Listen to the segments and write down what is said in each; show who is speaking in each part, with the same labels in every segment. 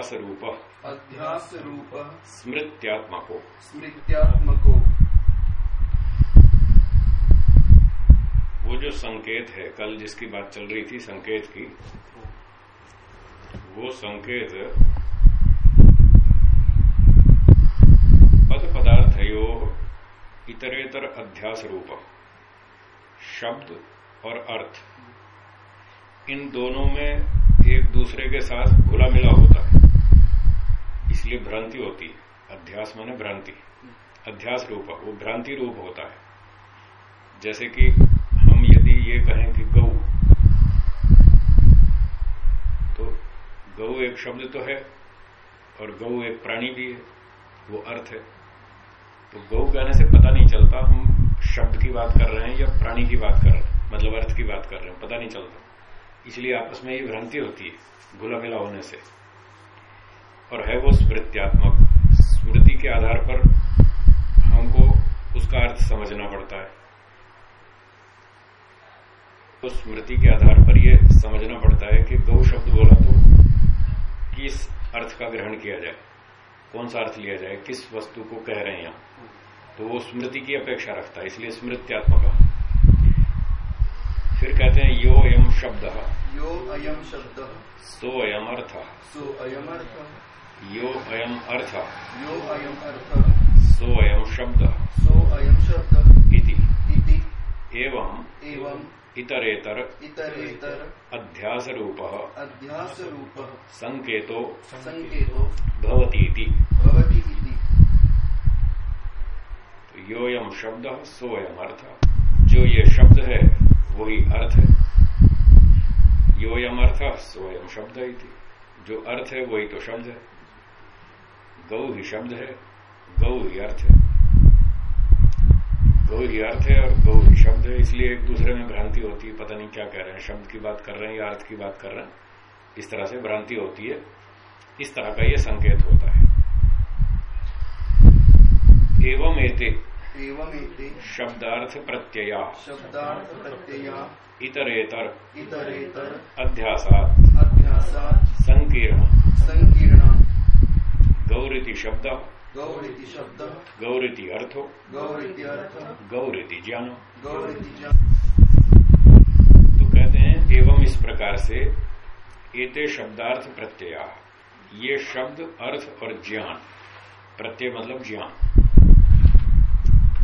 Speaker 1: अध्यास रूप
Speaker 2: अध्यास रूप
Speaker 1: स्मृत्यात्मको।
Speaker 2: स्मृत्यात्मको।
Speaker 1: वो जो संकेत है कल जिसकी बात चल रही थी संकेत की वो संकेत पद पदार्थयो इतरेतर अध्यास रूप शब्द और अर्थ। इन दोनों में एक दूसरे के साथ घुला मिला होता है। इसलिए भ्रांति होती है। अध्यास माने भ्रांति। अध्यास रूप, वो भ्रांति रूप होता है। जैसे कि हम यदि ये कहें कि गौ तो गौ एक शब्द तो है और गौ एक प्राणी भी है, वो अर्थ है। तो गौ कहने से पता नहीं चलता हम शब्द की बात कर रहे हैं या प्राणी की बात कर रहे हैं मतलब अर्थ की बात कर रहे हैं, पता नहीं चलता। इसलिए आपस में ये भ्रांति होती है, घुला मिला होने से। और है वो स्मृत्यात्मक। स्मृति के आधार पर हमको उसका अर्थ समझना पड़ता है। तो स्मृति के आधार पर यह समझना पड़ता है कि गौ शब्द बोला तो किस अर्थ का ग्रहण किया जाए? कौन सा अर्थ लिया जाए? किस वस्तु को कह रहे हैं यहाँ? तो वो स्मृति की अपेक्षा रखता है इसलिए स्मृत्यात्मक। फिर कहते हैं यो अयम शब्द।
Speaker 2: यो अयम शब्द।
Speaker 1: सो अयम अर्थ
Speaker 2: सो अयम अर्थ
Speaker 1: यो अयम अर्थ।
Speaker 2: यो अयम अर्थ।
Speaker 1: सो अयम शब्द।
Speaker 2: सो अयम शब्द।
Speaker 1: इति।
Speaker 2: इति।
Speaker 1: एवं
Speaker 2: एवं
Speaker 1: इतरेतर।
Speaker 2: इतरेतर।
Speaker 1: अध्यास रूप
Speaker 2: अध्यास रूप
Speaker 1: संकेतो।
Speaker 2: संकेतो।
Speaker 1: भवती इति
Speaker 2: भवति इति
Speaker 1: तो योयम शब्द सोयम अर्थ। जो ये शब्द है वही अर्थ है। योयम अर्थ सोयम शब्द इति। जो अर्थ है वही तो शब्द है। गौ ही शब्द है गौ ही अर्थ है। गौ ही अर्थ है और गौ ही शब्द है इसलिए एक दूसरे में भ्रांति होती है पता नहीं क्या कह रहे हैं शब्द की बात कर रहे हैं या अर्थ की बात कर रहे हैं इस तरह से भ्रांति होती है इस तरह का यह संकेत होता है। एवं एते
Speaker 2: एवमेते
Speaker 1: शब्दार्थ प्रत्यया
Speaker 2: शब्दार्थ प्रत्यया
Speaker 1: इतरेतर
Speaker 2: इतरेतर
Speaker 1: अध्यासात
Speaker 2: अध्यासात्
Speaker 1: संकीर्ण
Speaker 2: संकीर्ण
Speaker 1: गौरिति शब्द
Speaker 2: गौरिति शब्द
Speaker 1: गौरिति अर्थो
Speaker 2: गौरिति अर्थ
Speaker 1: गौरिति ज्ञानो।
Speaker 2: गौरिति ज्ञान।
Speaker 1: तो कहते हैं एवं इस प्रकार से एते शब्दार्थ प्रत्यया। ये शब्द अर्थ और ज्ञान। प्रत्यय मतलब ज्ञान।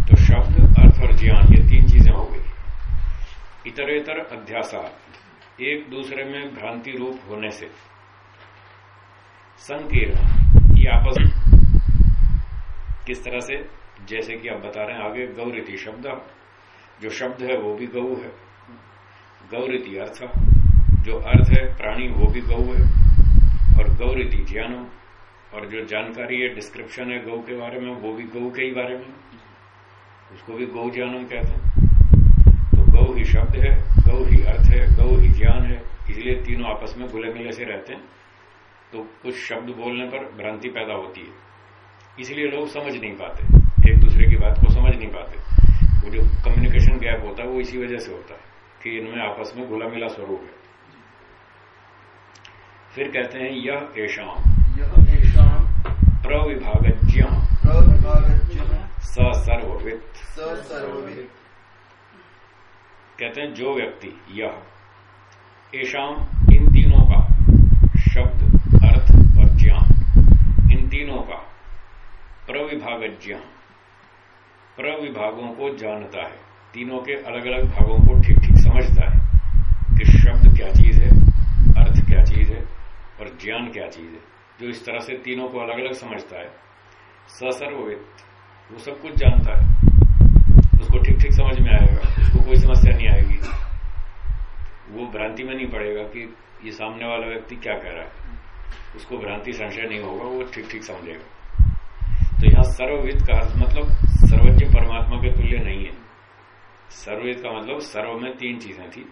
Speaker 1: तो शब्द अर्थ और ज्ञान ये तीन चीज़ें हो गई। इतरेतर अध्यासा एक दूसरे में भ्रांति रूप होने से। संकीर्ण। ये आपस किस तरह से, जैसे कि आप बता रहे हैं, आगे गौरिति शब्द, जो शब्द है वो भी गौ है। गौरिति अर्थ, जो अर्थ है प्राणी, वो भी गौ है। और गौरिति ज्ञानम, और जो जानकारी है डिस्क्रिप्शन है गौ के बारे में, वो भी गौ के ही बारे में। उसको भी गौ ज्ञानम कहते हैं। तो गौ ही शब्द है गौ ही अर्थ है गौ ही ज्ञान है, इसलिए तीनों आपस में घुले मिले से रहते हैं। तो कुछ शब्द बोलने पर भ्रांति पैदा होती है। इसलिए लोग समझ नहीं पाते। एक दूसरे की बात को समझ नहीं पाते। वो जो कम्युनिकेशन गैप होता है वो इसी वजह से होता है कि इनमें आपस में घुला मिला स्वरूप है। फिर कहते हैं यह ऐशाम
Speaker 2: यह येषाम्
Speaker 1: प्रविभागज्ञ।
Speaker 2: प्रविभागज्ञः।
Speaker 1: स सर्ववित कहते हैं जो व्यक्ति यह। ऐशाम इन तीनों का शब्द ज्ञान। इन तीनों का प्रविभाग ज्ञान। प्रविभागों को जानता है। तीनों के अलग अलग भागों को ठीक ठीक समझता है कि शब्द क्या चीज़ है, अर्थ क्या चीज़ है और ज्ञान क्या चीज़ है। जो इस तरह से तीनों को अलग अलग समझता है ससर्ववित वो सब कुछ जानता है। उसको ठीक ठीक समझ में आएगा, उसको कोई समस्या नहीं आएगी। वो भ्रांति में नहीं पड़ेगा कि ये सामने वाला व्यक्ति क्या कह रहा है। उसको भ्रांति संशय नहीं होगा वो ठीक ठीक समझेगा। तो यहाँ सर्वविद का अर्थ मतलब सर्वज्ञ परमात्मा के तुल्य नहीं है। सर्वविद का मतलब सर्व में तीन चीज़ें थी।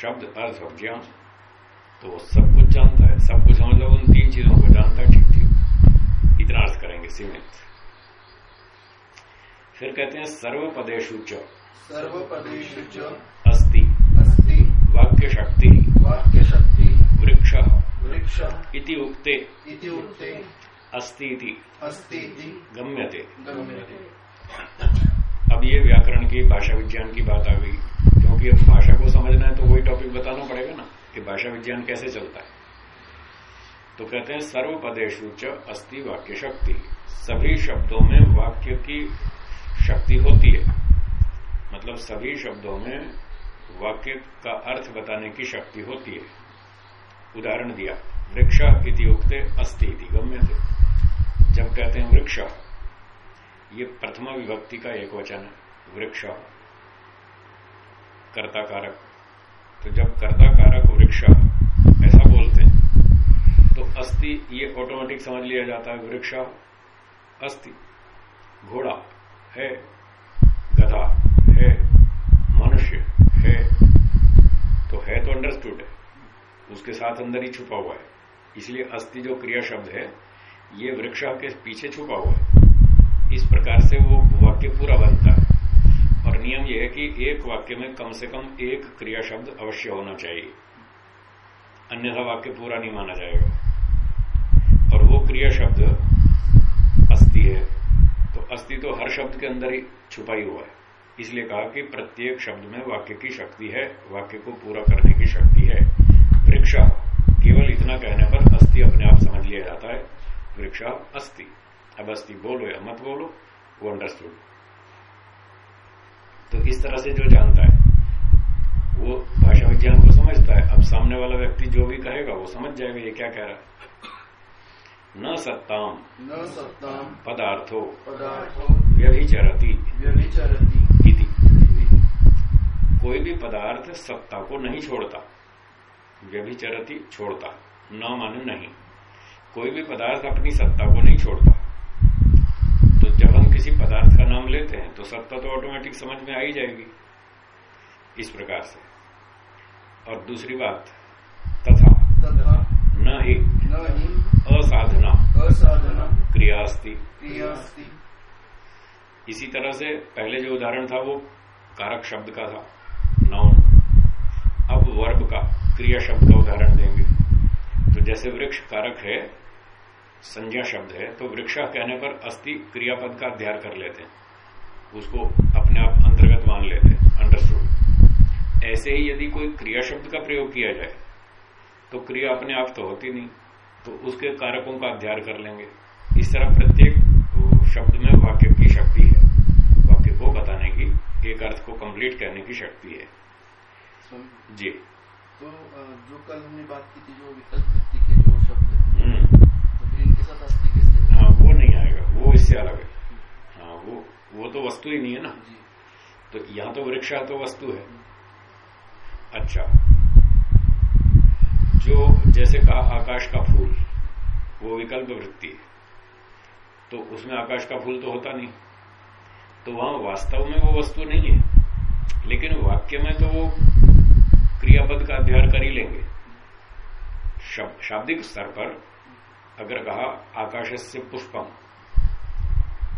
Speaker 1: शब्द अर्थ और ज्ञान। तो वो सब कुछ जानता है। सब कुछ मतलब उन तीन चीज़ों को जानता है ठीक ठीक इतना अर्थ करेंगे सीमित। फिर कहते हैं सर्व पदेशु च।
Speaker 2: सर्वपदेषु च।
Speaker 1: अस्ति।
Speaker 2: अस्ति।
Speaker 1: वाक्य शक्ति वृक्ष।
Speaker 2: वृक्ष
Speaker 1: इति उक्ते।
Speaker 2: इति उक्ते।
Speaker 1: अस्ति इति।
Speaker 2: अस्ति इति।
Speaker 1: गम्यते।
Speaker 2: गम्यते।
Speaker 1: अब ये व्याकरण की भाषा विज्ञान की बात आ गई। क्योंकि अब भाषा को समझना है तो वही टॉपिक बताना पड़ेगा ना कि भाषा विज्ञान कैसे चलता है। तो कहते हैं सर्व पदेशु च अस्ति वाक्य शक्ति सभी शब्दों में वाक्य की शक्ति होती है। मतलब सभी शब्दों में वाक्य का अर्थ बताने की शक्ति होती है। उदाहरण दिया। वृक्ष इति उक्ते अस्ति इति गम्यते जब कहते हैं वृक्ष, ये प्रथमा विभक्ति का एक वचन है, वृक्ष। कर्ता कारक तो जब कर्ता कारक वृक्ष, ऐसा बोलते हैं तो अस्थि ये ऑटोमेटिक समझ लिया जाता है, वृक्ष। अस्थि घोड़ा है, गधा है, मनुष्य है तो है तो अंडरस्टूड उसके साथ अंदर ही छुपा हुआ है। इसलिए अस्थि जो क्रिया शब्द है, ये वृक्ष के पीछे छुपा हुआ है। इस प्रकार से वो वाक्य पूरा बनता है। और नियम यह है कि एक वाक्य में कम से कम एक क्रिया शब्द अवश्य होना चाहिए। अन्यथा वाक्य पूरा नहीं माना जाएगा। और वो क्रिया शब्द अस्थि है तो अस्थि तो हर शब्द के अंदर ही छुपा ही हुआ है। इसलिए कहा कि प्रत्येक शब्द में वाक्य की शक्ति है, वाक्य को पूरा करने की शक्ति है। वृक्षा केवल इतना कहने पर अस्थि अपने आप समझ लिया जाता है। वृक्षा अस्थि। अब अस्थि बोलो या मत बोलो वो अंडरस्टूड तो इस तरह से जो जानता है वो भाषा विज्ञान को समझता है। अब सामने वाला व्यक्ति जो भी कहेगा वो समझ जाएगा ये क्या कह रहा है। न सत्ताम
Speaker 2: न सत्ताम
Speaker 1: पदार्थो
Speaker 2: पदार्थो
Speaker 1: व्यभिचरती
Speaker 2: व्यभिचरति।
Speaker 1: कोई भी पदार्थ सत्ता को नहीं छोड़ता। व्यभिचरती छोड़ता न माने नहीं। कोई भी पदार्थ अपनी सत्ता को नहीं छोड़ता। तो जब हम किसी पदार्थ का नाम लेते हैं तो सत्ता तो ऑटोमेटिक समझ में आ ही जाएगी इस प्रकार से। और दूसरी बात तथा
Speaker 2: तथा
Speaker 1: न ही असाधना
Speaker 2: असाधना
Speaker 1: क्रिया अस्ति
Speaker 2: क्रियास्ति।
Speaker 1: इसी तरह से पहले जो उदाहरण था वो कारक शब्द का था नाउन अब वर्ब का। क्रिया शब्द का उदाहरण देंगे। तो जैसे वृक्ष कारक है संज्ञा शब्द है तो वृक्ष कहने पर अस्थि क्रियापद का अध्ययन कर लेते हैं। उसको अपने आप अंतर्गत मान लेते हैं अंडरस्टूड ऐसे ही यदि कोई क्रिया शब्द का प्रयोग किया जाए तो क्रिया अपने आप तो होती नहीं तो उसके कारकों का अध्ययन कर लेंगे। इस तरह प्रत्येक शब्द में वाक्य की शक्ति है। वाक्य को बताने की एक अर्थ को कंप्लीट करने की शक्ति है। जी।
Speaker 2: तो जो कल हमने बात की थी जो विकल्प वृत्ति के जो शब्द
Speaker 1: हम्म।
Speaker 2: तो इनके साथ अस्थि कैसे
Speaker 1: हाँ वो नहीं आएगा वो इससे अलग है। हाँ वो वो तो वस्तु ही नहीं है ना। तो यहाँ तो वृक्ष तो वस्तु है। अच्छा। जो जैसे कहा आकाश का फूल वो विकल्प वृत्ति है। तो उसमें आकाश का फूल तो होता नहीं। तो वहाँ वास्तव में वो वस्तु नहीं है। लेकिन वाक्य में तो वो क्रियापद का अध्ययन कर ही लेंगे। शब, शाब्दिक स्तर पर अगर कहा आकाश से पुष्पम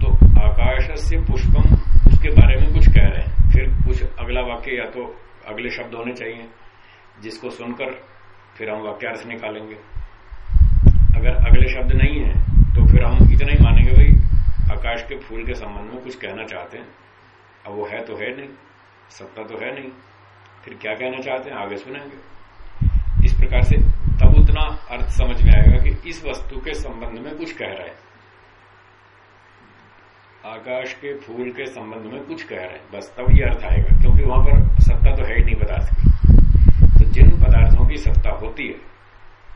Speaker 1: तो आकाश से पुष्पम उसके बारे में कुछ कह रहे हैं। फिर कुछ अगला वाक्य या तो अगले शब्द होने चाहिए जिसको सुनकर फिर हम वाक्यार्थ निकालेंगे। अगर अगले शब्द नहीं है तो फिर हम इतना ही मानेंगे भाई आकाश के फूल के संबंध में कुछ कहना चाहते हैं। अब वो है तो है नहीं सत्ता तो है नहीं। फिर क्या कहना चाहते हैं? आगे सुनेंगे। इस प्रकार से तब उतना अर्थ समझ में आएगा कि इस वस्तु के संबंध में कुछ कह रहा है। आकाश के फूल के संबंध में कुछ कह रहे हैं। बस तब ये अर्थ आएगा, क्योंकि वहाँ पर सत्ता तो है ही नहीं पदार्थ की। तो जिन पदार्थों की सत्ता होती है,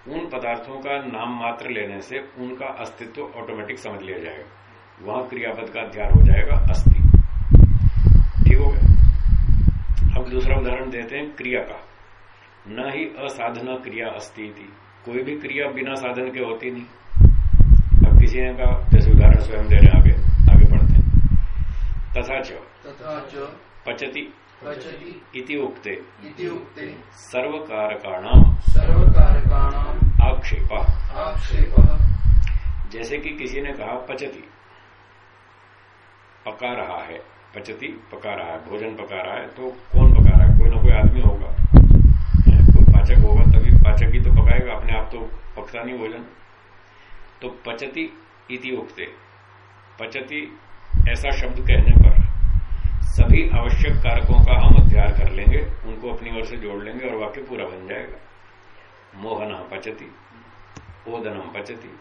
Speaker 1: उन पदार्थों का नाम मात्र लेने से उनका अस्तित्व ऑटोमेटिक समझ लिया जाएगा। वहाँ क्रियापद का अध्यार हो जाएगा, अस्थि ठीक हो गया अब दूसरा उदाहरण देते हैं क्रिया का। न ही असाधना क्रिया अस्ति थी कोई भी क्रिया बिना साधन के होती नहीं। अब किसी ने कहा जैसे उदाहरण स्वयं दे रहे आगे आगे पढ़ते हैं। तथा च। पचति।
Speaker 2: पचति।
Speaker 1: इति उक्ते।
Speaker 2: इति उक्ते।
Speaker 1: सर्वकारकाणाम।
Speaker 2: सर्वकारकाणाम।
Speaker 1: आक्षेप।
Speaker 2: आक्षेपः।
Speaker 1: जैसे कि किसी ने कहा पचति। पका रहा है। पचति, पका रहा है, भोजन पका रहा है तो कौन पका रहा है? कोई ना कोई आदमी होगा। कोई पाचक होगा, तभी पाचक ही तो पकाएगा, अपने आप तो पकता नहीं भोजन। तो पचति इति उक्ते। पचति ऐसा शब्द कहने पर सभी आवश्यक कारकों का हम अध्ययन कर लेंगे, उनको अपनी ओर से जोड़ लेंगे और वाक्य पूरा बन जाएगा। मोहना पचती, ओदनम पचति,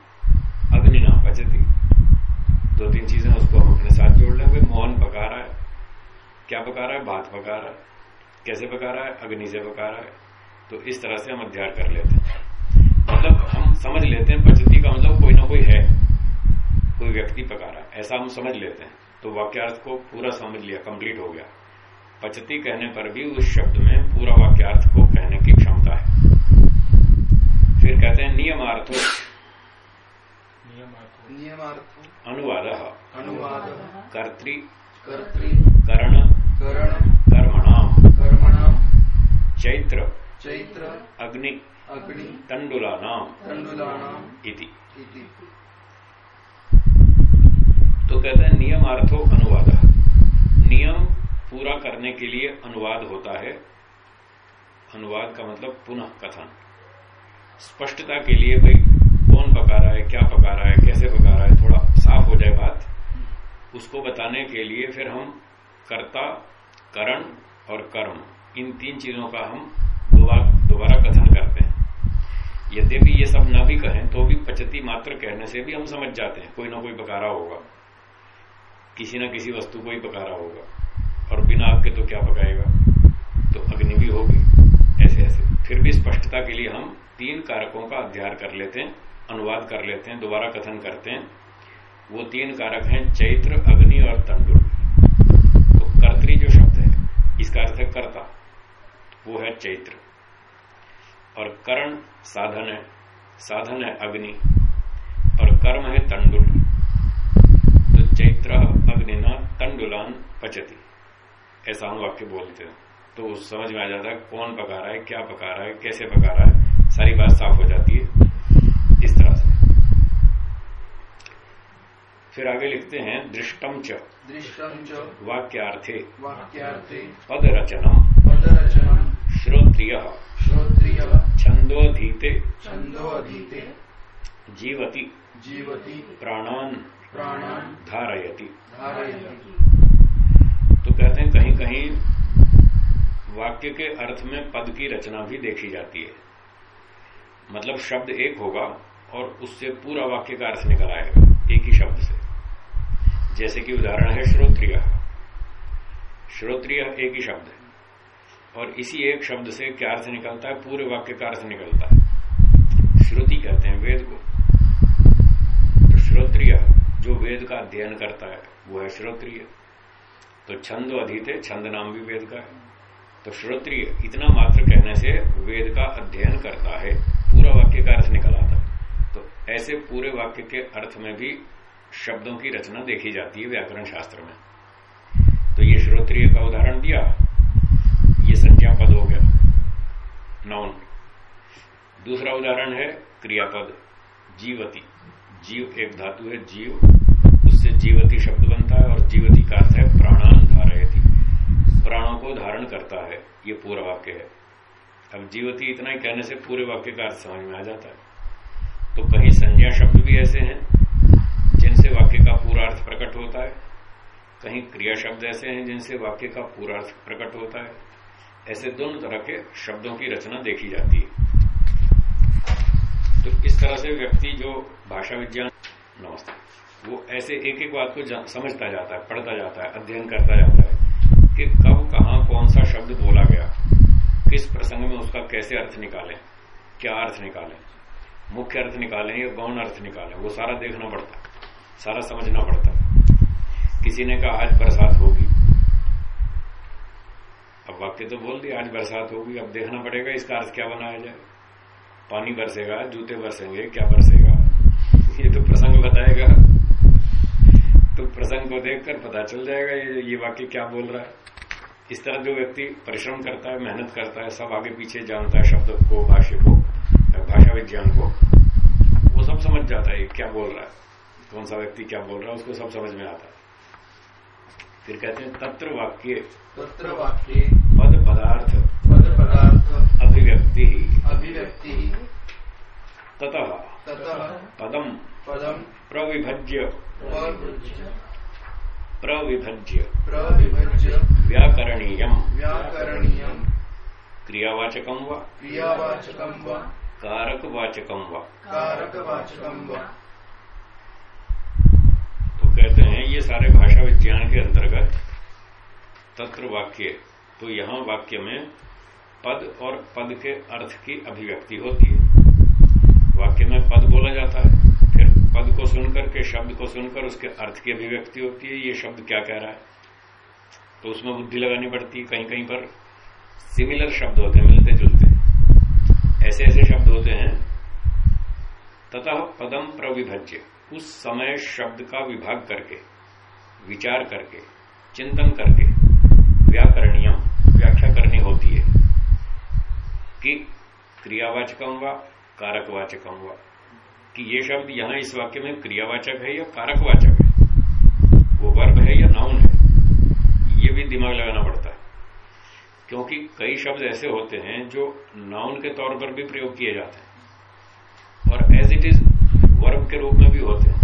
Speaker 1: अग्निना पचति दो तीन चीज़ें उसको हम अपने साथ जोड़ लेंगे मोहन पका रहा है। क्या पका रहा है? भात पका रहा है। कैसे पका रहा है? अग्नि से पका रहा है। तो इस तरह से हम अध्ययन कर लेते हैं। मतलब हम समझ लेते हैं पचती का मतलब कोई ना कोई है। कोई व्यक्ति पका रहा है। ऐसा हम समझ लेते हैं। तो वाक्यार्थ को पूरा समझ लिया, कंप्लीट हो गया। पचती कहने पर भी उस शब्द में पूरा वाक्यार्थ को कहने की क्षमता है। फिर कहते हैं नियमार्थो
Speaker 2: नियमार्थो।
Speaker 1: अनुवाद।
Speaker 2: अनुवाद।
Speaker 1: कर्तृ
Speaker 2: कर्तृ
Speaker 1: करण।
Speaker 2: करण।
Speaker 1: कर्मणाम
Speaker 2: कर्मणाम
Speaker 1: चैत्र।
Speaker 2: चैत्र।
Speaker 1: अग्नि।
Speaker 2: अग्नि।
Speaker 1: तंडुलानाम
Speaker 2: तंडुलानाम
Speaker 1: इति।
Speaker 2: इति।
Speaker 1: तो कहते हैं नियमार्थो अनुवाद। नियम पूरा करने के लिए अनुवाद होता है। अनुवाद का मतलब पुनः कथन। स्पष्टता के लिए भाई कौन पका रहा है, क्या पका रहा है, कैसे पका रहा है, थोड़ा साफ़ हो जाए बात। उसको बताने के लिए फिर हम कर्ता, करण और कर्म, इन तीन चीज़ों का हम दोबारा कथन करते हैं। यद्यपि ये सब ना भी कहें तो भी पचती मात्र कहने से भी हम समझ जाते हैं, कोई ना कोई पकारा होगा। किसी ना किसी वस्तु को ही पकारा होगा। और बिना आग के तो क्या पकाएगा? तो अग्नि भी होगी ऐसे ऐसे फिर भी स्पष्टता के लिए हम तीन कारकों का अध्ययन कर लेते हैं। अनुवाद कर लेते हैं, दोबारा कथन करते हैं। वो तीन कारक हैं, चैत्र, अग्नि और तंडुल तो कर्तरी जो शब्द है, इसका अर्थ है कर्ता। वो है चैत्र। और करण साधन है साधन है अग्नि। और कर्म है तंडुल तो चैत्र अग्निना तंडुलान पचती। ऐसा हम वाक्य बोलते हैं। तो समझ में आ जाता है कौन पका रहा है, क्या पका रहा है, कैसे पका रहा है। सारी बात साफ़ हो जाती है इस तरह से फिर आगे लिखते हैं दृष्टम च।
Speaker 2: दृष्टम च।
Speaker 1: वाक्यार्थे।
Speaker 2: वाक्यार्थे।
Speaker 1: पद रचनम
Speaker 2: पदरचनम।
Speaker 1: श्रोत्रिय।
Speaker 2: श्रोत्रिय।
Speaker 1: छंदोधीते
Speaker 2: छंदोऽधीते
Speaker 1: जीवति।
Speaker 2: जीवति।
Speaker 1: प्राणान।
Speaker 2: प्राणान।
Speaker 1: धारयति।
Speaker 2: धारयति।
Speaker 1: तो कहते हैं कहीं कहीं वाक्य के अर्थ में पद की रचना भी देखी जाती है। मतलब शब्द एक होगा और उससे पूरा वाक्य का अर्थ निकल आएगा एक ही शब्द से। जैसे कि उदाहरण है श्रोत्रिय। श्रोत्रिय एक ही शब्द है। और इसी एक शब्द से क्या अर्थ निकलता है? पूरे वाक्य का अर्थ निकलता है। श्रुति कहते हैं वेद को। तो श्रोत्रिय जो वेद का अध्ययन करता है, वो है श्रोत्रिय। तो छंद अधीते, छंद नाम भी वेद का है। तो श्रोत्रिय इतना मात्र कहने से वेद का अध्ययन करता है, पूरा वाक्य का अर्थ निकल आता है। तो ऐसे पूरे वाक्य के अर्थ में भी शब्दों की रचना देखी जाती है व्याकरण शास्त्र में। तो ये श्रोत्रिय का उदाहरण दिया। ये संज्ञा पद हो गया। नाउन दूसरा उदाहरण है क्रियापद। जीवती। जीव एक धातु है, जीव। उससे जीवती शब्द बनता है और जीवती का अर्थ है प्राणान धारयती। प्राणों को धारण करता है। ये पूरा वाक्य है। अब जीवती इतना ही कहने से पूरे वाक्य का अर्थ समझ में आ जाता है। तो कहीं संज्ञा शब्द भी ऐसे हैं जिनसे वाक्य का पूरा अर्थ प्रकट होता है। कहीं क्रिया शब्द ऐसे हैं जिनसे वाक्य का पूरा अर्थ प्रकट होता है। ऐसे दोनों तरह के शब्दों की रचना देखी जाती है। तो इस तरह से व्यक्ति जो भाषा विज्ञान, नमस्ते, वो ऐसे एक एक बात को समझता जाता है, पढ़ता जाता है, अध्ययन करता जाता है कि कब, कहा, कौन सा शब्द बोला गया, किस प्रसंग में उसका कैसे अर्थ निकाले, क्या अर्थ निकाले, मुख्य अर्थ निकाले या गौण अर्थ निकाले, वो सारा देखना पड़ता सारा समझना पड़ता। किसी ने कहा, आज बरसात होगी। अब वाक्य तो बोल दिया, आज बरसात होगी, अब देखना पड़ेगा इसका अर्थ क्या बनाया जाए। पानी बरसेगा, जूते बरसेंगे, क्या बरसेगा? ये तो प्रसंग बताएगा। तो प्रसंग को देखकर पता चल जाएगा ये ये वाक्य क्या बोल रहा है। इस तरह जो व्यक्ति परिश्रम करता है, मेहनत करता है, सब आगे पीछे जानता है शब्द को, भाष्य को, भाषा विज्ञान को, वो सब समझ जाता है क्या बोल रहा है। कौन सा व्यक्ति क्या बोल रहा है उसको सब समझ में आता है। फिर कहते हैं तत्र वाक्य
Speaker 2: तत्र वाक्य
Speaker 1: पद पदार्थ।
Speaker 2: पद पदार्थ।
Speaker 1: अभिव्यक्ति।
Speaker 2: अभिव्यक्ति।
Speaker 1: ततः।
Speaker 2: ततः।
Speaker 1: पदम।
Speaker 2: पदम।
Speaker 1: प्रविभज्य।
Speaker 2: प्रविभज्य।
Speaker 1: प्रविभज्य। व्याकरणीय
Speaker 2: व्याकरणीयम।
Speaker 1: क्रियावाचकम व?
Speaker 2: क्रियावाचकम व?
Speaker 1: कारकवाचकम व?
Speaker 2: कारकवाचकम व?
Speaker 1: कहते हैं, ये सारे भाषा विज्ञान के अंतर्गत तत्र वाक्य। तो यहाँ वाक्य में पद और पद के अर्थ की अभिव्यक्ति होती है। वाक्य में पद बोला जाता है, फिर पद को सुनकर के शब्द को सुनकर उसके अर्थ की अभिव्यक्ति होती है, ये शब्द क्या कह रहा है। तो उसमें बुद्धि लगानी पड़ती है कहीं कहीं पर सिमिलर शब्द होते हैं, मिलते जुलते। ऐसे ऐसे शब्द होते हैं तथा पदम प्रविभज्य। उस समय शब्द का विभाग करके, विचार करके, चिंतन करके व्याकरणीय व्याख्या करनी होती है कि क्रियावाचक व कारकवाचकम व कि ये शब्द यहाँ इस वाक्य में क्रियावाचक है या कारकवाचक है? वो वर्ब है या नाउन है? ये भी दिमाग लगाना पड़ता है। क्योंकि कई शब्द ऐसे होते हैं जो नाउन के तौर पर भी प्रयोग किए जाते हैं। और एज इट इज़ वर्ब के रूप में भी होते हैं।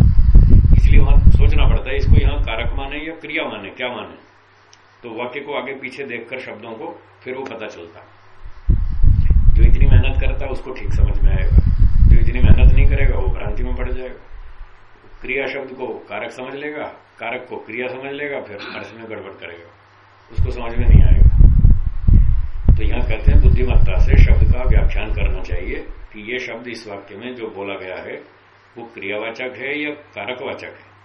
Speaker 1: इसलिए वहाँ सोचना पड़ता है, इसको यहाँ कारक माने या क्रिया माने, क्या माने? तो वाक्य को आगे पीछे देखकर शब्दों को फिर वो पता चलता। जो इतनी मेहनत करता, उसको ठीक समझ में आएगा। जो इतनी मेहनत नहीं करेगा, वो भ्रांति में पड़ जाएगा। क्रिया शब्द को कारक समझ लेगा, कारक को क्रिया समझ लेगा, फिर अर्थ में गड़बड़ करेगा। उसको समझ में नहीं आएगा। तो यहाँ कहते हैं, बुद्धिमत्ता से शब्द का व्याख्यान करना चाहिए कि ये शब्द इस वाक्य में जो बोला गया है वो क्रियावाचक है या कारकवाचक है?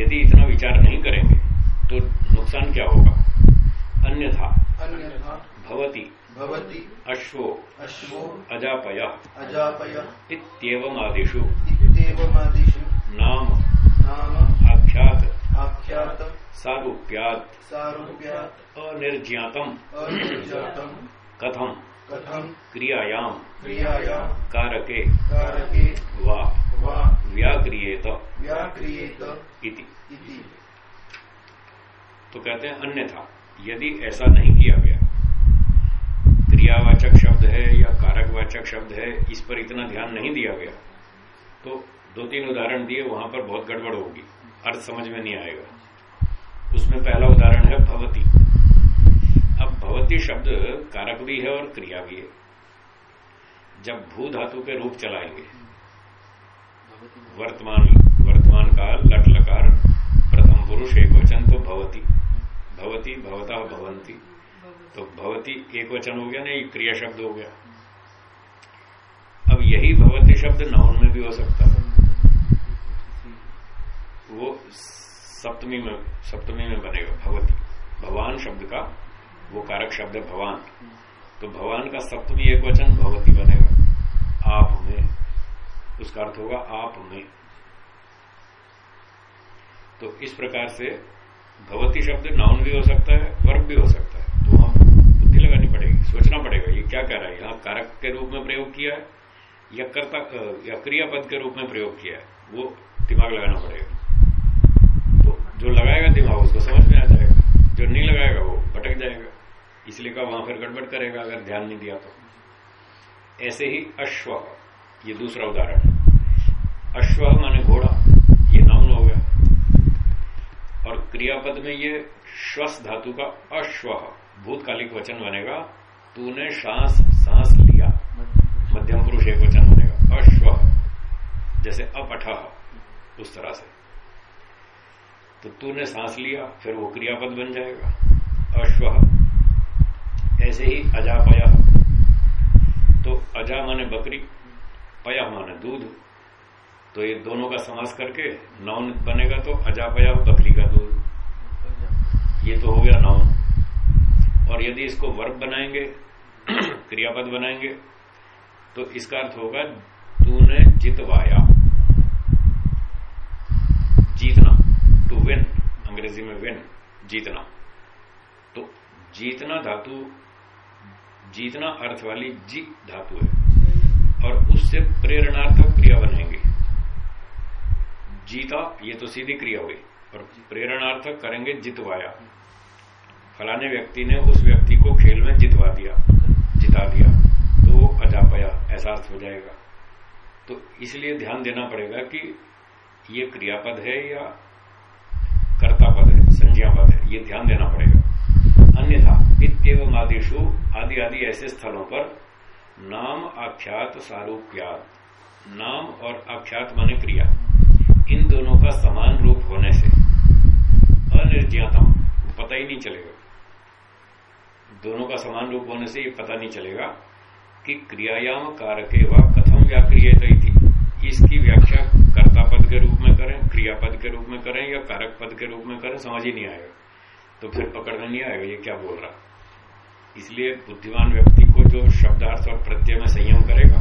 Speaker 1: यदि इतना विचार नहीं करेंगे तो नुकसान क्या होगा? अन्यथा।
Speaker 2: अन्यथा।
Speaker 1: भवती।
Speaker 2: भवति।
Speaker 1: अश्वो।
Speaker 2: अश्वो।
Speaker 1: अजापय।
Speaker 2: अजापय।
Speaker 1: इत्येवमादिषु।
Speaker 2: इत्येवमादिषु।
Speaker 1: नाम।
Speaker 2: नाम।
Speaker 1: आख्यात।
Speaker 2: आख्यात।
Speaker 1: सारूप्यात।
Speaker 2: सारूप्यात्।
Speaker 1: अनिर्ज्ञातम।
Speaker 2: अनिर्जातम्
Speaker 1: कथम।
Speaker 2: कथम
Speaker 1: क्रियायाम।
Speaker 2: क्रियाया
Speaker 1: कारके।
Speaker 2: कारके।
Speaker 1: वा।
Speaker 2: वा।
Speaker 1: व्याक्रियेत।
Speaker 2: व्याक्रियेत।
Speaker 1: इति।
Speaker 2: इति।
Speaker 1: तो कहते हैं अन्यथा यदि ऐसा नहीं किया गया क्रियावाचक शब्द है या कारकवाचक शब्द है इस पर इतना ध्यान नहीं दिया गया तो दो तीन उदाहरण दिए वहाँ पर बहुत गड़बड़ होगी। अर्थ समझ में नहीं आएगा। उसमें पहला उदाहरण है भवती। भवती शब्द कारक भी है और क्रिया भी है। जब भू धातु के रूप चलाएँगे। वर्तमान वर्तमान काल लट लकार प्रथम पुरुष, एक वचन तो भवती। भवती, भवता, भवंती। तो भवती एक वचन हो गया, नहीं, क्रिया शब्द हो गया। अब यही भवती शब्द नाउन में भी हो सकता है। वो सप्तमी में सप्तमी में बनेगा, भवती। भगवान शब्द का वो कारक शब्द है भगवान। तो भगवान का सप्तमी एक वचन, भगवती बनेगा। आप में, उसका अर्थ होगा आप में। तो इस प्रकार से भगवती शब्द नाउन भी हो सकता है वर्ब भी हो सकता है। तो हम बुद्धि लगानी पड़ेगी, सोचना पड़ेगा, ये क्या कह रहा है? यहाँ कारक के रूप में प्रयोग किया है, या कर्ता या क्रियापद के रूप में प्रयोग किया है, वो दिमाग लगाना पड़ेगा। तो जो लगाएगा दिमाग, उसको समझ में आ जाएगा। जो नहीं लगाएगा, वो भटक जाएगा। इसलिए का वहाँ फिर गड़बड़ करेगा, अगर ध्यान नहीं दिया तो। ऐसे ही अश्व, ये दूसरा उदाहरण अश्व माने घोड़ा, ये नाउन हो गया। और क्रियापद में ये श्वस धातु का अश्व, भूतकालिक वचन बनेगा, तूने सांस सांस लिया, मध्यम पुरुष एक वचन बनेगा, अश्व, जैसे अपठ, उस तरह से। तो तूने सांस लिया, फिर वो क्रियापद बन जाएगा, अश्व। ऐसे ही अजा पया तो अजा माने बकरी, पया माने दूध। तो ये दोनों का समास करके नौन बनेगा तो अजा पया बकरी का दूध। ये तो हो गया नौन। और यदि इसको वर्ब बनाएँगे, क्रियापद बनाएँगे तो इसका अर्थ होगा तूने जितवाया। जीतना टू विन अंग्रेज़ी में विन जीतना। तो जीतना धातु जीतना अर्थ वाली जी धातु है। और उससे प्रेरणार्थक क्रिया बनेंगे। जीता, ये तो सीधी क्रिया हुई, और प्रेरणार्थक करेंगे जितवाया। फलाने व्यक्ति ने उस व्यक्ति को खेल में जितवा दिया, जिता दिया तो वो अजापया अर्थ हो जाएगा। तो इसलिए ध्यान देना पड़ेगा कि ये क्रियापद है या कर्ता पद है, संज्ञापद है, ये ध्यान देना पड़ेगा। अन्यथा इतव आदिशु आदि आदि ऐसे स्थलों पर नाम आख्यात सारूप्यात। नाम और आख्यात माने क्रिया। इन दोनों का समान रूप होने से अनिर्ज्ञाता पता ही नहीं चलेगा। दोनों का समान रूप होने से ये पता नहीं चलेगा कि क्रियायाम कारके व कथम व्याक्रियत इसकी व्याख्या कर्ता पद के रूप में करें क्रियापद के रूप में करें या कारक पद के रूप में करें, समझ ही नहीं आएगा। तो फिर पकड़ में नहीं आएगा ये क्या बोल रहा। इसलिए बुद्धिमान व्यक्ति को जो शब्दार्थ और प्रत्यय में संयम करेगा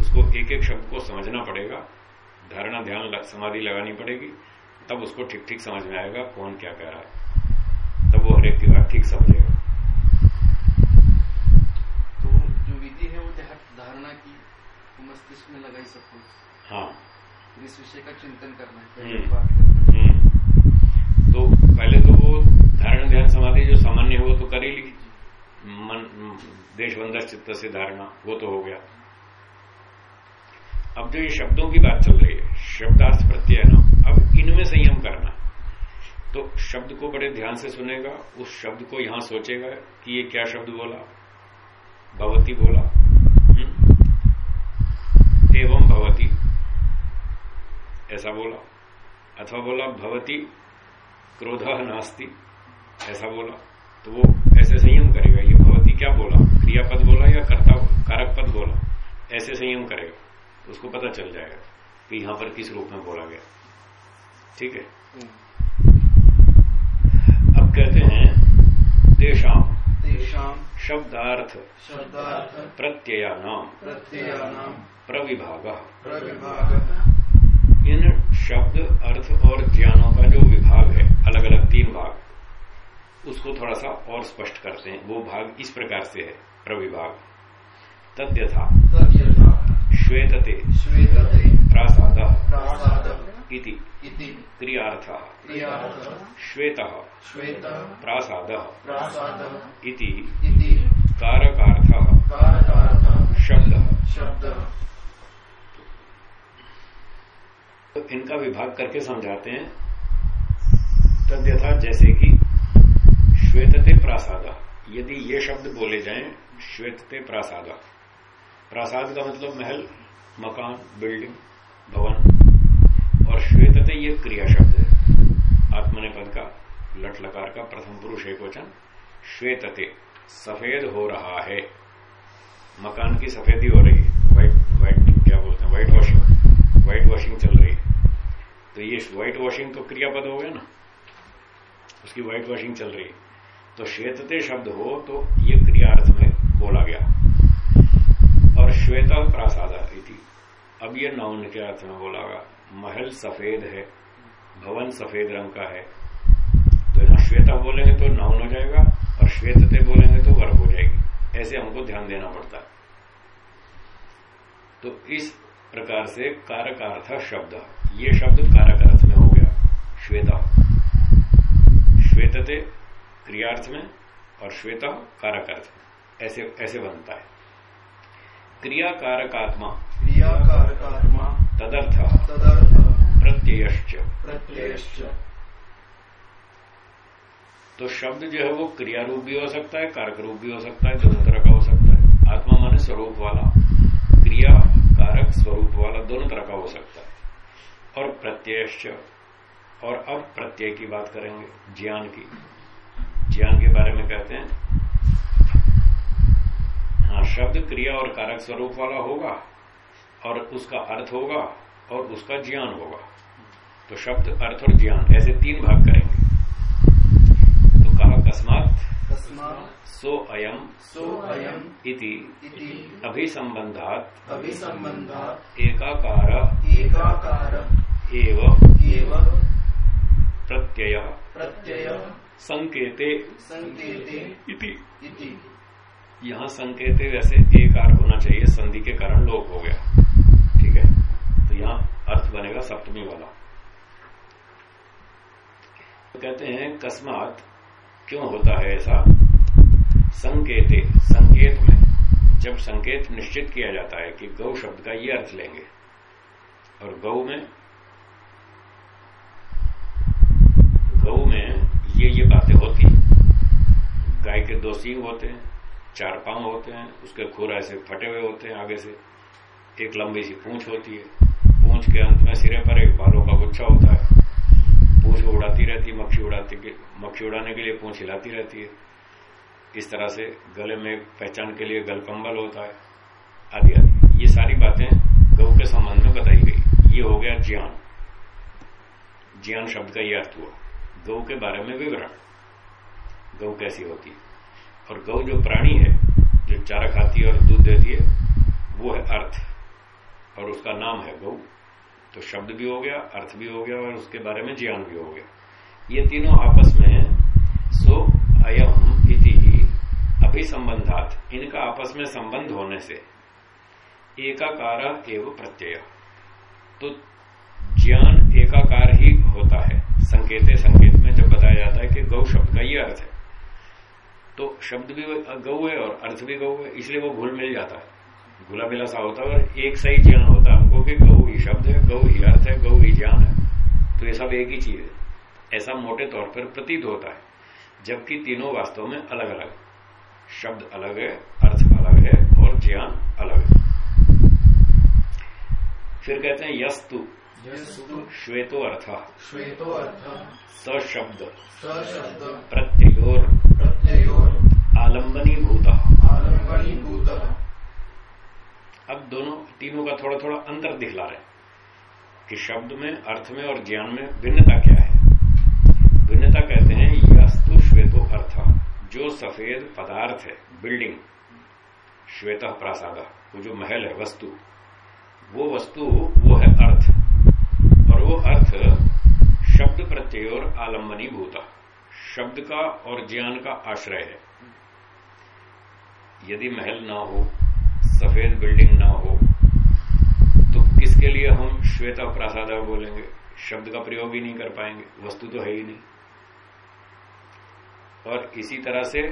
Speaker 1: उसको एक एक शब्द को समझना पड़ेगा। धारणा ध्यान लग, समाधि लगानी पड़ेगी। तब उसको ठीक ठीक समझ में आएगा कौन क्या कह रहा है। तब वो हरेक की बात ठीक समझेगा।
Speaker 2: तो जो विधि है वो धारणा की मस्तिष्क में लगाई सबको
Speaker 1: हाँ।
Speaker 2: इस विषय का चिंतन करना है।
Speaker 1: हम्म। हम्म। तो पहले तो वो धारण ध्यान समाधि जो सामान्य है वो तो कर ही ली। मन देश बंदर चित्त से धारणा, वो तो हो गया अब जो ये शब्दों की बात चल रही है, शब्दार्थ प्रत्यय ना, अब इनमें संयम करना तो शब्द को बड़े ध्यान से सुनेगा, उस शब्द को यहाँ सोचेगा कि ये क्या शब्द बोला भगवती बोला हम्म। एवं भवती, ऐसा बोला, अथवा बोला, भवती, क्रोध नास्ती, ऐसा बोला तो वो ऐसे संयम करेगा ये भगवती क्या बोला? क्रियापद बोला या कर्ता कारक पद बोला? ऐसे संयम करेगा उसको पता चल जाएगा कि यहाँ पर किस रूप में बोला गया। ठीक है? अब कहते हैं देशाम शब्दार्थ।
Speaker 2: शब्दार्थ।
Speaker 1: प्रत्ययानाम
Speaker 2: प्रत्ययानाम
Speaker 1: प्रविभाग।
Speaker 2: प्रविभाग।
Speaker 1: इन शब्द अर्थ और ज्ञानों का जो विभाग है अलग अलग तीन भाग उसको थोड़ा सा और स्पष्ट करते हैं। वो भाग इस प्रकार से है प्रविभाग तद्यथा। श्वेतते।
Speaker 2: श्वेतते।
Speaker 1: प्रासाद। इति। क्रियार्थ। श्वेत।
Speaker 2: श्वेत।
Speaker 1: प्रासाद। इति। कारकार्थ।
Speaker 2: कारकार्थ।
Speaker 1: शब्द।
Speaker 2: शब्द।
Speaker 1: तो इनका विभाग करके समझाते हैं। तद्यथा जैसे कि श्वेतते प्रासादा। यदि ये शब्द बोले जाएँ, श्वेतते प्रासादा। प्रासाद का मतलब महल, मकान, बिल्डिंग, भवन। और श्वेतते ये क्रिया शब्द है। आत्मने पद का लट लकार का प्रथम पुरुष एक वचन, श्वेतते, सफ़ेद हो रहा है। मकान की सफेदी हो रही है। व्हाइट क्या बोलते हैं? व्हाइट वॉशिंग व्हाइट वॉशिंग चल रही है। तो ये व्हाइट वॉशिंग तो क्रियापद हो गया ना? उसकी व्हाइट वॉशिंग चल रही है। तो श्वेतते शब्द हो तो ये क्रियार्थ में बोला गया। और श्वेता प्रासादा थी अब ये नाउन के अर्थ में बोला गया। महल सफ़ेद है, भवन सफ़ेद रंग का है। तो यहाँ श्वेता बोलेंगे तो नाउन हो जाएगा, और श्वेतते बोलेंगे तो वर्ग हो जाएगी। ऐसे हमको ध्यान देना पड़ता है। तो इस प्रकार से कारक अर्थ शब्द, ये शब्द कारक अर्थ में हो गया श्वेता श्वेतते क्रियार्थ में और श्वेता कारक अर्थ में ऐसे ऐसे बनता है। क्रिया कारकात्मा
Speaker 2: क्रिया कारकात्मा
Speaker 1: तदर्थ।
Speaker 2: तदर्थ।
Speaker 1: प्रत्ययश्च।
Speaker 2: प्रत्ययश्च।
Speaker 1: तो शब्द जो है वो क्रिया रूप भी हो सकता है कारक रूप भी हो सकता है दोनों तरह का हो सकता है। आत्मा माने स्वरूप वाला। क्रिया कारक स्वरूप वाला दोनों तरह का हो सकता है। और प्रत्यय और अब प्रत्यय की बात करेंगे ज्ञान की। ज्ञान के बारे में कहते हैं। हाँ शब्द क्रिया और कारक स्वरूप वाला होगा और उसका अर्थ होगा और उसका ज्ञान होगा। तो शब्द अर्थ और ज्ञान ऐसे तीन भाग करेंगे। तो कहा अकस्मात सो अयम
Speaker 2: सो अयम
Speaker 1: इति। अभिसंबंधात
Speaker 2: अभिसंबंधात
Speaker 1: एकाकार
Speaker 2: एकाकार
Speaker 1: एव
Speaker 2: एव
Speaker 1: प्रत्यय।
Speaker 2: प्रत्यय।
Speaker 1: संकेते।
Speaker 2: संकेते
Speaker 1: इति।
Speaker 2: इति।
Speaker 1: यहाँ संकेते वैसे एकार होना चाहिए संधि के कारण लोप हो गया। ठीक है? तो यहाँ अर्थ बनेगा सप्तमी वाला। तो कहते हैं कस्मात क्यों होता है ऐसा? संकेते संकेत में जब संकेत निश्चित किया जाता है कि गौ शब्द का ये अर्थ लेंगे। और गौ में गौ में ये ये बातें होती हैं। गाय के दो सींग होते हैं, चार पाँव होते हैं, उसके खुर ऐसे फटे हुए होते हैं, आगे से एक लंबी सी पूंछ होती है। पूंछ के अंत में सिरे पर एक बालों का गुच्छा होता है। पूंछ उड़ाती रहती है, मक्खी उड़ाती मक्खी उड़ाने के लिए पूंछ हिलाती रहती है। इस तरह से गले में पहचान के लिए गलकंबल होता है, आदि आदि। ये सारी बातें गौ के संबंध में बताई गई। ये हो गया ज्ञान। ज्ञान शब्द का यह अर्थ हुआ। गौ के बारे में विवरण। गौ कैसी होती है? और गौ जो प्राणी है, जो चारा खाती है और दूध देती है, वो है अर्थ। और उसका नाम है गौ। तो शब्द भी हो गया, अर्थ भी हो गया, और उसके बारे में ज्ञान भी हो गया। ये तीनों आपस में है। सो अयम इति अभिसंबंधात। इनका आपस में संबंध होने से एकाकार एवं प्रत्यय। तो ज्ञान एकाकार ही होता है। संकेत संकेत में जब बताया जाता है कि गौ शब्द का ये अर्थ है। तो शब्द भी गौ है और अर्थ भी गौ है, इसलिए वो भूल मिल जाता है। भूला मिला सा होता है और एक सही ज्ञान होता है हमको कि गौ ही शब्द है, गौ ही अर्थ है, गौ ही ज्ञान है। तो ये सब एक ही चीज़ है। ऐसा मोटे तौर पर प्रतीत होता है, जबकि तीनों वास्तव में अलग अलग शब्द अलग है, अर्थ अलग है और ज्ञान अलग है। फिर कहते हैं, यस्तु। श्वेतो अर्थ।
Speaker 2: श्वेतो अर्थ।
Speaker 1: सशब्द।
Speaker 2: सशब्द।
Speaker 1: प्रत्ययोर।
Speaker 2: प्रत्ययोर।
Speaker 1: आलंबनी भूत
Speaker 2: आलम्बनी भूत
Speaker 1: अब दोनों तीनों का थोड़ा थोड़ा अंतर दिखला रहे कि शब्द में अर्थ में और ज्ञान में भिन्नता क्या है। भिन्नता कहते हैं यस्तु श्वेतो अर्थ जो सफ़ेद पदार्थ है बिल्डिंग श्वेत प्रासाद वो जो महल है वस्तु। वो वस्तु वो है अर्थ। अर्थ शब्द प्रत्यय और आलम्बनी भूता। शब्द का और ज्ञान का आश्रय है। यदि महल ना हो, सफ़ेद बिल्डिंग ना हो तो किसके लिए हम श्वेता प्रासाद बोलेंगे? शब्द का प्रयोग ही नहीं कर पाएँगे, वस्तु तो है ही नहीं। और इसी तरह से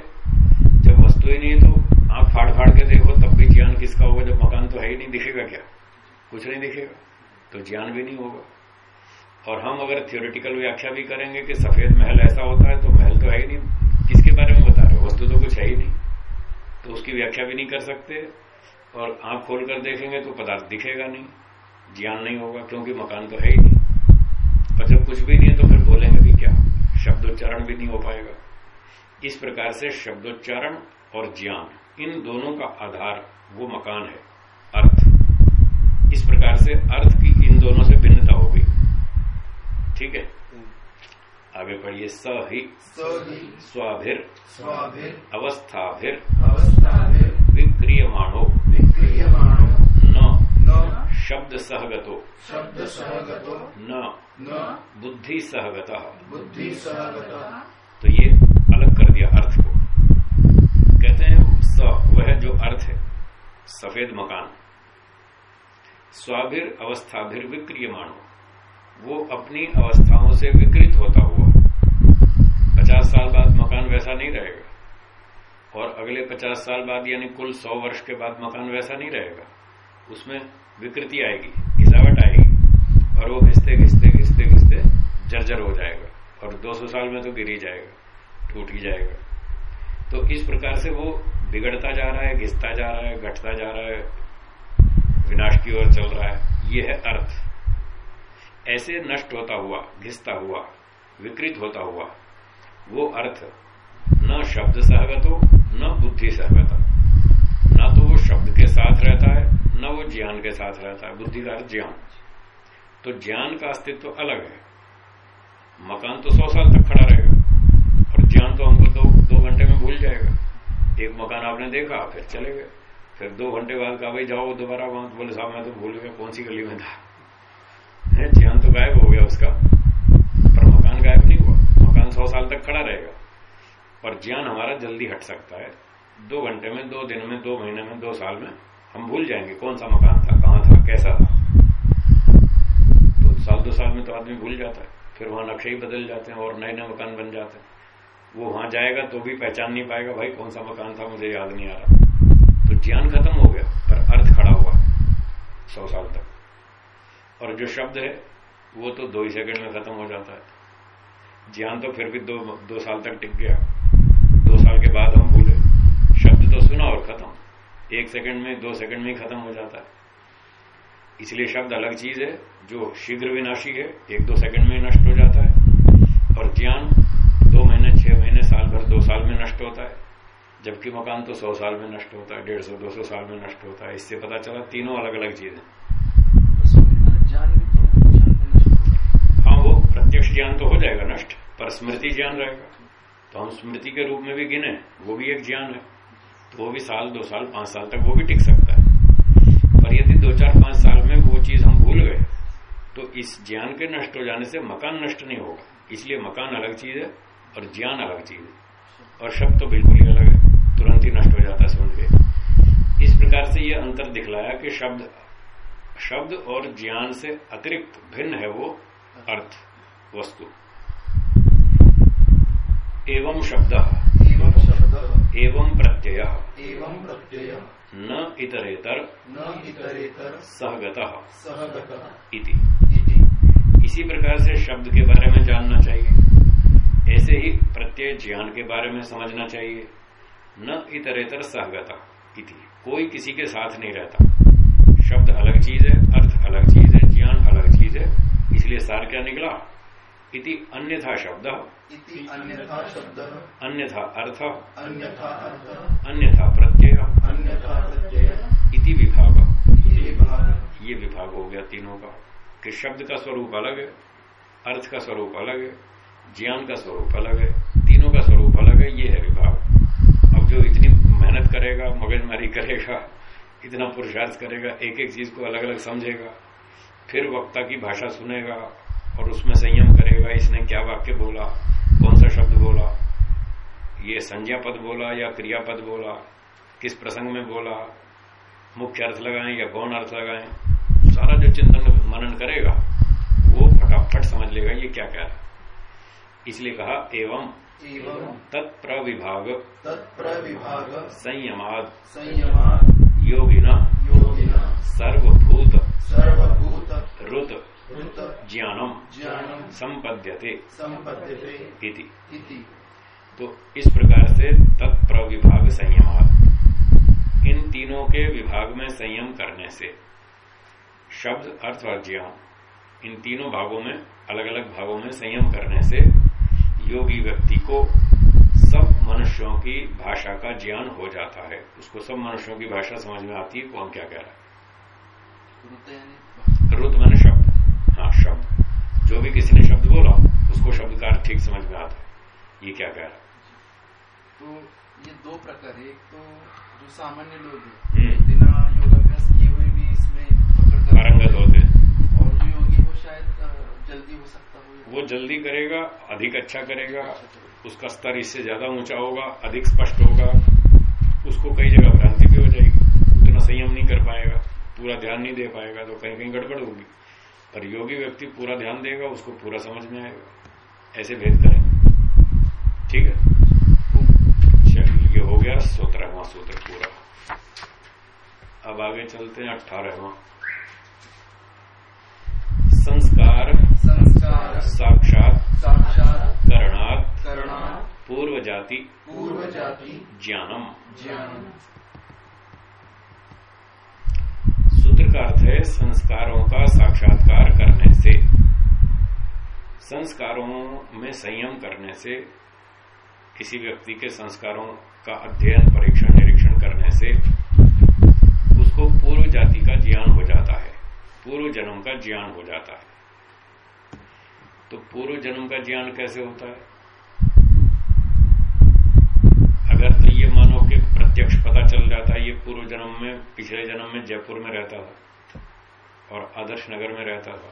Speaker 1: जब वस्तु ही नहीं तो आप फाड़ फाड़ के देखो, तब भी ज्ञान किसका होगा? जब मकान तो है ही नहीं, दिखेगा क्या? कुछ नहीं दिखेगा तो ज्ञान भी नहीं होगा। और हम अगर थियोरिटिकल व्याख्या भी करेंगे कि सफ़ेद महल ऐसा होता है तो महल तो है ही नहीं। किसके बारे में बता रहे हो? वस्तु तो कुछ है ही नहीं। तो उसकी व्याख्या भी नहीं कर सकते। और आँख खोल कर देखेंगे तो पदार्थ दिखेगा नहीं। ज्ञान नहीं होगा, क्योंकि मकान तो है ही नहीं। और जब कुछ भी नहीं है तो फिर बोलेंगे भी क्या? शब्दोच्चारण भी नहीं हो पाएगा। इस प्रकार से शब्दोच्चारण और ज्ञान, इन दोनों का आधार वो मकान है, अर्थ। इस प्रकार से अर्थ की इन दोनों से भिन्नता हो गई। ठीक है? आगे पढ़िए स ही स्वाभिर
Speaker 2: स्वाभिर
Speaker 1: अवस्थाभिर
Speaker 2: अवस्थाभिर
Speaker 1: विक्रियमाणो।
Speaker 2: विक्रियमाणो।
Speaker 1: न।
Speaker 2: न।
Speaker 1: शब्द सहगतो
Speaker 2: शब्द सहगतो
Speaker 1: न।
Speaker 2: न।
Speaker 1: बुद्धि सहगत
Speaker 2: बुद्धि सहगत
Speaker 1: तो ये अलग कर दिया अर्थ को। कहते हैं स वह जो अर्थ है सफ़ेद मकान। स्वाभिर अवस्थाभिर विक्रियमाणो। वो अपनी अवस्थाओं से विकृत होता हुआ। पचास साल बाद मकान वैसा नहीं रहेगा। और अगले पचास साल बाद यानी कुल सौ वर्ष के बाद मकान वैसा नहीं रहेगा। उसमें विकृति आएगी, गिरावट आएगी, और वो घिसते घिसते घिसते घिसते जर्जर हो जाएगा, और 200 साल में तो गिर ही जाएगा, टूट ही जाएगा। तो इस प्रकार से वो बिगड़ता जा रहा है, घिसता जा रहा है, घटता जा रहा है, विनाश की ओर चल रहा है। ये है अर्थ। ऐसे नष्ट होता हुआ, घिसता हुआ, विकृत होता हुआ, वो अर्थ न शब्द सहगत हो न बुद्धि सहगत। हो न तो वो शब्द के साथ रहता है, न वो ज्ञान के साथ रहता है बुद्धि का अर्थ ज्ञान। तो ज्ञान का अस्तित्व अलग है। मकान तो सौ साल तक खड़ा रहेगा, और ज्ञान तो हमको दो दो घंटे में भूल जाएगा। एक मकान आपने देखा, फिर चले गए। फिर दो घंटे बाद कहा, भाई जाओ दोबारा वहाँ तो बोले, साहब, मैं तो भूल गया, कौन सी गली में था? ज्ञान तो गायब हो गया उसका। पर मकान गायब नहीं हुआ। मकान सौ साल तक खड़ा रहेगा। और ज्ञान हमारा जल्दी हट सकता है। दो घंटे में, दो दिन में, दो महीने में, दो साल में हम भूल जाएँगे कौन सा मकान था, कहाँ था, कैसा था। तो साल दो साल में तो आदमी भूल जाता है। फिर वहाँ नक्शे ही बदल जाते हैं और नए नए मकान बन जाते हैं। वो वहाँ जाएगा तो भी पहचान नहीं पाएगा, भाई, कौन सा मकान था, मुझे याद नहीं आ रहा। तो ज्ञान खत्म हो गया, पर अर्थ खड़ा हुआ सौ साल तक। और जो शब्द है, वो तो दो ही सेकंड में खत्म हो जाता है। ज्ञान तो फिर भी दो दो साल तक टिक गया। दो साल के बाद हम भूले। शब्द तो सुना और खत्म। एक सेकंड में, दो सेकंड में ही खत्म हो जाता है। इसलिए शब्द अलग चीज़ है, जो शीघ्र विनाशी है, एक दो सेकंड में नष्ट हो जाता है। और ज्ञान, दो महीने, छह महीने, साल भर, दो साल में नष्ट होता है। जबकि मकान तो सौ साल में नष्ट होता है, डेढ़ सौ, दो सौ साल में नष्ट होता है। इससे पता चला तीनों अलग अलग चीज़ है हाँ वो प्रत्यक्ष ज्ञान तो हो जाएगा, नष्ट। पर स्मृति ज्ञान रहेगा। तो हम स्मृति के रूप में भी गिने, वो भी एक ज्ञान है। तो वो भी साल, दो साल, पाँच साल तक वो भी टिक सकता है। पर यदि दो चार, पाँच साल में वो चीज़ हम भूल गए तो इस ज्ञान के नष्ट हो जाने से मकान नष्ट नहीं होगा। इसलिए मकान अलग चीज़ है और ज्ञान अलग चीज़ है। और शब्द तो बिल्कुल ही अलग है। तुरंत ही नष्ट हो जाता है सुन के। इस प्रकार से यह अंतर दिखलाया कि शब्द शब्द और ज्ञान से अतिरिक्त भिन्न है वो अर्थ। वस्तु। एवं शब्द।
Speaker 2: एवं शब्द।
Speaker 1: एवं प्रत्यय।
Speaker 2: एवं प्रत्यय।
Speaker 1: न इतरेतर।
Speaker 2: न इतरेतर।
Speaker 1: सहगत।
Speaker 2: सहगत।
Speaker 1: इति। इसी प्रकार से शब्द के बारे में जानना चाहिए। ऐसे ही प्रत्यय ज्ञान के बारे में समझना चाहिए। न इतरेतर सहगत। इति। कोई किसी के साथ नहीं रहता। शब्द अलग चीज़ है अर्थ अलग चीज़ है ज्ञान अलग चीज़ है। इसलिए सार क्या निकला? इति अन्यथा शब्द।
Speaker 2: अन्यथा शब्द।
Speaker 1: अन्यथा अर्थ।
Speaker 2: अन्यथा अर्थ।
Speaker 1: प्रत्यय।
Speaker 2: अन्यथा प्रत्यय।
Speaker 1: इति विभाग।
Speaker 2: इति विभाग।
Speaker 1: ये विभाग हो गया तीनों का। कि शब्द का स्वरूप अलग है अर्थ का स्वरूप अलग है ज्ञान का स्वरूप अलग है तीनों का स्वरूप अलग है ये है विभाग। अब जो इतनी मेहनत करेगा मगजमारी करेगा इतना पुरुषार्थ करेगा एक एक चीज़ को अलग अलग समझेगा फिर वक्ता की भाषा सुनेगा और उसमें संयम करेगा इसने क्या वाक्य बोला? कौन सा शब्द बोला? ये संज्ञा पद बोला या क्रियापद बोला? किस प्रसंग में बोला? मुख्य अर्थ लगाएँ या गौण अर्थ लगाएँ? सारा जो चिंतन मनन करेगा वो फटाफट समझ लेगा ये क्या कह रहा इसलिए कहा एवं तत्प्रविभाग।
Speaker 2: तत्प्रविभाग।
Speaker 1: संयमाद।
Speaker 2: संयमात्
Speaker 1: योगिना।
Speaker 2: योगिना।
Speaker 1: सर्वभूत।
Speaker 2: सर्वभूत।
Speaker 1: रुत ज्ञानम
Speaker 2: ज्ञानम
Speaker 1: संपद्यते
Speaker 2: संपद्यते
Speaker 1: इति। तो इस प्रकार से तत्प्रविभाग संयमाद इन तीनों के विभाग में संयम करने से शब्द अर्थ और ज्ञान इन तीनों भागों में अलग अलग भागों में संयम करने से योगी व्यक्ति को सब मनुष्यों की भाषा का ज्ञान हो जाता है। उसको सब मनुष्यों की भाषा समझ में आती है कौन क्या कह रहा है? रुत मैंने शब्द हाँ शब्द। जो भी किसी ने शब्द बोला उसको शब्द का ठीक समझ में आता है। ये क्या कह रहा है?
Speaker 2: तो ये दो प्रकार है। एक तो जो सामान्य लोग हैं
Speaker 1: हम्म।
Speaker 2: बिना योगाभ्यास किए हुए भी इसमें
Speaker 1: पारंगत होते हैं।
Speaker 2: और जो योगी वो शायद जल्दी हो सकता हो
Speaker 1: वो जल्दी करेगा अधिक अच्छा करेगा उसका स्तर इससे ज़्यादा ऊँचा होगा अधिक स्पष्ट होगा उसको कई जगह भ्रांति भी हो जाएगी। उतना संयम नहीं कर पाएगा पूरा ध्यान नहीं दे पाएगा तो कहीं कहीं गड़बड़ होगी। पर योगी व्यक्ति पूरा ध्यान देगा उसको पूरा समझ में आएगा। ऐसे भेद करें। ठीक है? चलिए ये हो गया सत्रहवा सूत्र पूरा। अब आगे चलते हैं अठारहवा। संस्कार
Speaker 2: संस्कार
Speaker 1: साक्षात
Speaker 2: साक्षात
Speaker 1: करणात्
Speaker 2: करणात्
Speaker 1: पूर्व जाति
Speaker 2: पूर्व जाति
Speaker 1: ज्ञानम।
Speaker 2: ज्ञान
Speaker 1: सूत्र का अर्थ है संस्कारों का साक्षात्कार करने से। संस्कारों में संयम करने से, किसी व्यक्ति के संस्कारों का अध्ययन, परीक्षण, निरीक्षण करने से, उसको पूर्व जाति का ज्ञान हो जाता है। पूर्व जन्म का ज्ञान हो जाता है। तो पूर्व जन्म का ज्ञान कैसे होता है अगर तो ये मानो कि प्रत्यक्ष पता चल जाता है, ये पूर्व जन्म में, पिछले जन्म में जयपुर में रहता था और आदर्श नगर में रहता था,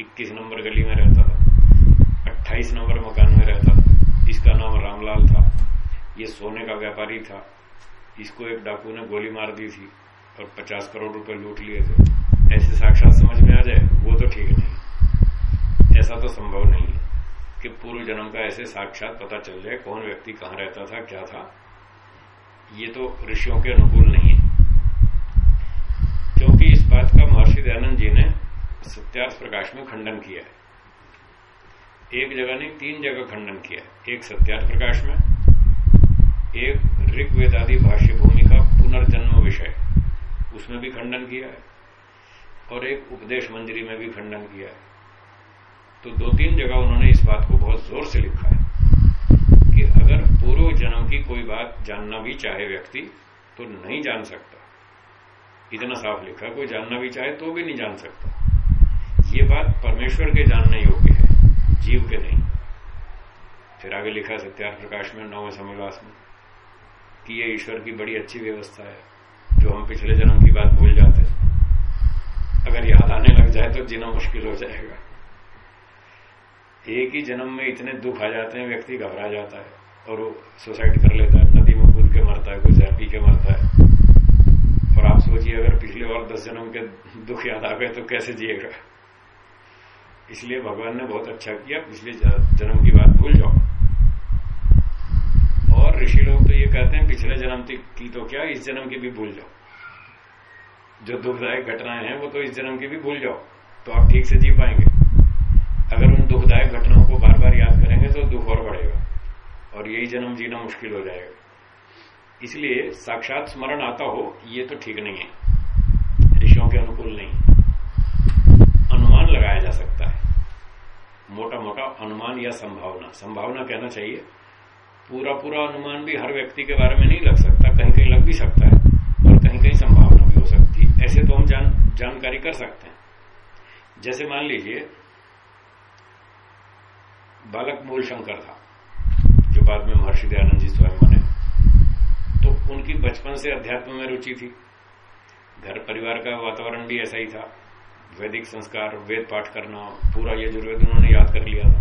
Speaker 1: इक्कीस नंबर गली में रहता था, अट्ठाईस नंबर मकान में रहता था इसका नाम रामलाल था। ये सोने का व्यापारी था, इसको एक डाकू ने गोली मार दी थी और पचास करोड़ रुपए लूट लिए थे। ऐसे साक्षात समझ में आ जाए, वो तो ठीक नहीं ऐसा तो संभव नहीं है कि पूर्व जन्म का ऐसे साक्षात पता चल जाए कौन व्यक्ति कहाँ रहता था, क्या था। ये तो ऋषियों के अनुकूल नहीं है। क्योंकि इस बात का महर्षि दयानंद जी ने सत्यार्थ प्रकाश में खंडन किया है। एक जगह नहीं, तीन जगह खंडन किया एक सत्यार्थ प्रकाश में, एक ऋग्वेद आदि भाष्य भूमि का पुनर्जन्म विषय, उसमें भी खंडन किया है, और एक उपदेश मंजरी में भी खंडन किया है। तो दो तीन जगह उन्होंने इस बात को बहुत ज़ोर से लिखा है। अगर पूर्व जन्म की कोई बात जानना भी चाहे व्यक्ति तो नहीं जान सकता। इतना साफ़ लिखा, कोई जानना भी चाहे तो भी नहीं जान सकता। ये बात परमेश्वर के जानने योग्य है, जीव के नहीं। फिर आगे लिखा सत्यार्थ प्रकाश में, नौवे समिवास में, कि ये ईश्वर की बड़ी अच्छी व्यवस्था है, जो हम पिछले जन्म की बात भूल जाते अगर याद आने लग जाए तो जीना मुश्किल हो जाएगा। एक ही जन्म में इतने दुख आ जाते हैं, व्यक्ति घबरा जाता है। और वो सुसाइड कर लेता है, नदी में कूद के मरता है, कोई जहर पी के मरता है। और आप सोचिए, अगर पिछले और दस जन्म के दुख याद आ गए तो कैसे जिएगा? इसलिए भगवान ने बहुत अच्छा किया, पिछले जन्म की बात भूल जाओ। और ऋषि लोग तो ये कहते हैं, पिछले जन्म की तो क्या, इस जन्म की भी भूल जाओ। जो दुखदायक घटनाएँ हैं, वो तो इस जन्म की भी भूल जाओ तो आप ठीक से जी पाएँगे। अगर उन दुखदायक घटनाओं को बार बार याद करेंगे तो दुख और बढ़ेगा। और यही जन्म जीना मुश्किल हो जाएगा। इसलिए साक्षात स्मरण आता हो ये तो ठीक नहीं है। ऋषियों के अनुकूल नहीं। अनुमान लगाया जा सकता है। मोटा मोटा अनुमान या संभावना। संभावना कहना चाहिए। पूरा पूरा अनुमान भी हर व्यक्ति के बारे में नहीं लग सकता। कहीं कहीं लग भी सकता है। और कहीं कहीं संभावना भी हो सकती है। ऐसे तो हम जान, जानकारी कर सकते हैं। जैसे मान लीजिए, बालक मूल शंकर था। बाद में महर्षि दयानंद जी स्वयं बने। तो उनकी बचपन से अध्यात्म में रुचि थी। घर परिवार का वातावरण भी ऐसा ही था। वैदिक संस्कार, वेद पाठ करना, पूरा यजुर्वेद उन्होंने याद कर लिया था।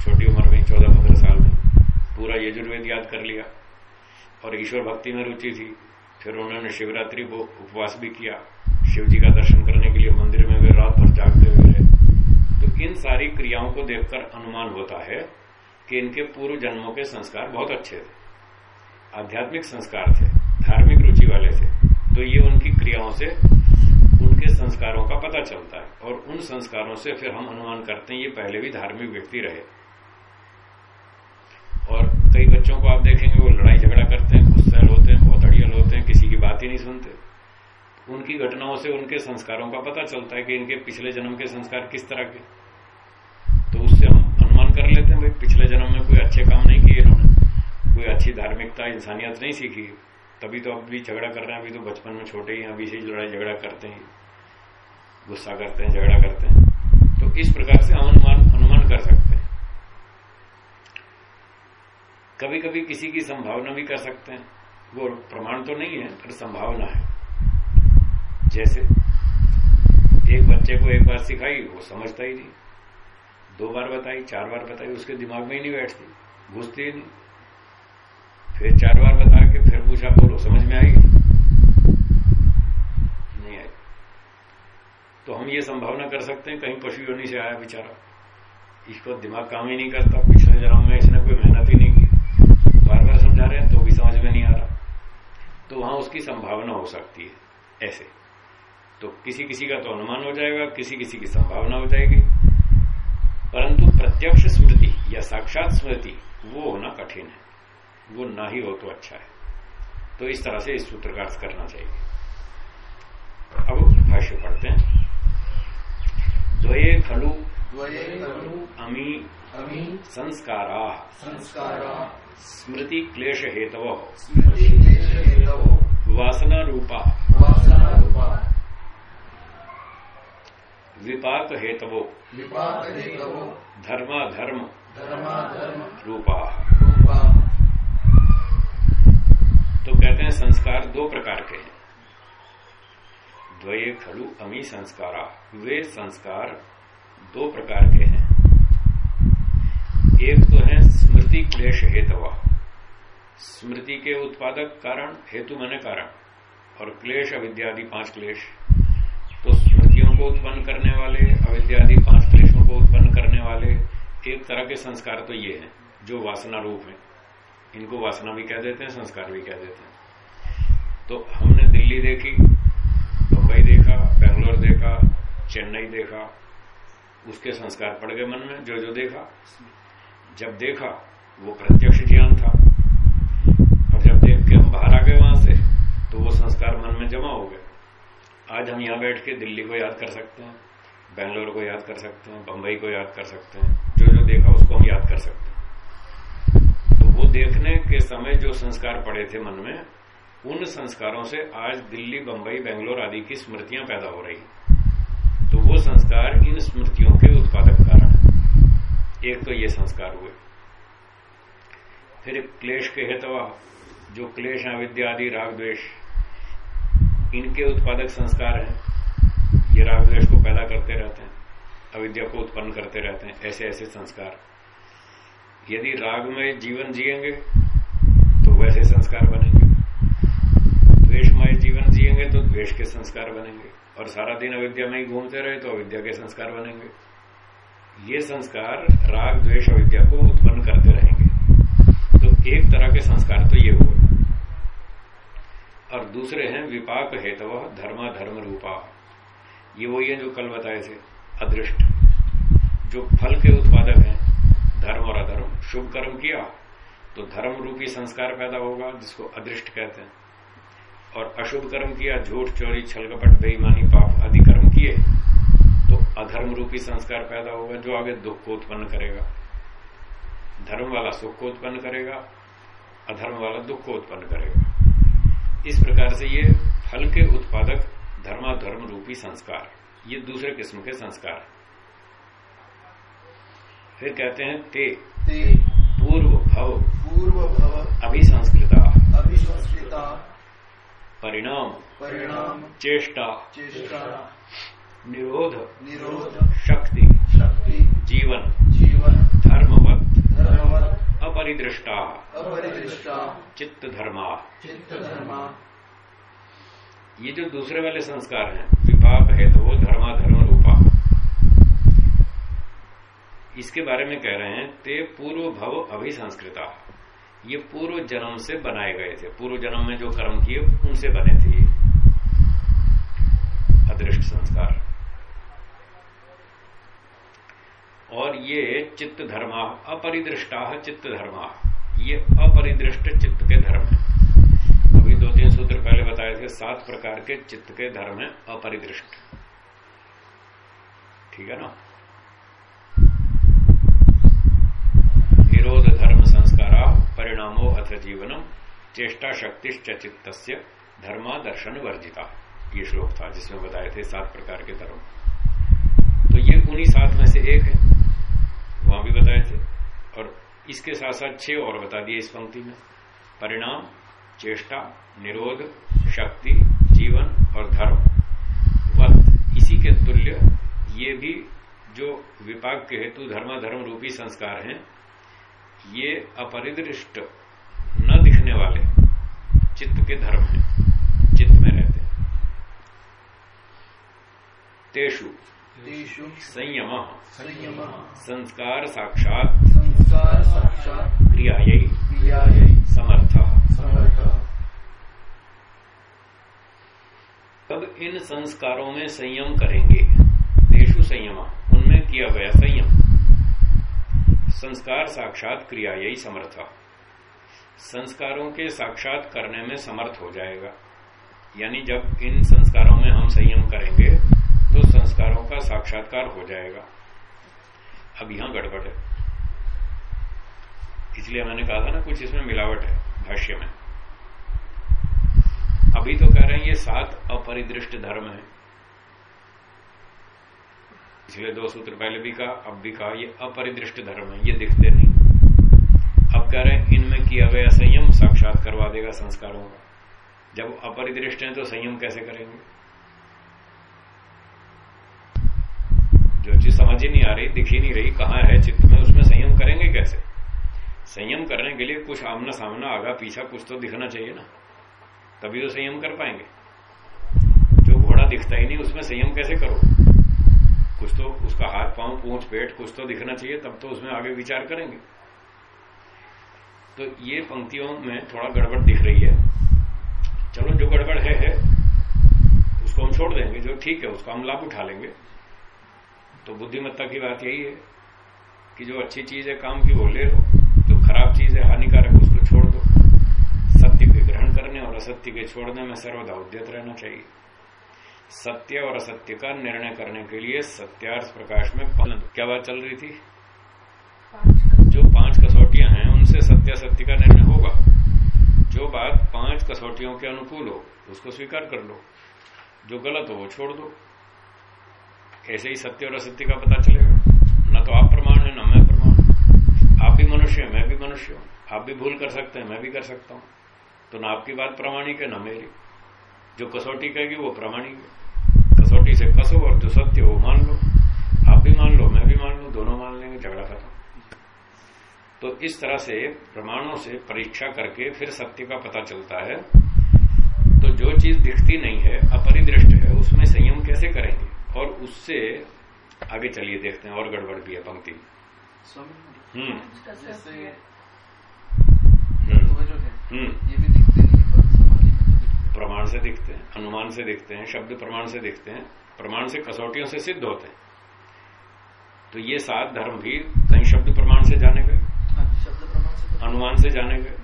Speaker 1: छोटी उम्र में चौदह पंद्रह साल में पूरा यजुर्वेद याद कर लिया। और ईश्वर भक्ति में रुचि थी। फिर उन्होंने शिवरात्रि को उपवास भी किया। शिव जी का दर्शन करने के लिए मंदिर में वे रात भर जागते हुए तो इन सारी क्रियाओं को देखकर अनुमान होता है कि इनके पूर्व जन्मों के संस्कार बहुत अच्छे थे। आध्यात्मिक संस्कार थे, धार्मिक रुचि वाले थे। तो ये उनकी क्रियाओं से, उनके संस्कारों का पता चलता है। और उन संस्कारों से फिर हम अनुमान करते हैं, ये पहले भी धार्मिक व्यक्ति रहे। और कई बच्चों को आप देखेंगे, वो लड़ाई झगड़ा करते हैं, गुस्सेल होते हैं, बहुत अड़ियल होते हैं, किसी की बात ही नहीं सुनते। उनकी घटनाओं से उनके संस्कारों का पता चलता है कि इनके पिछले जन्म के संस्कार किस तरह के अनुमान कर लेते हैं। भाई, पिछले जन्म में कोई अच्छे काम नहीं किए इन्होंने। कोई अच्छी धार्मिकता, इंसानियत नहीं सीखी। तभी तो अब झगड़ा कर रहे हैं। अभी तो बचपन में छोटे ही अभी से लड़ाई झगड़ा करते हैं। गुस्सा करते हैं, झगड़ा करते हैं। तो इस प्रकार से हम अनुमान अनुमान कर सकते हैं। कभी कभी किसी की संभावना भी कर सकते हैं। वो प्रमाण तो नहीं है, पर संभावना है। जैसे एक बच्चे को एक बार सिखाई, वो समझता ही नहीं। दो बार बताई, चार बार बताई, उसके दिमाग में ही नहीं बैठती। घुसती ही नहीं। फिर चार बार बता के फिर पूछा, बोलो, समझ में आएगी नहीं आई। तो हम ये संभावना कर सकते हैं, कहीं पशु योनि से आया बेचारा। इसको दिमाग काम ही नहीं करता। पिछले जन्म में इसने कोई मेहनत ही नहीं की। बार बार समझा रहे हैं तो भी समझ में नहीं आ रहा। तो वहाँ उसकी संभावना हो सकती है, ऐसे। तो किसी किसी का तो अनुमान हो जाएगा किसी किसी की संभावना हो जाएगी। परंतु प्रत्यक्ष स्मृति या साक्षात स्मृति वो होना कठिन है। वो ना ही हो तो अच्छा है। तो इस तरह से इस सूत्र का अर्थ करना चाहिए। अब भाष्य पढ़ते हैं। द्वये खलु
Speaker 2: द्वये खलु
Speaker 1: अमी
Speaker 2: अमी
Speaker 1: संस्कारा।
Speaker 2: संस्कारा।
Speaker 1: स्मृति क्लेश हेतव।
Speaker 2: स्मृति क्लेश हेतवो।
Speaker 1: वासना रूपा।
Speaker 2: वासना रूपा।
Speaker 1: विपाक हेतवो
Speaker 2: विपाक हेतवो
Speaker 1: धर्माधर्म।
Speaker 2: धर्माधर्म।
Speaker 1: रूपा।
Speaker 2: रूपा।
Speaker 1: तो कहते हैं संस्कार दो प्रकार के हैं। द्वये खलु अमी संस्कारा। वे संस्कार दो प्रकार के हैं। एक तो है स्मृति क्लेश हेतवा। स्मृति के उत्पादक कारण हेतु मने कारण। और क्लेश अविद्यादि पाँच क्लेश। को उत्पन्न करने वाले अविद्या आदि पाँच क्लेशों को उत्पन्न करने वाले, एक तरह के संस्कार तो ये हैं, जो वासना रूप है। इनको वासना भी कह देते हैं, संस्कार भी कह देते हैं। तो हमने दिल्ली देखी मुंबई देखा, बेंगलोर देखा, चेन्नई देखा, उसके संस्कार पड़ गए मन में जो जो देखा। जब देखा, वो प्रत्यक्ष ज्ञान था। और जब देख के हम बाहर आ गए वहाँ से तो वो संस्कार मन में जमा हो गए। आज हम यहाँ बैठ के दिल्ली को याद कर सकते हैं, बेंगलोर को याद कर सकते हैं, बंबई को याद कर सकते हैं। जो जो देखा उसको हम याद कर सकते हैं। तो वो देखने के समय जो संस्कार पड़े थे मन में, उन संस्कारों से आज दिल्ली, बंबई, बेंगलोर आदि की स्मृतियाँ पैदा हो रही तो वो संस्कार इन स्मृतियों के उत्पादक कारण एक तो ये संस्कार हुए। फिर क्लेश के हेतवा जो क्लेश है विद्या आदि, राग, द्वेष इनके उत्पादक संस्कार हैं। ये राग द्वेष को पैदा करते रहते हैं, अविद्या को उत्पन्न करते रहते हैं ऐसे ऐसे संस्कार। यदि राग में जीवन जिएँगे तो वैसे संस्कार बनेंगे। द्वेषमय जीवन जिएँगे तो द्वेष के संस्कार बनेंगे। और सारा दिन अविद्या में ही घूमते रहे तो अविद्या के संस्कार बनेंगे। ये संस्कार राग, द्वेष, अविद्या को उत्पन्न करते रहेंगे। तो एक तरह के संस्कार तो ये हुए। और दूसरे हैं विपाक हेतव धर्मा धर्म रूपा ये वही है जो कल बताए थे, अदृष्ट। जो फल के उत्पादक हैं, धर्म और अधर्म। शुभ कर्म किया तो धर्म रूपी संस्कार पैदा होगा, जिसको अदृष्ट कहते हैं। और अशुभ कर्म किया, झूठ, चोरी, छलकपट, बेईमानी, पाप आदि कर्म किए तो अधर्म रूपी संस्कार पैदा होगा, जो आगे दुख को उत्पन्न करेगा। धर्म वाला सुख को उत्पन्न करेगा, अधर्म वाला दुख को उत्पन्न करेगा। इस प्रकार से ये फल के उत्पादक धर्माधर्म रूपी संस्कार ये दूसरे किस्म के संस्कार फिर कहते हैं ते
Speaker 2: ते।
Speaker 1: पूर्व भव
Speaker 2: पूर्व भव
Speaker 1: अभिसंस्कृता।
Speaker 2: अभिसंस्कृता।
Speaker 1: परिणाम
Speaker 2: परिणाम।
Speaker 1: चेष्टा।
Speaker 2: चेष्टा।
Speaker 1: निरोध।
Speaker 2: निरोध।
Speaker 1: शक्ति।
Speaker 2: शक्ति।
Speaker 1: जीवन।
Speaker 2: जीवन।
Speaker 1: अपरिदृष्टा।
Speaker 2: अपरिदृष्टा।
Speaker 1: चित्त धर्मा
Speaker 2: चित्त धर्मा
Speaker 1: ये जो दूसरे वाले संस्कार हैं विपाक है तो वो धर्मा धर्म रूपा। इसके बारे में कह रहे हैं ते पूर्व भव अभिसंस्कृता। ये पूर्व जन्म से बनाए गए थे। पूर्व जन्म में जो कर्म किए उनसे बने थे अदृष्ट संस्कार। और ये चित्त धर्मा अपरिदृष्टा चित्त धर्मा ये अपरिदृष्ट चित्त के धर्म है। अभी दो तीन सूत्र पहले बताए थे, सात प्रकार के चित्त के धर्म है, अपरिदृष्ट। ठीक है ना? निरोध धर्म संस्कारा परिणामो अथ जीवनम, चेष्टा शक्तिश्च चित्त धर्मा दर्शन वर्जिता। ये श्लोक था जिसमें बताए थे सात प्रकार के धर्म। तो ये उन्हीं सात में से एक है। वहाँ भी बताए थे। और इसके साथ साथ छह और बता दिए इस पंक्ति में। परिणाम, चेष्टा, निरोध, शक्ति, जीवन और धर्म। वह इसी के तुल्य। ये भी जो विपाक के हेतु धर्माधर्म रूपी संस्कार हैं, ये अपरिदृष्ट न दिखने वाले चित्त के धर्म हैं, चित्त में रहते हैं। तेषु संयम।
Speaker 2: संयम।
Speaker 1: संस्कार साक्षात
Speaker 2: संस्कार साक्षात
Speaker 1: क्रियायै
Speaker 2: क्रियायै
Speaker 1: समर्थ।
Speaker 2: समर्थ।
Speaker 1: तब इन संस्कारों में संयम करेंगे? देशु संयम। उनमें किया गया संयम। संस्कार साक्षात क्रिया यही समर्थ। संस्कारों के साक्षात करने में समर्थ हो जाएगा। यानी जब इन संस्कारों में हम संयम करेंगे संस्कारों का साक्षात्कार हो जाएगा। अब यहाँ गड़बड़ है। इसलिए मैंने कहा था ना, कुछ इसमें मिलावट है, भाष्य में। अभी तो कह रहे हैं, ये सात अपरिदृष्ट धर्म है। इसलिए दो सूत्र पहले भी कहा, अब भी कहा, ये अपरिदृष्ट धर्म है, ये दिखते नहीं। अब कह रहे हैं, इनमें किया गया संयम साक्षात करवा देगा संस्कारों का। जब अपरिदृष्ट है तो संयम कैसे करेंगे? जो चीज़ समझ ही नहीं आ रही दिख ही नहीं रही कहाँ है चित्त में उसमें संयम करेंगे कैसे? संयम करने के लिए कुछ आमना सामना आगा पीछा कुछ तो दिखना चाहिए ना। तभी तो संयम कर पाएँगे। जो घोड़ा दिखता ही नहीं उसमें संयम कैसे करो? कुछ तो उसका हाथ पाँव पूछ पेट कुछ तो दिखना चाहिए तब तो उसमें आगे विचार करेंगे। तो ये पंक्तियों में थोड़ा गड़बड़ दिख रही है। चलो जो गड़बड़ है, है उसको हम छोड़ देंगे जो ठीक है उसका हम लाभ उठा लेंगे। तो बुद्धिमत्ता की बात यही है कि जो अच्छी चीज़ है काम की वो ले लो, जो खराब चीज़ है, हानिकारक, उसको छोड़ दो। सत्य के ग्रहण करने और असत्य के छोड़ने में सर्वदा उद्यत रहना चाहिए। सत्य और असत्य का निर्णय करने के लिए सत्यार्थ प्रकाश में क्या बात चल रही थी? जो पाँच कसौटियाँ हैं, उनसे सत्य सत्य का निर्णय होगा। जो बात पाँच कसौटियों के अनुकूल हो, उसको स्वीकार कर लो। जो गलत हो, वो छोड़ दो। ऐसे ही सत्य और असत्य का पता चलेगा। न तो आप प्रमाण है, न मैं प्रमाण आप भी मनुष्य है, मैं भी मनुष्य हूँ। आप भी भूल कर सकते हैं, मैं भी कर सकता हूँ। तो ना आपकी बात प्रमाणिक है, ना मेरी। जो कसौटी कहेगी, वो प्रमाणिक है। कसौटी से कसो और जो सत्य वो मान लो। आप भी मान लो, मैं भी मान लो, दोनों मान लेंगे, झगड़ा खत्म। तो इस तरह से प्रमाणों से परीक्षा करके फिर सत्य का पता चलता है। तो जो चीज़ दिखती नहीं है, अपरिदृष्ट है, उसमें संयम कैसे करेंगे? और उससे आगे चलिए देखते हैं और गड़बड़ भी है पंक्ति। हम्म। हम्म।
Speaker 2: जो
Speaker 1: हम्म।
Speaker 2: ये भी दिखते नहीं पर समाधि में तो
Speaker 1: प्रमाण से दिखते हैं अनुमान से दिखते हैं शब्द प्रमाण से दिखते हैं प्रमाण से कसौटियों से सिद्ध होते हैं। तो ये सात धर्म भी कहीं शब्द प्रमाण से जाने गए।
Speaker 2: हाँ शब्द प्रमाण से तो
Speaker 1: अनुमान से जाने गए।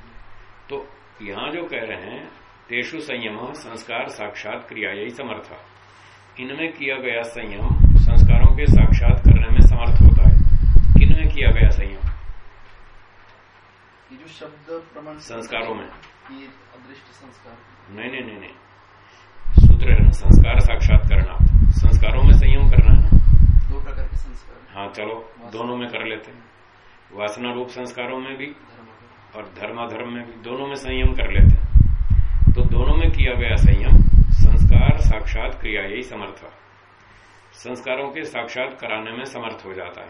Speaker 1: तो यहाँ जो कह रहे हैं तेषु संयम संस्कार साक्षात क्रिया यही समर्थ। इनमें किया गया संयम संस्कारों के साक्षात करने में समर्थ होता है। किन में किया गया संयम?
Speaker 2: ये जो शब्द प्रमाण
Speaker 1: संस्कारों में।
Speaker 2: ये अदृष्ट संस्कार।
Speaker 1: नहीं नहीं नहीं नहीं। सूत्र है ना संस्कार साक्षात करना। संस्कारों में संयम करना है
Speaker 2: दो प्रकार के संस्कार।
Speaker 1: हाँ चलो दोनों में कर लेते हैं। वासना रूप संस्कारों में भी
Speaker 2: धर्म
Speaker 1: और धर्माधर्म में भी दोनों में संयम कर लेते हैं। तो दोनों में किया गया संयम संस्कार साक्षात क्रिया यही समर्थ संस्कारों के साक्षात कराने में समर्थ हो जाता है।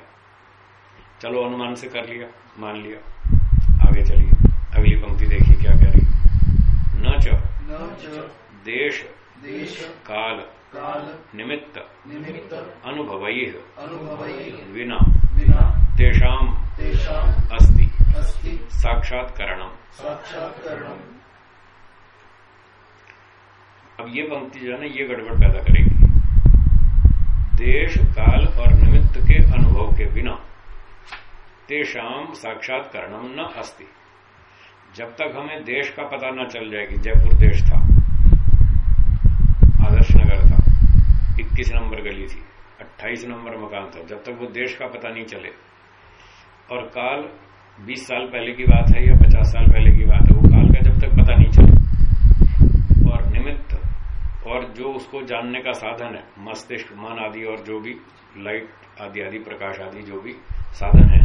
Speaker 1: चलो अनुमान से कर लिया मान लिया। आगे चलिए। अगली पंक्ति देखिए क्या कह रही न च। देश।
Speaker 2: देश।
Speaker 1: काल।
Speaker 2: काल।
Speaker 1: निमित्त।
Speaker 2: निमित्त।
Speaker 1: अनुभवै। विना। तेषाम। अस्ति। साक्षात्करणम्। अब ये पंक्ति जो है ना, ये गड़बड़ पैदा करेगी। देश काल और निमित्त के अनुभव के बिना तेषाम साक्षात्करणम न अस्ति। जब तक हमें देश का पता न चल जाए कि जयपुर देश था, आदर्श नगर था 21 नंबर गली थी 28 नंबर मकान था, जब तक वो देश का पता नहीं चले। और काल 20 साल पहले की बात है या 50 साल पहले की बात है वो काल का जब तक पता नहीं चले और निमित्त और जो उसको जानने का साधन है, मस्तिष्क, मन आदि और जो भी लाइट आदि आदि, प्रकाश आदि जो भी साधन है,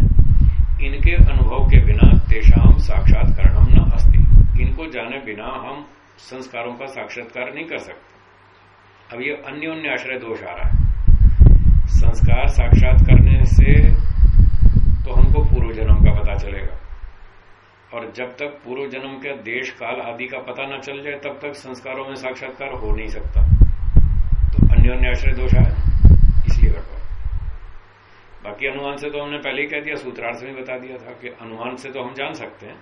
Speaker 1: इनके अनुभव के बिना तेषाम साक्षात्करणम न अस्ति। इनको जाने बिना हम संस्कारों का साक्षात्कार नहीं कर सकते। अब ये अन्योन्य आश्रय दोष आ रहा है। संस्कार साक्षात करने से तो हमको पूर्व जन्म का पता चलेगा। और जब तक पूर्व जन्म के देश, काल आदि का पता न चल जाए, तब तक संस्कारों में साक्षात्कार हो नहीं सकता। तो अन्योन्य आश्रय दोष आया इसलिए गड़बड़ बाकी अनुमान से तो हमने पहले ही कह दिया, सूत्रार्थ में बता दिया था कि अनुमान से तो हम जान सकते हैं,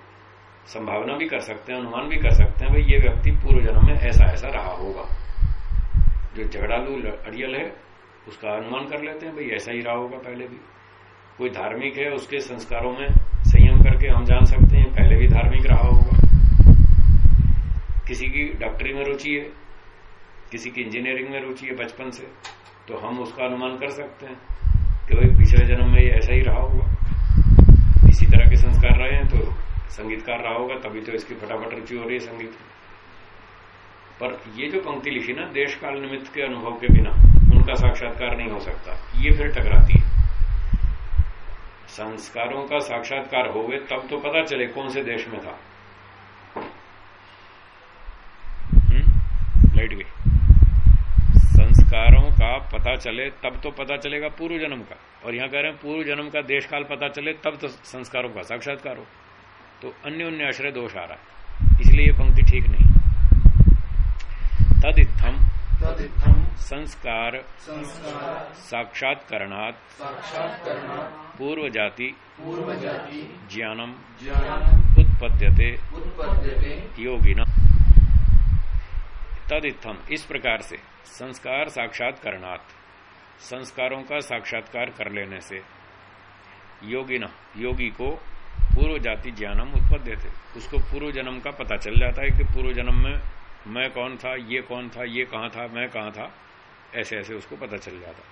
Speaker 1: संभावना भी कर सकते हैं, अनुमान भी कर सकते हैं, भाई ये व्यक्ति पूर्व जन्म में ऐसा ऐसा रहा होगा। जो झगड़ालू अड़ियल है, उसका अनुमान कर लेते हैं, भाई ऐसा ही रहा होगा पहले भी। कोई धार्मिक है, उसके संस्कारों में करके हम जान सकते हैं, पहले भी धार्मिक रहा होगा। किसी की डॉक्टरी में रुचि है, किसी की इंजीनियरिंग में रुचि है बचपन से तो हम उसका अनुमान कर सकते हैं कि भाई पिछले जन्म में ऐसा ही रहा होगा। इसी तरह के संस्कार रहे हैं तो संगीतकार रहा होगा, तभी तो इसकी फटाफट रुचि हो रही है संगीत पर ये जो पंक्ति लिखी ना देश काल निमित्त के अनुभव के बिना, उनका साक्षात्कार नहीं हो सकता। ये फिर टकराती है। संस्कारों का साक्षात्कार हो गए, तब तो पता चले कौन से देश में था। लाइट गई संस्कारों का पता चले, तब तो पता चलेगा पूर्व जन्म का। और यहाँ कह रहे हैं, पूर्व जन्म का देश काल पता चले, तब तो संस्कारों का साक्षात्कार हो। तो अन्य अन्य आश्रय दोष आ रहा है। इसलिए ये पंक्ति ठीक नहीं। तद तदित्थम संस्कार साक्षात्णात् पूर्व जाति ज्ञानम उत्पद्यते योगिना तदित्थम इस प्रकार से संस्कार साक्षात्णात् संस्कारों का साक्षात्कार कर लेने से योगी योगी को पूर्व जाति ज्ञानम उत्पद्य थे उसको पूर्व जन्म का पता चल जाता है कि पूर्व जन्म में मैं कौन था ये कौन था ये कहाँ था मैं कहाँ था ऐसे ऐसे उसको पता चल जाता।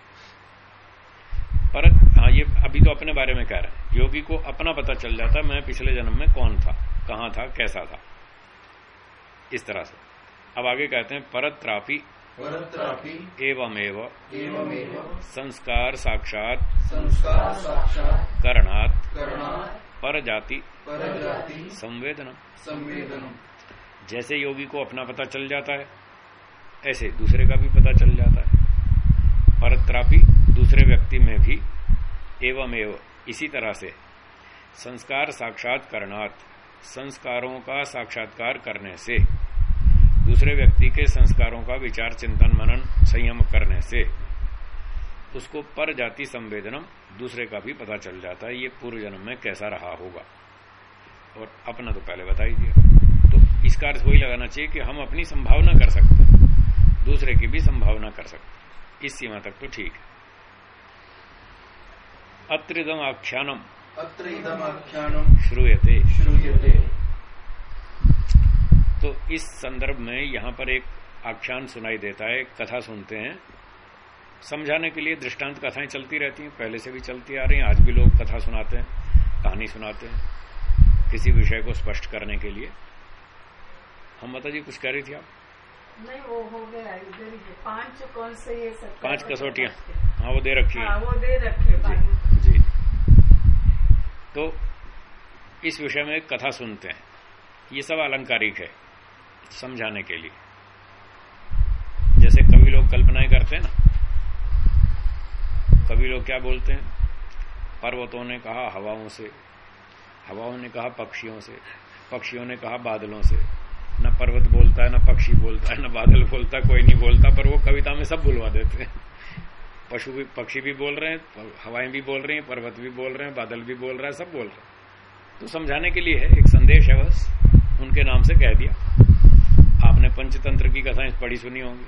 Speaker 1: पर हाँ ये अभी तो अपने बारे में कह रहे हैं। योगी को अपना पता चल जाता मैं पिछले जन्म में कौन था कहाँ था कैसा था। इस तरह से। अब आगे कहते हैं परत्रापि एवं एवं संस्कार साक्षात संस्कार साक्षात करणात पर जाति संवेदन संवेदन जैसे योगी को अपना पता चल जाता है, ऐसे दूसरे का भी पता चल जाता है। परत्रापि दूसरे व्यक्ति में भी एवं एवं, इसी तरह से। संस्कार साक्षात संस्कारों का साक्षात्कार करने से, दूसरे व्यक्ति के संस्कारों का विचार, चिंतन, मनन, संयम करने से, उसको पर जाति संवेदनम दूसरे का भी पता चल जाता है, ये पूर्व जन्म में कैसा रहा होगा। और अपना तो पहले बता ही दिया। इसका अर्थ वही लगाना चाहिए कि हम अपनी संभावना कर सकते हैं। दूसरे की भी संभावना कर सकते इस सीमा तक तो ठीक है। अत्रिदम आख्यानम।
Speaker 2: अत्रिदम आख्यानम।
Speaker 1: श्रूयते।
Speaker 2: श्रूयते।
Speaker 1: तो इस संदर्भ में यहाँ पर एक आख्यान सुनाई देता है कथा सुनते हैं। समझाने के लिए दृष्टांत कथाएँ चलती रहती हैं पहले से भी चलती आ रही हैं आज भी लोग कथा सुनाते हैं कहानी सुनाते हैं किसी विषय को स्पष्ट करने के लिए। हम माता जी कुछ कह रही थी आप?
Speaker 3: नहीं वो हो गया इधर ही पाँच कौन से ये सब
Speaker 1: पाँच कसौटियाँ। हाँ? वो दे रखी है।
Speaker 3: हाँ, वो दे रखे
Speaker 1: जी, जी। तो इस विषय में कथा सुनते हैं। ये सब अलंकारिक है समझाने के लिए। जैसे कभी लोग कल्पनाएँ करते हैं ना। कभी लोग क्या बोलते हैं? पर्वतों ने कहा हवाओं से हवाओं ने कहा पक्षियों से पक्षियों ने कहा बादलों से। न पर्वत बोलता है, न पक्षी बोलता है, न बादल बोलता, कोई नहीं बोलता, पर वो कविता में सब बुलवा देते हैं। पशु भी, पक्षी भी बोल रहे हैं, हवाएँ भी बोल रही हैं, पर्वत भी बोल रहे हैं, बादल भी बोल रहा है, सब बोल रहे हैं। तो समझाने के लिए है, एक संदेश है बस, उनके नाम से कह दिया। आपने पंचतंत्र की कथाएँ पढ़ी सुनी होंगी।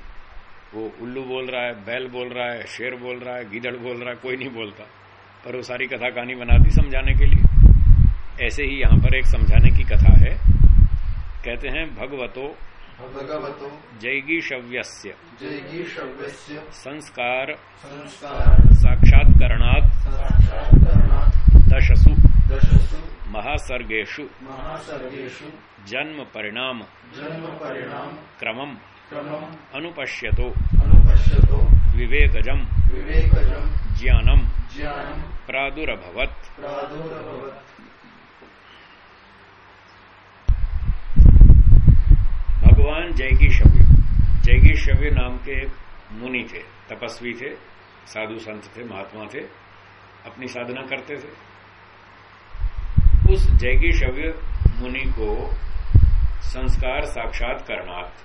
Speaker 1: वो उल्लू बोल रहा है, बैल बोल रहा है, शेर बोल रहा है, गीदड़ बोल रहा है, कोई नहीं बोलता। पर वो सारी कथा कहानी बनाती समझाने के लिए। ऐसे ही यहाँ पर एक समझाने की कथा है। कहते हैं भगवतो।
Speaker 2: भगवतो।
Speaker 1: संस्कार।
Speaker 2: संस्कार।
Speaker 1: साक्षात्णात्
Speaker 2: साक्षात्कारणात्।
Speaker 1: दशसु।
Speaker 2: दशसु। महासर्गेषु।
Speaker 1: जन्म परिणाम
Speaker 2: जन्म परिणाम
Speaker 1: क्रमम।
Speaker 2: क्रमम।
Speaker 1: अनुपश्यतो।
Speaker 2: अनुपश्यतो।
Speaker 1: विवेकजम।
Speaker 2: विवेकजम।
Speaker 1: ज्ञानम।
Speaker 2: ज्ञानम।
Speaker 1: प्रादुरभवत्।
Speaker 2: प्रादुरभवत्।
Speaker 1: भगवान जैगी शव्य नाम के एक मुनि थे, तपस्वी थे, साधु संत थे, महात्मा थे, अपनी साधना करते थे। उस जैगी शव्य मुनि को संस्कार साक्षात करनाथ,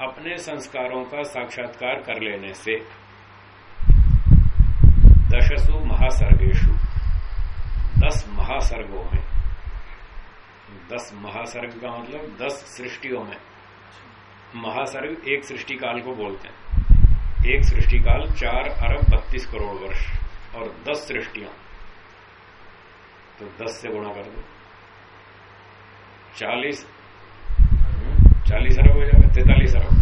Speaker 1: अपने संस्कारों का साक्षात्कार कर लेने से दशसु महासर्गेशु दस महासर्गों में दस महासर्ग का मतलब दस सृष्टियों में। महासर्ग एक सृष्टि काल को बोलते हैं। एक सृष्टि काल चार अरब बत्तीस करोड़ वर्ष और दस सृष्टियाँ। तो दस से गुणा कर दो। चालीस चालीस अरब हो जाएगा, तैतालीस अरब।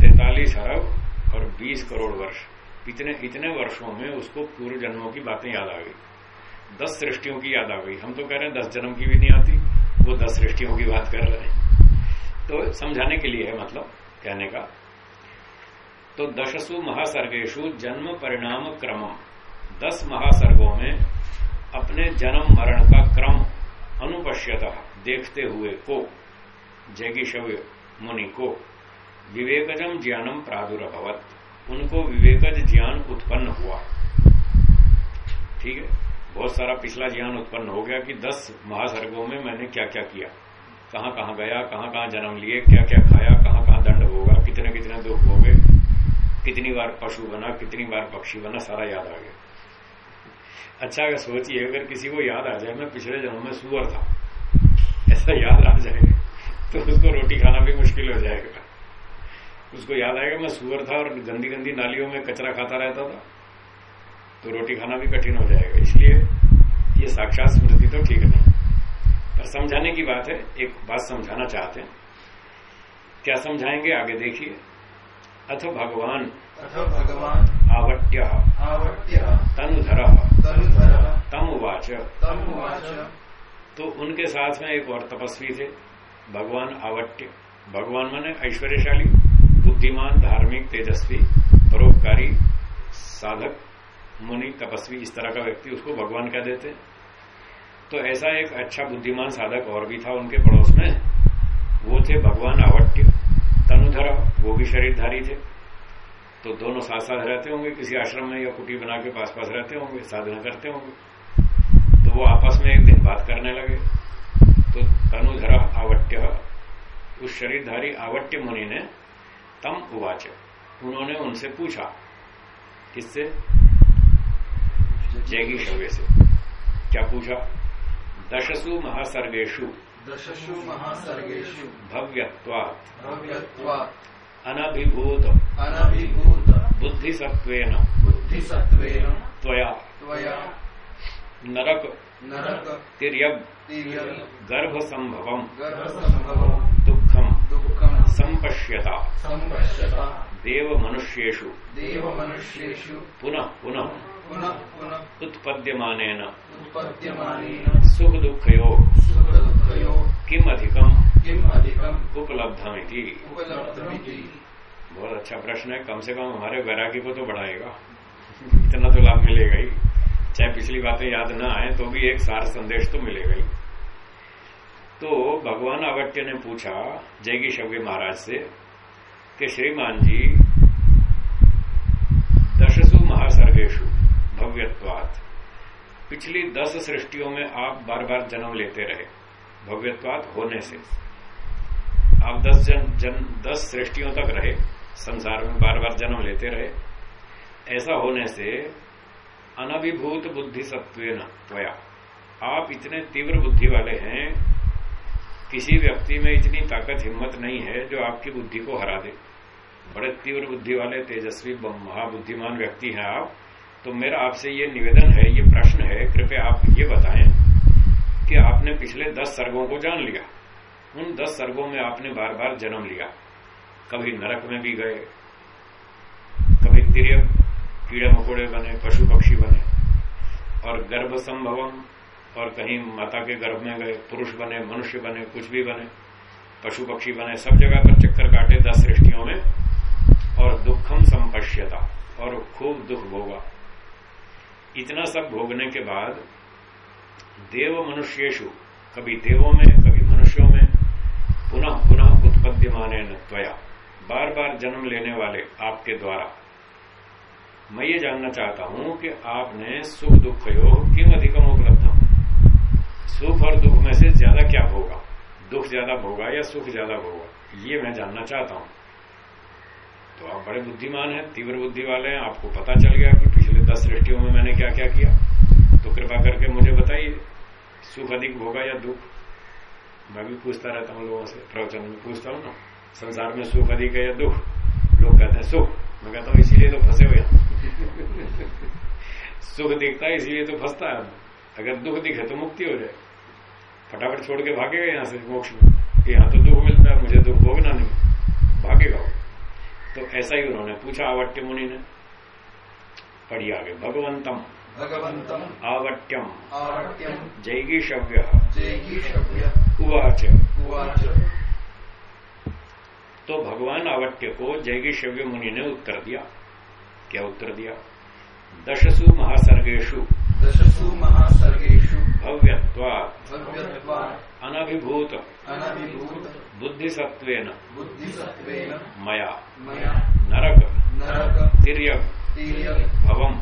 Speaker 1: तैतालीस अरब और बीस करोड़ वर्ष। इतने इतने वर्षों में उसको पूर्व जन्मों की बातें याद आ गई। दस सृष्टियों की याद आ गई। हम तो कह रहे हैं दस जन्म की भी नहीं आती। वो दस सृष्टियों की बात कर रहे हैं। तो समझाने के लिए है मतलब कहने का। तो दशसु महासर्गेशु जन्म परिणाम क्रम दस महासर्गों में अपने जन्म मरण का क्रम अनुपश्यत देखते हुए को जैगिशव्य मुनि को विवेकजम ज्ञानम प्रादुर्भवत। उनको विवेकज ज्ञान उत्पन्न हुआ। ठीक है? बहुत सारा पिछला ज्ञान उत्पन्न हो गया कि दस महासर्गों में मैंने क्या क्या। किया कहाँ कहाँ गया कहाँ कहाँ जन्म लिए क्या क्या खाया कहाँ कहाँ दंड होगा कितने कितने दुख हो गए कितनी बार पशु बना, कितनी बार पक्षी बना, सारा याद आ गया। अच्छा अगर सोचिए, अगर किसी को याद आ जाए, मैं पिछले जन्म में सुअर था। ऐसा याद आ जाए तो उसको रोटी खाना भी मुश्किल हो जाएगा। उसको याद आएगा, मैं सुअर था और गंदी गंदी नालियों में कचरा खाता रहता था। तो रोटी खाना भी कठिन हो जाएगा। इसलिए ये साक्षात स्मृति तो ठीक नहीं। पर समझाने की बात है एक बात समझाना चाहते हैं। क्या समझाएँगे? आगे देखिए। अथ भगवान
Speaker 2: अथ भगवान
Speaker 1: आवट्य
Speaker 2: आवट्य
Speaker 1: तनुधर।
Speaker 2: तनुधर।
Speaker 1: तम उवाच
Speaker 2: तम उवाच
Speaker 1: तो उनके साथ में एक और तपस्वी थे भगवान आवट्य भगवान माने ऐश्वर्यशाली बुद्धिमान धार्मिक तेजस्वी परोपकारी साधक मुनि तपस्वी इस तरह का व्यक्ति उसको भगवान कह देते। तो ऐसा एक अच्छा बुद्धिमान साधक और भी था उनके पड़ोस में। वो थे भगवान आवट्य तनुधर, वो भी शरीरधारी थे। तो दोनों साथ साथ रहते होंगे, किसी आश्रम में या कुटी बना के पास पास रहते होंगे, साधना करते होंगे। तो वो आपस में एक दिन बात करने लगे। तो तनुधर आवट्य उस शरीरधारी आवट्य मुनि ने तम उवाच। उन्होंने उनसे पूछा, किससे? जैगी शव्य से क्या पूछा? दशसु महासर्गेशु
Speaker 2: दशसु महासर्गेषु।
Speaker 1: भव्यत्वात्।
Speaker 2: भव्यत्वात्।
Speaker 1: अनभिभूत
Speaker 2: अनभिभूत
Speaker 1: बुद्धिसत्वेन
Speaker 2: बुद्धिसत्त्वेन।
Speaker 1: त्वया।
Speaker 2: त्वया।
Speaker 1: नरक।
Speaker 2: नरक।
Speaker 1: तिर्यग गर्भ संभवम
Speaker 2: गर्भसम्भवम्।
Speaker 1: दुखम।
Speaker 2: दुःखम्।
Speaker 1: संपश्यता देव मनुष्येषु
Speaker 2: देवमनुष्येषु।
Speaker 1: पुनः पुनः
Speaker 2: पुनः।
Speaker 1: उत्पद्यमानेन। सुख दुखयो
Speaker 2: सुखदुःखयो।
Speaker 1: किम उपलब्धमिति। बहुत अच्छा प्रश्न है। कम से कम हमारे वैरागी को तो बढ़ाएगा। इतना तो लाभ मिलेगा ही। चाहे पिछली बातें याद ना आए तो भी एक सार संदेश तो मिलेगा ही। तो भगवान अवट्य ने पूछा जयगी शव्य महाराज से कि श्रीमान जी दशसु महासर्गेशु भव्यत्वात। पिछली दस सृष्टियों में आप बार बार जन्म लेते रहे। भव्यत्वात होने से। आप दस जन, जन दस सृष्टियों तक रहे। संसार में बार बार जन्म लेते रहे। ऐसा होने से अनभिभूत बुद्धि सत्व त्वया। आप इतने तीव्र बुद्धि वाले हैं किसी व्यक्ति में इतनी ताकत हिम्मत नहीं है जो आपकी बुद्धि को हरा दे। बड़े तीव्र बुद्धि वाले तेजस्वी महाबुद्धिमान व्यक्ति हैं आप। तो मेरा आपसे ये निवेदन है, ये प्रश्न है, कृपया आप ये बताएँ कि आपने पिछले दस सर्गों को जान लिया। उन दस सर्गों में आपने बार बार जन्म लिया। कभी नरक में भी गए, कभी तिरक कीड़े मकोड़े बने पशु पक्षी बने, और गर्भ संभवम और कहीं माता के गर्भ में गए, पुरुष बने, मनुष्य बने, कुछ भी बने पशु पक्षी बने, सब जगह पर चक्कर काटे दस सृष्टियों में, और दुखम संपश्यता, और खूब दुख भोगा। इतना सब भोगने के बाद देव मनुष्येशु कभी देवों में, कभी मनुष्यों में, पुनः पुनः उत्पद्यमाने त्वया। बार बार जन्म लेने वाले आपके द्वारा। मैं ये जानना चाहता हूँ कि आपने सुख दुख योग किम अधिकम उपलब्ध सुख और दुख में से ज़्यादा क्या होगा दुख ज़्यादा भोगा या सुख ज़्यादा भोगा? ये मैं जानना चाहता हूँ। तो आप बड़े बुद्धिमान हैं, तीव्र बुद्धि वाले हैं, आपको पता चल गया कि दस सृष्टियों में मैंने क्या क्या किया? तो कृपा करके मुझे बताइए, सुख अधिक भोगा या दुख? मैं भी पूछता रहता हूँ लोगों से, प्रवचन में पूछता हूँ ना, संसार में सुख अधिक है या दुख? लोग कहते हैं सुख, मैं कहता हूँ इसीलिए तो फंसे हुए सुख दिखता है इसीलिए तो फंसता है। अगर दुख दिखे तो मुक्ति हो जाए। फटाफट छोड़ के भागेगा यहाँ से मोक्ष में। यहाँ तो दुख मिलता है, मुझे दुख भोगना नहीं। भागेगा तो ऐसा ही उन्होंने पूछा आवट्य मुनि ने। पढ़िए आगे भगवंतम
Speaker 2: भगवन्तम्
Speaker 1: आवट्यम
Speaker 2: आवट्यम्
Speaker 1: जैगी शव्य
Speaker 2: जैगीषव्य।
Speaker 1: उवाच।
Speaker 2: उवाच।
Speaker 1: तो भगवान आवट्य को जैगी शव्य मुनि ने उत्तर दिया। क्या उत्तर दिया? दशसु महासर्गेशु
Speaker 2: दशसु महासर्गेषु।
Speaker 1: भव्यत्वात्।
Speaker 2: भव्यत्वात्।
Speaker 1: अनभिभूत।
Speaker 2: अनभिभूत।
Speaker 1: बुद्धिसत्वेन
Speaker 2: बुद्धिसत्त्वेन।
Speaker 1: मया।
Speaker 2: मया।
Speaker 1: नरक।
Speaker 2: नरक।
Speaker 1: तिर्यक्। भवम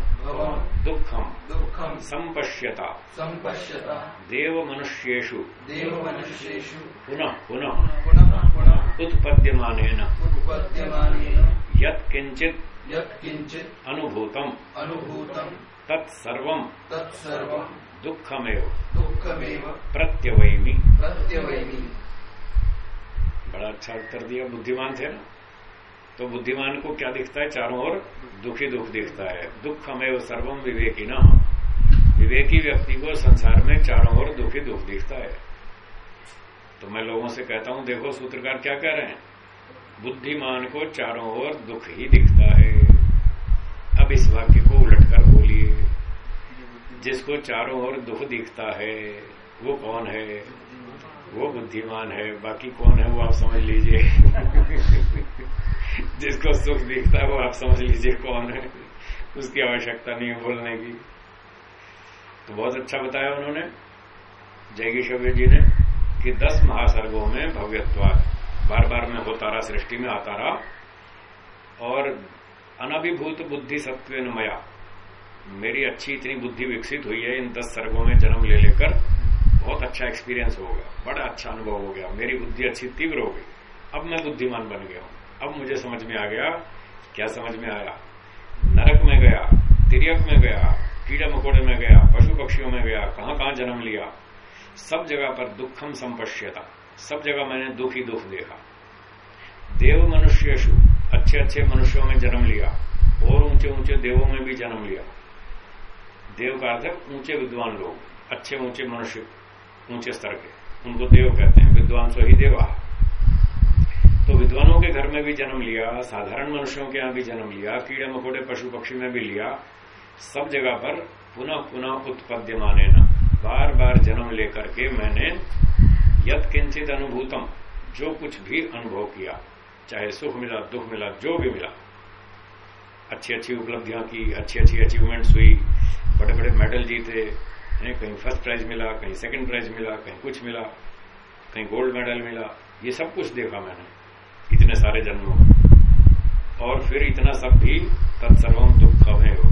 Speaker 1: दुखम
Speaker 2: दुःखम्
Speaker 1: संपश्यता
Speaker 2: सम्पश्यता।
Speaker 1: देव मनुष्येषु
Speaker 2: देवमनुष्येषु।
Speaker 1: पुनः पुनः
Speaker 2: पुनः पुनः।
Speaker 1: उत्पद्यमानेन।
Speaker 2: उत्पद्यमानेन।
Speaker 1: यत्किञ्चित्
Speaker 2: यत्किञ्चित्
Speaker 1: अनुभूतम्।
Speaker 2: अनुभूतम्।
Speaker 1: तत्सर्वम्
Speaker 2: तत्सर्वम्।
Speaker 1: दुःखमेव।
Speaker 2: दुःखमेव।
Speaker 1: प्रत्यवैमि।
Speaker 2: प्रत्यवैमि।
Speaker 1: बड़ा अच्छा उत्तर दिया बुद्धिमान थे ना? तो बुद्धिमान को क्या दिखता है? चारों ओर दुखी दुख दिखता है। दुख हमें वो सर्वम विवेकी ना विवेकी व्यक्ति को संसार में चारों ओर दुखी दुख दिखता है। तो मैं लोगों से कहता हूँ, देखो सूत्रकार क्या कह रहे हैं? बुद्धिमान को चारों ओर दुख ही दिखता है। अब इस वाक्य को उलट कर बोलिए। जिसको चारों ओर दुख दिखता है, वो कौन है? वो बुद्धिमान है। बाकी कौन है वो आप समझ लीजिए। जिसको सुख दिखता है, वो आप समझ लीजिए कौन है। उसकी आवश्यकता नहीं है बोलने की। तो बहुत अच्छा बताया उन्होंने जयगी शव्य जी ने, कि दस महासर्गों में भव्यत्वाद बार बार में होता रहा सृष्टि में आता रहा और अनभिभूत बुद्धि सत्व मया मेरी अच्छी इतनी बुद्धि विकसित हुई है, इन दस सर्गों में जन्म ले लेकर। बहुत अच्छा एक्सपीरियंस हो गया, बड़ा अच्छा अनुभव हो गया। मेरी बुद्धि अच्छी तीव्र हो गई। अब मैं बुद्धिमान बन गया हूँ। अब मुझे समझ में आ गया। क्या समझ में आया? नरक में गया तिरक में गया, कीड़ा मकोड़े में गया, पशु पक्षियों में गया कहाँ कहाँ जन्म लिया? सब जगह पर दुखम संपश्यता। सब जगह मैंने दुख ही दुख देखा। देव मनुष्यशु अच्छे अच्छे मनुष्यों में जन्म लिया और ऊँचे ऊँचे देवों में भी जन्म लिया। देव का अर्थ ऊँचे विद्वान लोग अच्छे ऊँचे मनुष्य, ऊँचे स्तर के। उनको देव कहते हैं, विद्वान सो ही देवा। तो विद्वानों के घर में भी जन्म लिया, साधारण मनुष्यों के यहाँ भी जन्म लिया, कीड़े मकोड़े, पशु पक्षी में भी लिया, सब जगह पर पुनः पुनः उत्पद्यमाने न। बार बार जन्म लेकर के मैंने यद किंचित अनुभूतम जो कुछ भी अनुभव किया, चाहे सुख मिला, दुख मिला, जो भी मिला। अच्छी अच्छी उपलब्धियाँ की, अच्छी अच्छी अचीवमेंट्स हुई, बड़े बड़े मेडल जीते कहीं फ़र्स्ट प्राइज मिला, कहीं सेकंड प्राइज मिला, कहीं कुछ मिला, कहीं गोल्ड मेडल मिला, ये सब कुछ देखा मैंने। इतने सारे जन्मों और फिर इतना सब भी तत्सर्वम दुख में हो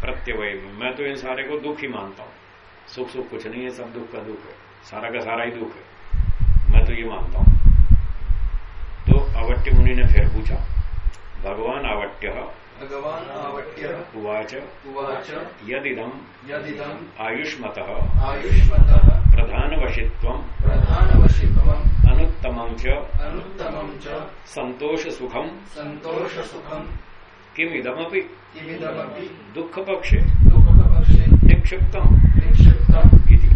Speaker 1: प्रत्यवय मैं तो इन सारे को दुख ही मानता हूँ। सुख सुख कुछ नहीं है, सब दुख का दुख है। सारा का सारा ही दुख है। मैं तो ये मानता हूँ। तो अवट्य मुनि ने फिर पूछा, भगवान आवट्य
Speaker 2: भगवान् आवट्य
Speaker 1: उवाच।
Speaker 2: उवाच
Speaker 1: यदिदम।
Speaker 2: यदिदम्।
Speaker 1: आयुष्मत।
Speaker 2: आयुष्मतः।
Speaker 1: प्रधानवशित्व
Speaker 2: प्रधानवशित्वम्।
Speaker 1: अनुत्तमं च।
Speaker 2: अनुत्तमम् च।
Speaker 1: संतोष सुखम
Speaker 2: सन्तोषसुखम्।
Speaker 1: किमिदमपि।
Speaker 2: किमिदमपि।
Speaker 1: दुख पक्षे
Speaker 2: दुःखपक्षे।
Speaker 1: निक्षिप्तम।
Speaker 2: निक्षिप्तम्।
Speaker 1: इति।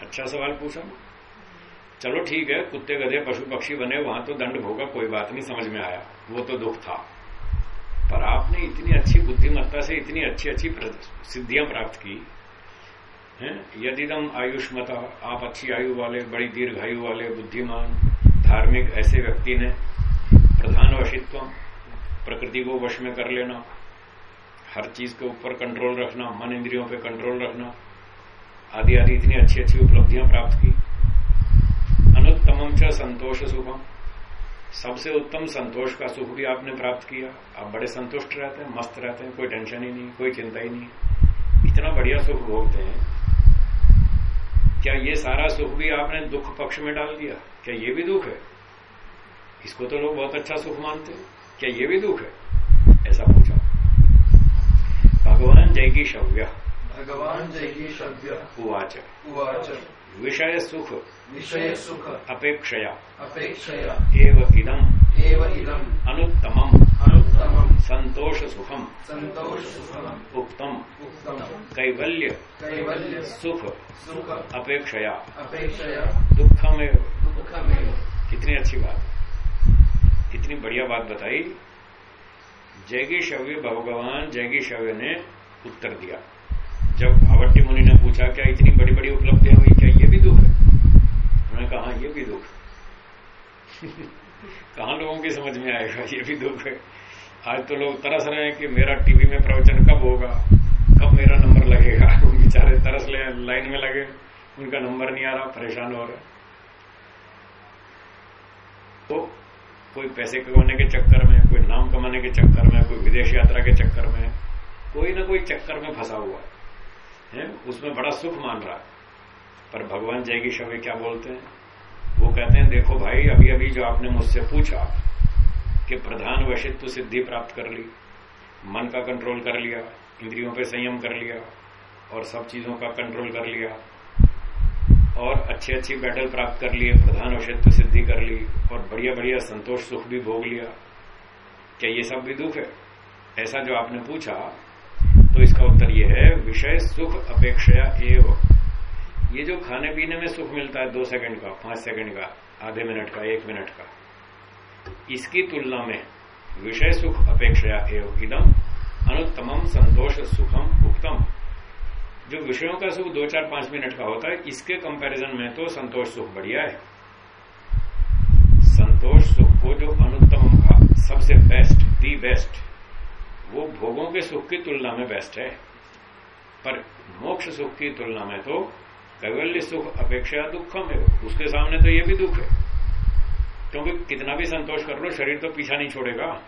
Speaker 1: अच्छा सवाल पूछा। चलो ठीक है, कुत्ते गधे, पशु पक्षी बने, वहाँ तो दंड भोगा, कोई बात नहीं, समझ में आया। वो तो दुख था। पर आपने इतनी अच्छी बुद्धिमत्ता से इतनी अच्छी अच्छी सिद्धियाँ प्राप्त की, हैं? यदिदम आयुष्मता, आप अच्छी आयु वाले, बड़ी दीर्घ आयु वाले, बुद्धिमान, धार्मिक ऐसे व्यक्ति ने प्रधान वशित्व, प्रकृति को वश में कर लेना, हर चीज़ के ऊपर कंट्रोल रखना, मन इंद्रियों पे कंट्रोल रखना, आदि आदि इतनी अच्छी अच्छी उपलब्धियाँ प्राप्त की। अनुत्तमम च संतोष सुखम। सबसे उत्तम संतोष का सुख भी आपने प्राप्त किया। आप बड़े संतुष्ट रहते हैं मस्त रहते हैं कोई टेंशन ही नहीं कोई चिंता ही नहीं। इतना बढ़िया सुख भोगते हैं। क्या ये सारा सुख भी आपने दुख पक्ष में डाल दिया? क्या ये भी दुख है? इसको तो लोग बहुत अच्छा सुख मानते हैं। क्या ये भी दुख है? ऐसा पूछा। भगवान जय की शव्य।
Speaker 2: भगवान् जैगीषव्य
Speaker 1: उवाच।
Speaker 2: उवाच।
Speaker 1: विषय सुख।
Speaker 2: विषयसुख
Speaker 1: अपेक्षया।
Speaker 2: अपेक्षया।
Speaker 1: एव इदम।
Speaker 2: एव इदम्।
Speaker 1: अनुत्तमम।
Speaker 2: अनुत्तमम्।
Speaker 1: संतोष सुखम
Speaker 2: संतोष सुखम
Speaker 1: उक्तम।
Speaker 2: उत्तम
Speaker 1: कैवल्य।
Speaker 2: कैवल्य।
Speaker 1: सुख।
Speaker 2: सुख।
Speaker 1: अपेक्षया।
Speaker 2: अपेक्षया।
Speaker 1: दुखमेव।
Speaker 2: दुःखमेव।
Speaker 1: कितनी अच्छी बात। इतनी बढ़िया बात बताई। जैगी शव्य भगवान जैगी शव्य ने उत्तर दिया। जब आवट्टी मुनि ने पूछा क्या इतनी बड़ी बड़ी उपलब्धियाँ हुई? क्या ये भी दुख है? कहा "हाँ, ये भी दुख। कहा लोगों की समझ में आएगा ये भी दुख है। आज तो लोग तरस रहे हैं कि मेरा टीवी में प्रवचन कब होगा कब मेरा नंबर लगेगा। बेचारे तरस ले लाइन में लगे उनका नंबर नहीं आ रहा परेशान हो रहे तो कोई पैसे कमाने के चक्कर में कोई नाम कमाने के चक्कर में कोई विदेश यात्रा के चक्कर में कोई ना कोई चक्कर में फंसा हुआ है? उसमें बड़ा सुख मान रहा है। पर भगवान जय की शवे क्या बोलते हैं? वो कहते हैं, देखो भाई अभी अभी जो आपने मुझसे पूछा कि प्रधान वशित्व सिद्धि प्राप्त कर ली, मन का कंट्रोल कर लिया, इंद्रियों पे संयम कर लिया, और सब चीज़ों का कंट्रोल कर लिया, और अच्छी अच्छी बैटल प्राप्त कर लिए, प्रधान वशित्व सिद्धि कर ली, और बढ़िया बढ़िया संतोष, सुख भी भोग लिया, क्या ये सब भी दुख है? ऐसा जो आपने पूछा तो इसका उत्तर ये है, विषय सुख अपेक्षा एवं। ये जो खाने पीने में सुख मिलता है, दो सेकंड का, पाँच सेकंड का, आधे मिनट का, एक मिनट का, इसकी तुलना में विषय सुख अपेक्षा एवं इदम अनुत्तमम संतोष सुखम उत्तम जो विषयों का सुख दो चार पाँच मिनट का होता है, इसके कंपैरिजन में तो संतोष सुख बढ़िया है। संतोष सुख को जो अनुत्तम का सबसे बेस्ट दी बेस्ट वो भोगों के सुख की तुलना में बेस्ट है। पर मोक्ष सुख की तुलना में तो कैवल्य सुख, अपेक्षा, दुखम है। उसके सामने तो ये भी दुख है। क्योंकि कितना भी संतोष कर लो, शरीर तो पीछा नहीं छोड़ेगा।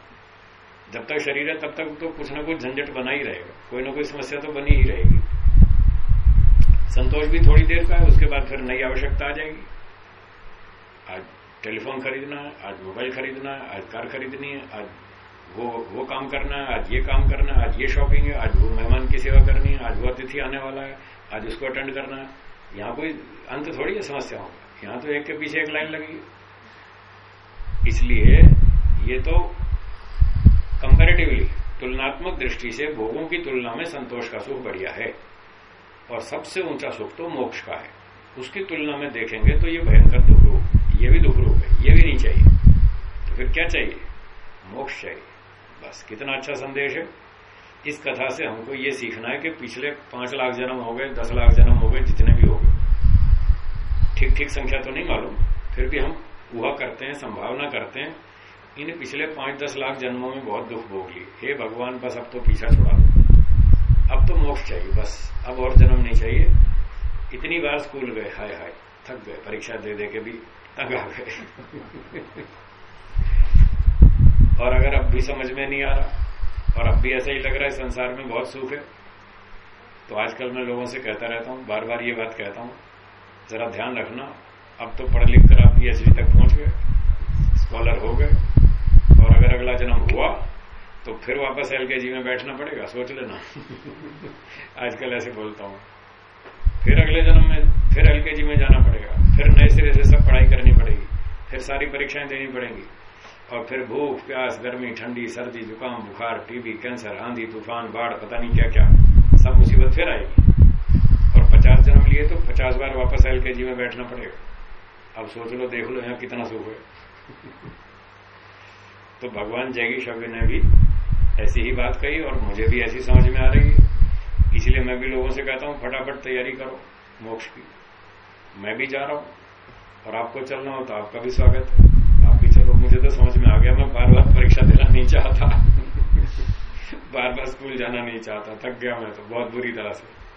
Speaker 1: जब तक शरीर है, तब तक तो कुछ ना कुछ झंझट बना ही रहेगा। कोई ना कोई समस्या तो बनी ही रहेगी। संतोष भी थोड़ी देर का है, उसके बाद फिर नई आवश्यकता आ जाएगी। आज टेलीफोन खरीदना है, आज मोबाइल खरीदना है, आज कार खरीदनी है, आज वो वो काम करना है, आज ये काम करना है, आज ये शॉपिंग है, आज वो मेहमान की सेवा करनी है, आज वो अतिथि आने वाला है, आज उसको अटेंड करना है। यहाँ कोई अंत थोड़ी है समस्याओं यहाँ तो एक के पीछे एक लाइन लगी। इसलिए ये तो कंपेरेटिवली तुलनात्मक दृष्टि से भोगों की तुलना में संतोष का सुख बढ़िया है। और सबसे ऊँचा सुख तो मोक्ष का है। उसकी तुलना में देखेंगे तो ये भयंकर दुख रूप, ये भी दुख रूप है, ये भी नहीं चाहिए। तो फिर क्या चाहिए? मोक्ष चाहिए। बस कितना अच्छा संदेश है। इस कथा से हमको ये सीखना है कि पिछले पाँच लाख जन्म हो गए, दस लाख जन्म हो गए, जितने भी ठीक ठीक संख्या तो नहीं मालूम। फिर भी हम ऊहा करते हैं, संभावना करते हैं। इन पिछले पाँच दस लाख जन्मों में बहुत दुख भोग लिए। हे भगवान, बस अब तो पीछा छुड़ा दो। अब तो मोक्ष चाहिए, बस। अब और जन्म नहीं चाहिए। इतनी बार स्कूल गए, हाय हाय, थक गए, परीक्षा दे दे के भी तंग आ गए। और अगर अब भी समझ में नहीं आ रहा, और अब भी ऐसा ही लग रहा है, संसार में बहुत सुख है तो आजकल मैं लोगों से कहता रहता हूँ, बार बार ये बात कहता हूँ जरा ध्यान रखना। अब तो पढ़ लिख कर आप पीएचडी तक पहुँच गए स्कॉलर हो गए। और अगर अगला जन्म हुआ तो फिर वापस एलकेजी में बैठना पड़ेगा, सोच लेना। आजकल ऐसे बोलता हूँ। फिर अगले जन्म में, फिर एलकेजी में जाना पड़ेगा। फिर नए सिरे से सब पढ़ाई करनी पड़ेगी। फिर सारी परीक्षाएँ देनी पड़ेंगी। और फिर भूख, प्यास, गर्मी, ठंडी, सर्दी, जुकाम, बुखार टीबी कैंसर, आंधी, तूफ़ान, बाढ़, पता नहीं क्या क्या सब मुसीबत फिर आएगी। पचास जन्म लिए तो पचास बार वापस एल के जी, में बैठना पड़ेगा। अब सोच लो, देख लो, यहाँ कितना सुख है। तो भगवान जैगी शव्य ने भी ऐसी ही बात कही और मुझे भी ऐसी समझ में आ रही है। इसलिए मैं भी लोगों से कहता हूँ, फटाफट तैयारी करो मोक्ष की। मैं भी जा रहा हूँ और आपको चलना हो तो आपका भी स्वागत है। आप भी चलो, मुझे तो समझ में आ गया, मैं बार बार परीक्षा देना नहीं चाहता। बार बार स्कूल जाना नहीं चाहता, थक गया मैं तो बहुत बुरी तरह से।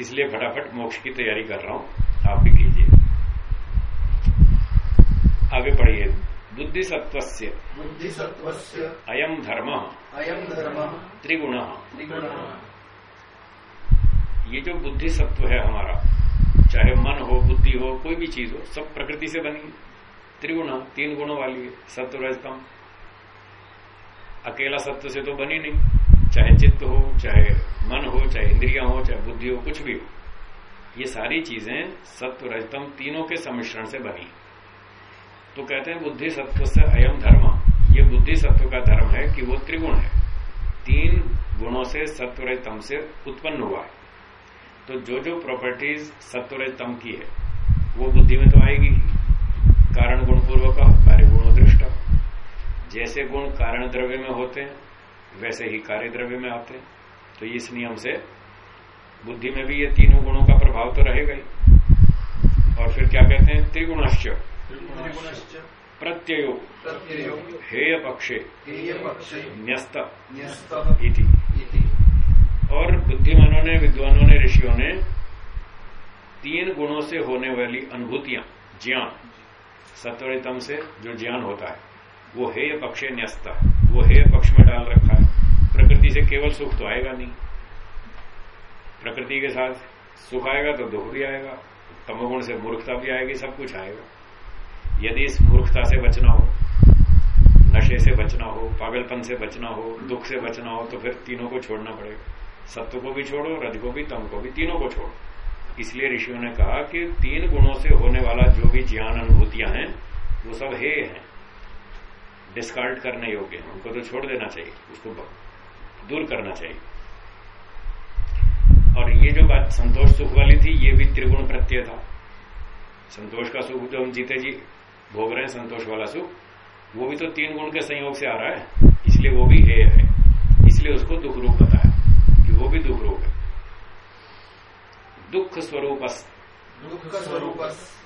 Speaker 1: इसलिए फटाफट मोक्ष की तैयारी कर रहा हूँ। आप भी कीजिए। आगे पढ़िए। बुद्धि सत्वस्य
Speaker 2: बुद्धि सत्वस्य
Speaker 1: अयम धर्म।
Speaker 2: अयम धर्म।
Speaker 1: त्रिगुण।
Speaker 2: त्रिगुण।
Speaker 1: ये जो बुद्धि सत्व है हमारा चाहे मन हो बुद्धि हो कोई भी चीज़ हो सब प्रकृति से बनी है। त्रिगुण तीन गुणों वाली है सत्व रजतम। अकेला सत्व से तो बनी नहीं। चाहे चित्त हो, चाहे मन हो, चाहे इंद्रिया हो, चाहे बुद्धि हो, कुछ भी हो, ये सारी चीज़ें सत्व रजतम तीनों के सम्मिश्रण से बनी तो कहते हैं बुद्धि सत्व से अयम धर्म। ये बुद्धि सत्व का धर्म है कि वो त्रिगुण है। तीन गुणों से सत्वर तम से उत्पन्न हुआ है। तो जो जो प्रॉपर्टीज़ सत्वर तम की है, वो बुद्धि में तो आएगी। कारण गुण पूर्वक कार्य गुण दृष्ट जैसे गुण कारण द्रव्य में होते हैं वैसे ही कार्य द्रव्य में आते हैं। तो इस नियम से बुद्धि में भी ये तीनों गुणों का प्रभाव तो रहेगा ही। और फिर क्या कहते हैं? त्रिगुणश्च। प्रत्ययो। हेय पक्षे। न्यस्त। इति। और बुद्धिमानों ने विद्वानों ने ऋषियों ने तीन गुणों से होने वाली अनुभूतियाँ ज्ञान सत्वरितम से जो ज्ञान होता है वो हेय पक्षे न्यस्त। वो हेय पक्ष में डाल रखा है। प्रकृति से केवल सुख तो आएगा नहीं। प्रकृति के साथ सुख आएगा तो दुख भी आएगा, तमोगुण से मूर्खता भी आएगी, सब कुछ आएगा। यदि इस मूर्खता से बचना हो, नशे से बचना हो, पागलपन से बचना हो, दुख से बचना हो तो फिर तीनों को छोड़ना पड़ेगा। सत्व को भी छोड़ो, रज को भी, तम को भी, तीनों को छोड़ो। इसलिए ऋषियों ने कहा कि तीन गुणों से होने वाला जो भी ज्ञान अनुभूतियाँ हैं, वो सब हे हैं। डिस्कार्ड करने योग्य हैं, उनको तो छोड़ देना चाहिए, उसको दूर करना चाहिए। और ये जो बात संतोष सुख वाली थी ये भी त्रिगुण प्रत्यय था। संतोष का सुख जो हम जीते जी भोग रहे हैं संतोष वाला सुख। वो भी तो तीन गुण के संयोग से आ रहा है इसलिए वो भी हे है। इसलिए उसको दुख रूप बताया कि वो भी दुख रूप है। दुख स्वरूप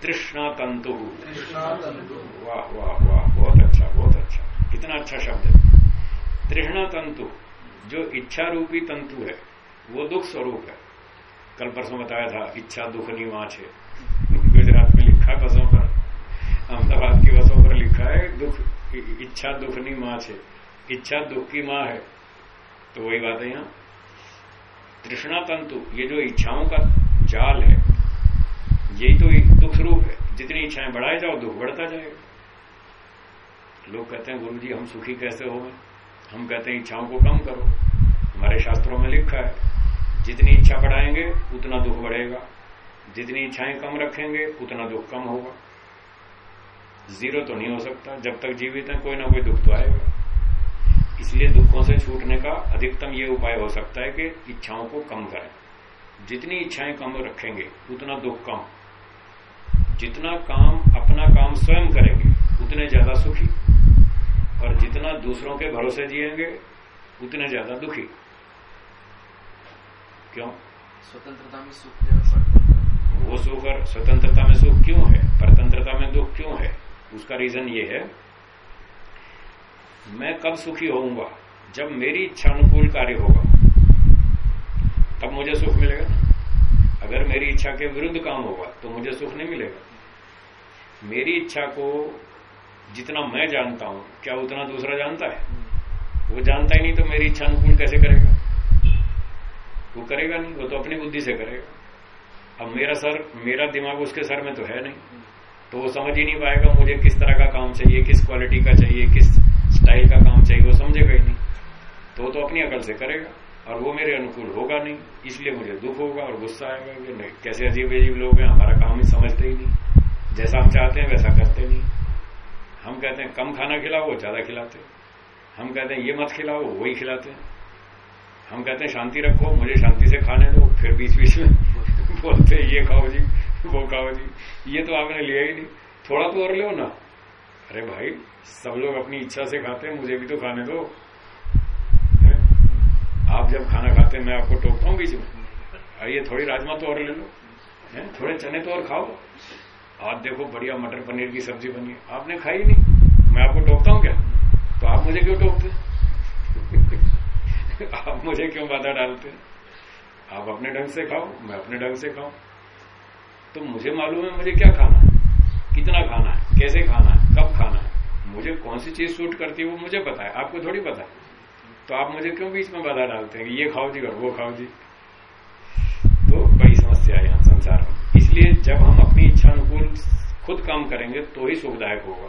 Speaker 1: तृष्णा तंतु। वाह वाह वाह बहुत अच्छा बहुत अच्छा। कितना अच्छा शब्द है। तृष्णा तंतु। जो इच्छा रूपी तंतु है, वो दुख स्वरूप है। कल परसों बताया था, इच्छा दुख निवाच है। गुजरात में लिखा बसों पर। अहमदाबाद की बसों पर लिखा है, दुख, इच्छा दुख निवाच है। इच्छा दुख की माँ है। तो वही बात है यहाँ। तृष्णा तंतु, ये जो इच्छाओं का जाल है, यही तो एक दुख रूप है। जितनी इच्छाएँ बढ़ाए जाओ, दुख बढ़ता जाएगा। लोग कहते हैं गुरु जी हम सुखी कैसे हो हम कहते हैं इच्छाओं को कम करो। हमारे शास्त्रों में लिखा है, जितनी इच्छा बढ़ाएँगे, उतना दुख बढ़ेगा। जितनी इच्छाएँ कम रखेंगे, उतना दुख कम होगा। ज़ीरो तो नहीं हो सकता, जब तक जीवित है, कोई ना कोई दुख तो आएगा। इसलिए दुखों से छूटने का अधिकतम ये उपाय हो सकता है कि इच्छाओं को कम करें। जितनी इच्छाएँ कम रखेंगे, उतना दुख कम। जितना काम अपना काम स्वयं करेंगे, उतने ज़्यादा सुखी। और जितना दूसरों के भरोसे जिएँगे उतने ज़्यादा दुखी। क्यों?
Speaker 2: स्वतंत्रता में सुख
Speaker 1: वो सुख और स्वतंत्रता में सुख क्यों है? परतंत्रता में दुख क्यों है? उसका रीजन ये है मैं कब सुखी होऊँगा? जब मेरी इच्छा अनुकूल कार्य होगा तब मुझे सुख मिलेगा अगर मेरी इच्छा के विरुद्ध काम होगा तो मुझे सुख नहीं मिलेगा। मेरी इच्छा को जितना मैं जानता हूँ, क्या उतना दूसरा जानता है? वो जानता ही नहीं तो मेरी इच्छा अनुकूल कैसे करेगा? वो करेगा नहीं, वो तो अपनी बुद्धि से करेगा। अब मेरा सर, मेरा दिमाग उसके सर में तो है नहीं। तो वो समझ ही नहीं पाएगा मुझे किस तरह का काम चाहिए, किस क्वालिटी का चाहिए, किस स्टाइल का काम चाहिए, वो समझेगा ही नहीं। तो तो अपनी अकल से करेगा, और वो मेरे अनुकूल होगा नहीं, इसलिए मुझे दुख होगा और गुस्सा आएगा कि नहीं, कैसे अजीब अजीब लोग हैं, हमारा काम ही समझते ही नहीं। जैसा हम चाहते हैं, वैसा करते नहीं। हम कहते हैं, कम खाना खिलाओ, वो ज़्यादा खिलाते हम कहते हैं, ये मत खिलाओ वही खिलाते हैं। हम कहते हैं, शांति रखो, मुझे शांति से खाने दो, फिर बीच बीच में बोलते हैं, ये खाओ जी, वो खाओ जी। ये तो आपने लिया ही नहीं। थोड़ा तो और लो ना। अरे भाई, सब लोग अपनी इच्छा से खाते हैं, मुझे भी तो खाने दो। आप जब खाना खाते हैं, मैं आपको टोकता हूँ बीच में। ये थोड़ी राजमा तो और ले लो। है? थोड़े चने तो और खाओ। आज देखो बढ़िया मटर पनीर की सब्ज़ी बनी आपने खाई नहीं। मैं आपको टोकता हूँ क्या? तो आप मुझे क्यों टोकते आप मुझे क्यों बाधा डालते आप अपने ढंग से खाओ, मैं अपने ढंग से खाऊं। तो मुझे मालूम है मुझे क्या खाना है? कितना खाना है? कैसे खाना है? कब खाना है? मुझे कौन सी चीज़ सूट करती है वो मुझे पता है। आपको थोड़ी पता है। तो आप मुझे क्यों बीच में बाधा डालते हैं ये खाओ जी और वो खाओ जी? तो बड़ी समस्या है यहाँ संसार में। इसलिए जब हम अपनी इच्छा अनुकूल खुद काम करेंगे तो ही सुखदायक होगा।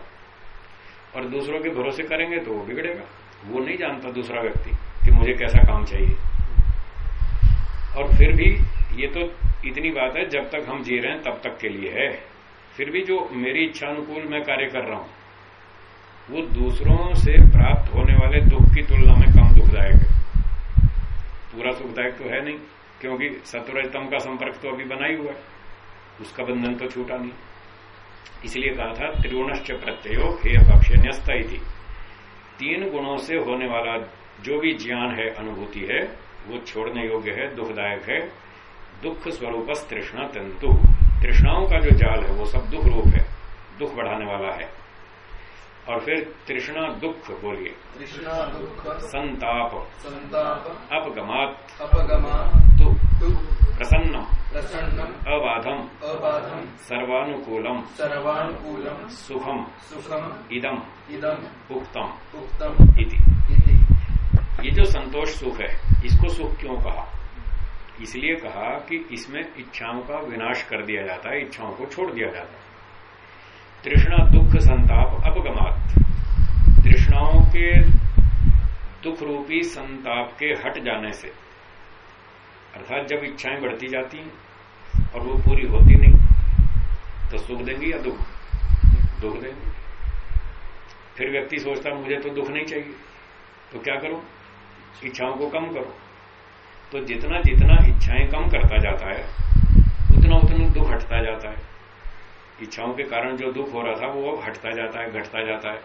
Speaker 1: और दूसरों के भरोसे करेंगे तो वो बिगड़ेगा। वो नहीं जानता दूसरा व्यक्ति कि मुझे कैसा काम चाहिए। और फिर भी ये तो इतनी बात है, जब तक हम जी रहे हैं, तब तक के लिए है। फिर भी जो मेरी इच्छा अनुकूल मैं कार्य कर रहा हूँ, वो दूसरों से प्राप्त होने वाले दुख की तुलना में कम दुखदायक है। पूरा सुखदायक तो है नहीं, क्योंकि सत्वरजतम का संपर्क तो अभी बना ही हुआ है। उसका बंधन तो छूटा नहीं। इसलिए कहा था त्रिगुणश्च प्रत्ययो हे पक्ष न्यस्त तीन गुणों से होने वाला जो भी ज्ञान है अनुभूति है वो छोड़ने योग्य है दुखदायक है। दुख स्वरूप तृष्णा तंतु तृष्णाओं का जो जाल है वो सब दुख रूप है दुख बढ़ाने वाला है। और फिर तृष्णा दुख बोलिए।
Speaker 2: तृष्णा दुख
Speaker 1: संताप।
Speaker 2: संताप।
Speaker 1: अपगमात।
Speaker 2: अपगमा
Speaker 1: तु
Speaker 2: दुख
Speaker 1: प्रसन्नम।
Speaker 2: प्रसन्नम।
Speaker 1: अबाधम।
Speaker 2: अबाधम।
Speaker 1: सर्वानुकूलम।
Speaker 2: सर्वानुकूलम।
Speaker 1: सुखम।
Speaker 2: सुखम।
Speaker 1: इदम।
Speaker 2: इदम।
Speaker 1: उक्तम।
Speaker 2: उक्तम।
Speaker 1: इति।
Speaker 2: इति।
Speaker 1: ये जो संतोष सुख है इसको सुख क्यों कहा? इसलिए कहा कि इसमें इच्छाओं का विनाश कर दिया जाता है इच्छाओं को छोड़ दिया जाता है। तृष्णा दुख संताप अपगमात। तृष्णाओं के दुख रूपी संताप के हट जाने से अर्थात जब इच्छाएँ बढ़ती जाती हैं और वो पूरी होती नहीं तो सुख देंगी या दुख? दुख देंगे। फिर व्यक्ति सोचता मुझे तो दुख नहीं चाहिए। तो क्या करो? इच्छाओं को कम करो। तो जितना जितना इच्छाएँ कम करता जाता है, उतना उतना दुख हटता जाता है। इच्छाओं के कारण जो दुख हो रहा था, वो अब हटता जाता है, घटता जाता है।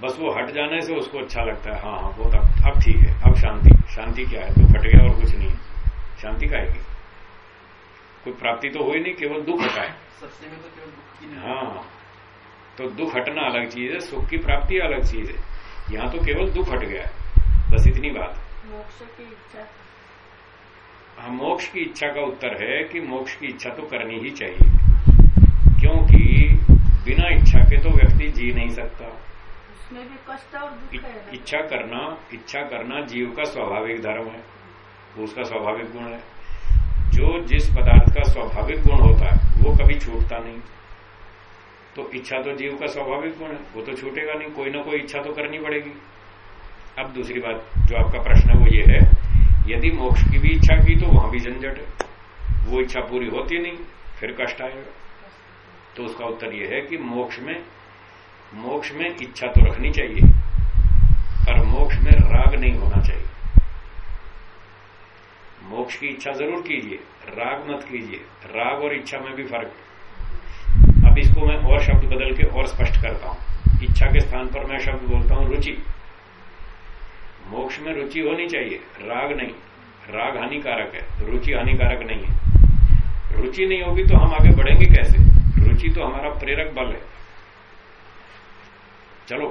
Speaker 1: बस वो हट जाने से उसको अच्छा लगता है हाँ हाँ बहुत अब अब ठीक है, अब शांति शांति क्या है? दुख हट गया और कुछ नहीं शांति का आएगी कोई प्राप्ति तो हो ही नहीं केवल दुख हटा है।
Speaker 2: सत्य में तो केवल दुख की
Speaker 1: हाँ तो दुख हटना अलग चीज़ है सुख की प्राप्ति अलग चीज़ है। यहाँ तो केवल दुख हट गया है बस इतनी बात।
Speaker 3: मोक्ष की इच्छा।
Speaker 1: हाँ मोक्ष की इच्छा का उत्तर है कि मोक्ष की इच्छा तो करनी ही चाहिए। क्योंकि बिना इच्छा के तो व्यक्ति जी नहीं सकता।
Speaker 3: उसमें भी कष्ट और दुख है।
Speaker 1: इच्छा करना इच्छा करना जीव का स्वाभाविक धर्म है। वो उसका स्वाभाविक गुण है। जो जिस पदार्थ का स्वाभाविक गुण होता है, वो कभी छूटता नहीं। तो इच्छा तो जीव का स्वाभाविक गुण है, वो तो छूटेगा नहीं, कोई ना कोई इच्छा तो करनी पड़ेगी। अब दूसरी बात, जो आपका प्रश्न है वो ये है, यदि मोक्ष की भी इच्छा की तो वहाँ भी झंझट है। वो इच्छा पूरी होती नहीं, फिर कष्ट आएगा। तो उसका उत्तर यह है कि मोक्ष में मोक्ष में इच्छा तो रखनी चाहिए, पर मोक्ष में राग नहीं होना चाहिए। मोक्ष की इच्छा ज़रूर कीजिए, राग मत कीजिए, राग और इच्छा में भी फ़र्क अब इसको मैं और शब्द बदल के और स्पष्ट करता हूँ। इच्छा के स्थान पर मैं शब्द बोलता हूँ, रुचि। मोक्ष में रुचि होनी चाहिए, राग नहीं। राग हानिकारक है रुचि हानिकारक नहीं है। रुचि नहीं होगी तो हम आगे बढ़ेंगे कैसे? रुचि तो हमारा प्रेरक बल है। चलो,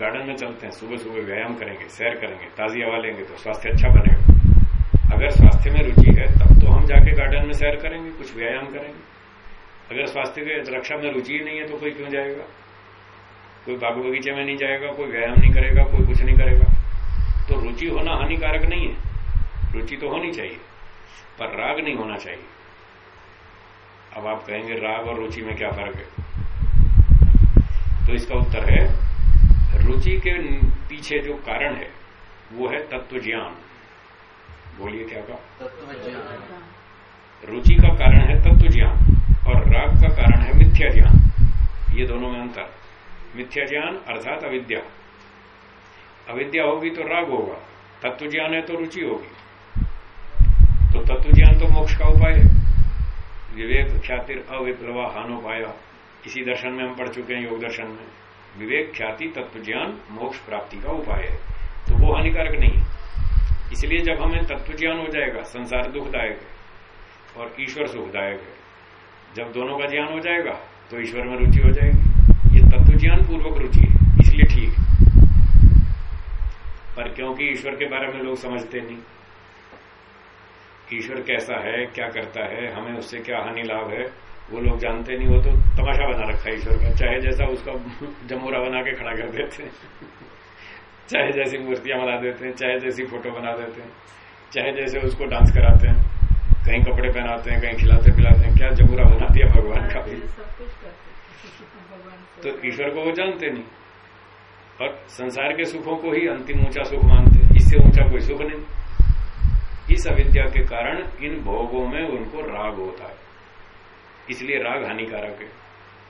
Speaker 1: गार्डन में चलते हैं सुबह सुबह व्यायाम करेंगे, सैर करेंगे, ताजी हवा लेंगे तो स्वास्थ्य अच्छा बनेगा। अगर स्वास्थ्य में रुचि है, तब तो हम जाके गार्डन में सैर करेंगे, कुछ व्यायाम करेंगे। अगर स्वास्थ्य के रक्षा में रुचि नहीं है तो कोई क्यों जाएगा? कोई बाग बगीचे में नहीं जाएगा, कोई व्यायाम नहीं करेगा, कोई कुछ नहीं करेगा। तो रुचि होना हानिकारक नहीं है। रुचि तो होनी चाहिए, पर राग नहीं होना चाहिए। अब आप कहेंगे, राग और रुचि में क्या फ़र्क है? तो इसका उत्तर है, रुचि के पीछे जो कारण है, वो है तत्व ज्ञान बोलिए क्या
Speaker 2: तत्व
Speaker 1: रुचि का कारण है तत्व ज्ञान और राग का कारण है मिथ्या ज्ञान। ये दोनों में अंतर। मिथ्या ज्ञान अर्थात अविद्या। अविद्या होगी तो राग होगा तत्व ज्ञान है तो रुचि होगी। तो तत्व ज्ञान तो मोक्ष का उपाय है। विवेक ख्यातिर अविप्लवा हानोपाया इसी दर्शन में हम पढ़ चुके हैं योग दर्शन में। विवेक ख्याति तत्व ज्ञान मोक्ष प्राप्ति का उपाय है। तो वो हानिकारक नहीं इसलिए जब हमें तत्व ज्ञान हो जाएगा, संसार दुखदायक है और ईश्वर सुखदायक है, जब दोनों का ज्ञान हो जाएगा तो ईश्वर में रुचि हो जाएगी। ये तत्व ज्ञान पूर्वक रुचि है, इसलिए ठीक है। पर क्योंकि ईश्वर के बारे में लोग समझते नहीं, ईश्वर कैसा है, क्या करता है, हमें उससे क्या हानि लाभ है, वो लोग जानते नहीं, वो तो तमाशा बना रखा है ईश्वर का, चाहे जैसा उसका जमूरा बना के खड़ा कर देते हैं। चाहे जैसी मूर्तियाँ बना देते हैं चाहे जैसी फ़ोटो बना देते हैं चाहे जैसे उसको डांस कराते हैं कहीं कपड़े पहनाते हैं कहीं खिलाते पिलाते हैं क्या जमूरा बना दिया भगवान का भी? तो ईश्वर को वो जानते नहीं। और संसार के सुखों को ही अंतिम ऊँचा सुख मानते हैं। इससे ऊँचा कोई सुख नहीं। इस अविद्या के कारण इन भोगों में उनको राग होता है। इसलिए राग हानिकारक है।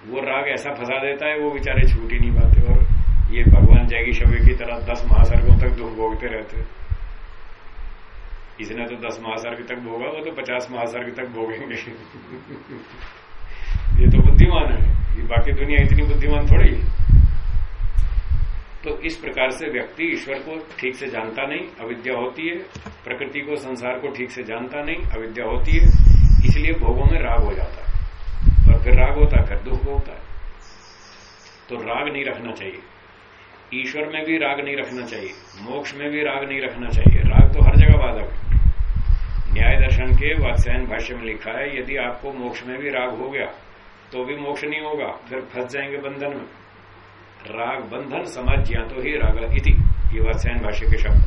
Speaker 1: वो राग ऐसा फंसा देता है वो बेचारे छूट ही नहीं पाते और ये जैगी शबे की तरह, दस महासर्गों तक दुख भोगते रहते इसने तो दस महासर्ग तक भोगा, वो तो पचास महासर्ग तक भोगेंगे। ये तो बुद्धिमान है। ये बाकी दुनिया इतनी बुद्धिमान थोड़ी तो इस प्रकार से व्यक्ति ईश्वर को ठीक से जानता नहीं, अविद्या होती है। प्रकृति को, संसार को ठीक से जानता नहीं, अविद्या होती है। इसलिए भोगों में राग हो जाता है। और फिर राग होता है, फिर दुख होता है। तो राग नहीं रखना चाहिए। ईश्वर में भी राग नहीं रखना चाहिए, मोक्ष में भी राग नहीं रखना चाहिए। राग तो हर जगह बाधक है। न्याय दर्शन के वात्स्यायन भाष्य में लिखा है, यदि आपको मोक्ष में भी राग हो गया तो भी मोक्ष नहीं होगा, फिर फंस जाएँगे बंधन में। राग बंधन समाज तो ही राग इति, ये वात्स्यायन भाष्य के शब्द।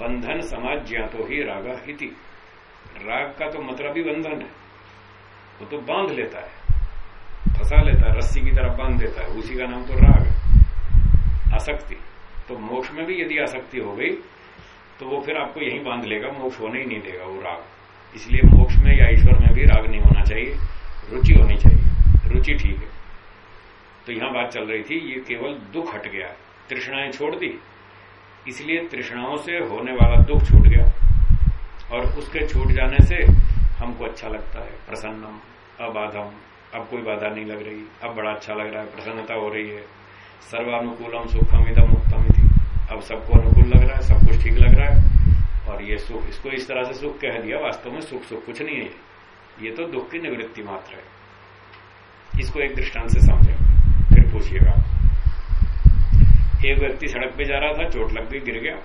Speaker 1: बंधन समाज तो ही राग इति। राग का तो मतलब ही बंधन है, वो तो बाँध लेता है। फंसा लेता है, रस्सी की तरफ़ बाँध देता है, उसी का नाम तो राग है। आसक्ति। तो मोक्ष में भी यदि आसक्ति हो गई तो वो फिर आपको यही बाँध लेगा, मोक्ष होने ही नहीं देगा वो राग। इसलिए मोक्ष में या ईश्वर में भी राग नहीं होना चाहिए, रुचि होनी चाहिए, रुचि ठीक है। तो यहाँ बात चल रही थी, ये केवल दुख हट गया, तृष्णाएँ छोड़ दी, इसलिए तृष्णाओं से होने वाला दुख छूट गया, और उसके छूट जाने से हमको अच्छा लगता है, प्रसन्नम, अबाधम। अब कोई बाधा नहीं लग रही। अब बड़ा अच्छा लग रहा है, प्रसन्नता हो रही है। सर्वानुकूलम सुखम इदम उत्तम अब सबको अनुकूल लग रहा है, सब कुछ ठीक लग रहा है। और ये सुख, इसको इस तरह से सुख कह दिया, वास्तव में सुख सुख कुछ नहीं है। ये तो दुख की निवृत्ति मात्र है। इसको एक दृष्टांत से समझे। फिर पूछिएगा। एक व्यक्ति सड़क पे जा रहा था, चोट लग गई, गिर गया।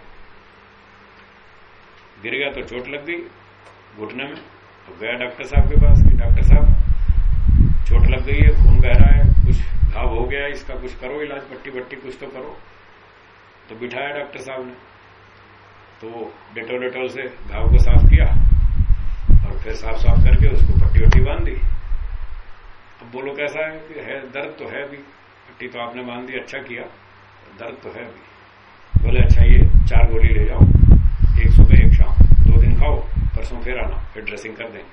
Speaker 1: गिर गया तो चोट लग गई, घुटने में। तो गया डॉक्टर साहब के पास डॉक्टर साहब चोट लग गई है, खून बह रहा है, कुछ घाव हो गया, इसका कुछ करो इलाज पट्टी पट्टी कुछ तो करो। तो बिठाया डॉक्टर साहब ने। तो डेटोल डेटोल से घाव को साफ़ किया और फिर साफ़ साफ़ करके उसको पट्टी वट्टी बाँध दी। अब बोलो कैसा है कि है, दर्द तो है भी। पट्टी तो आपने बाँध दी अच्छा किया। दर्द तो है अभी बोले अच्छा ये चार गोली ले जाओ, एक सुबह, एक शाम। दो दिन खाओ, परसों फिर आना, फिर ड्रेसिंग कर देंगे।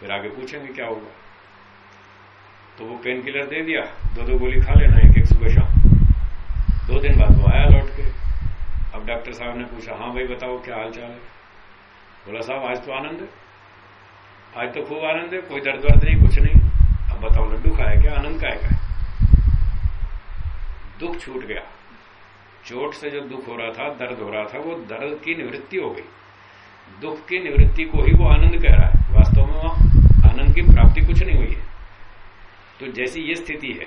Speaker 1: फिर आगे पूछेंगे क्या होगा। तो वो पेन किलर दे दिया दो दो गोली खा लेना एक एक सुबह शाम। दो दिन बाद वो आया लौट के। अब डॉक्टर साहब ने पूछा हाँ भाई, बताओ क्या हाल चाल है? बोला, साहब, आज तो आनंद है। आज तो खूब आनंद है, कोई दर्द वर्द नहीं, कुछ नहीं। अब बताओ, लड्डू खाया क्या, आनंद का है दुख छूट गया। चोट से जो दुख हो रहा था, दर्द हो रहा था, वो दर्द की निवृत्ति हो गई। दुख की निवृत्ति को ही वो आनंद कह रहा है। वास्तव में वहाँ आनंद की प्राप्ति कुछ नहीं हुई है। तो जैसी ये स्थिति है,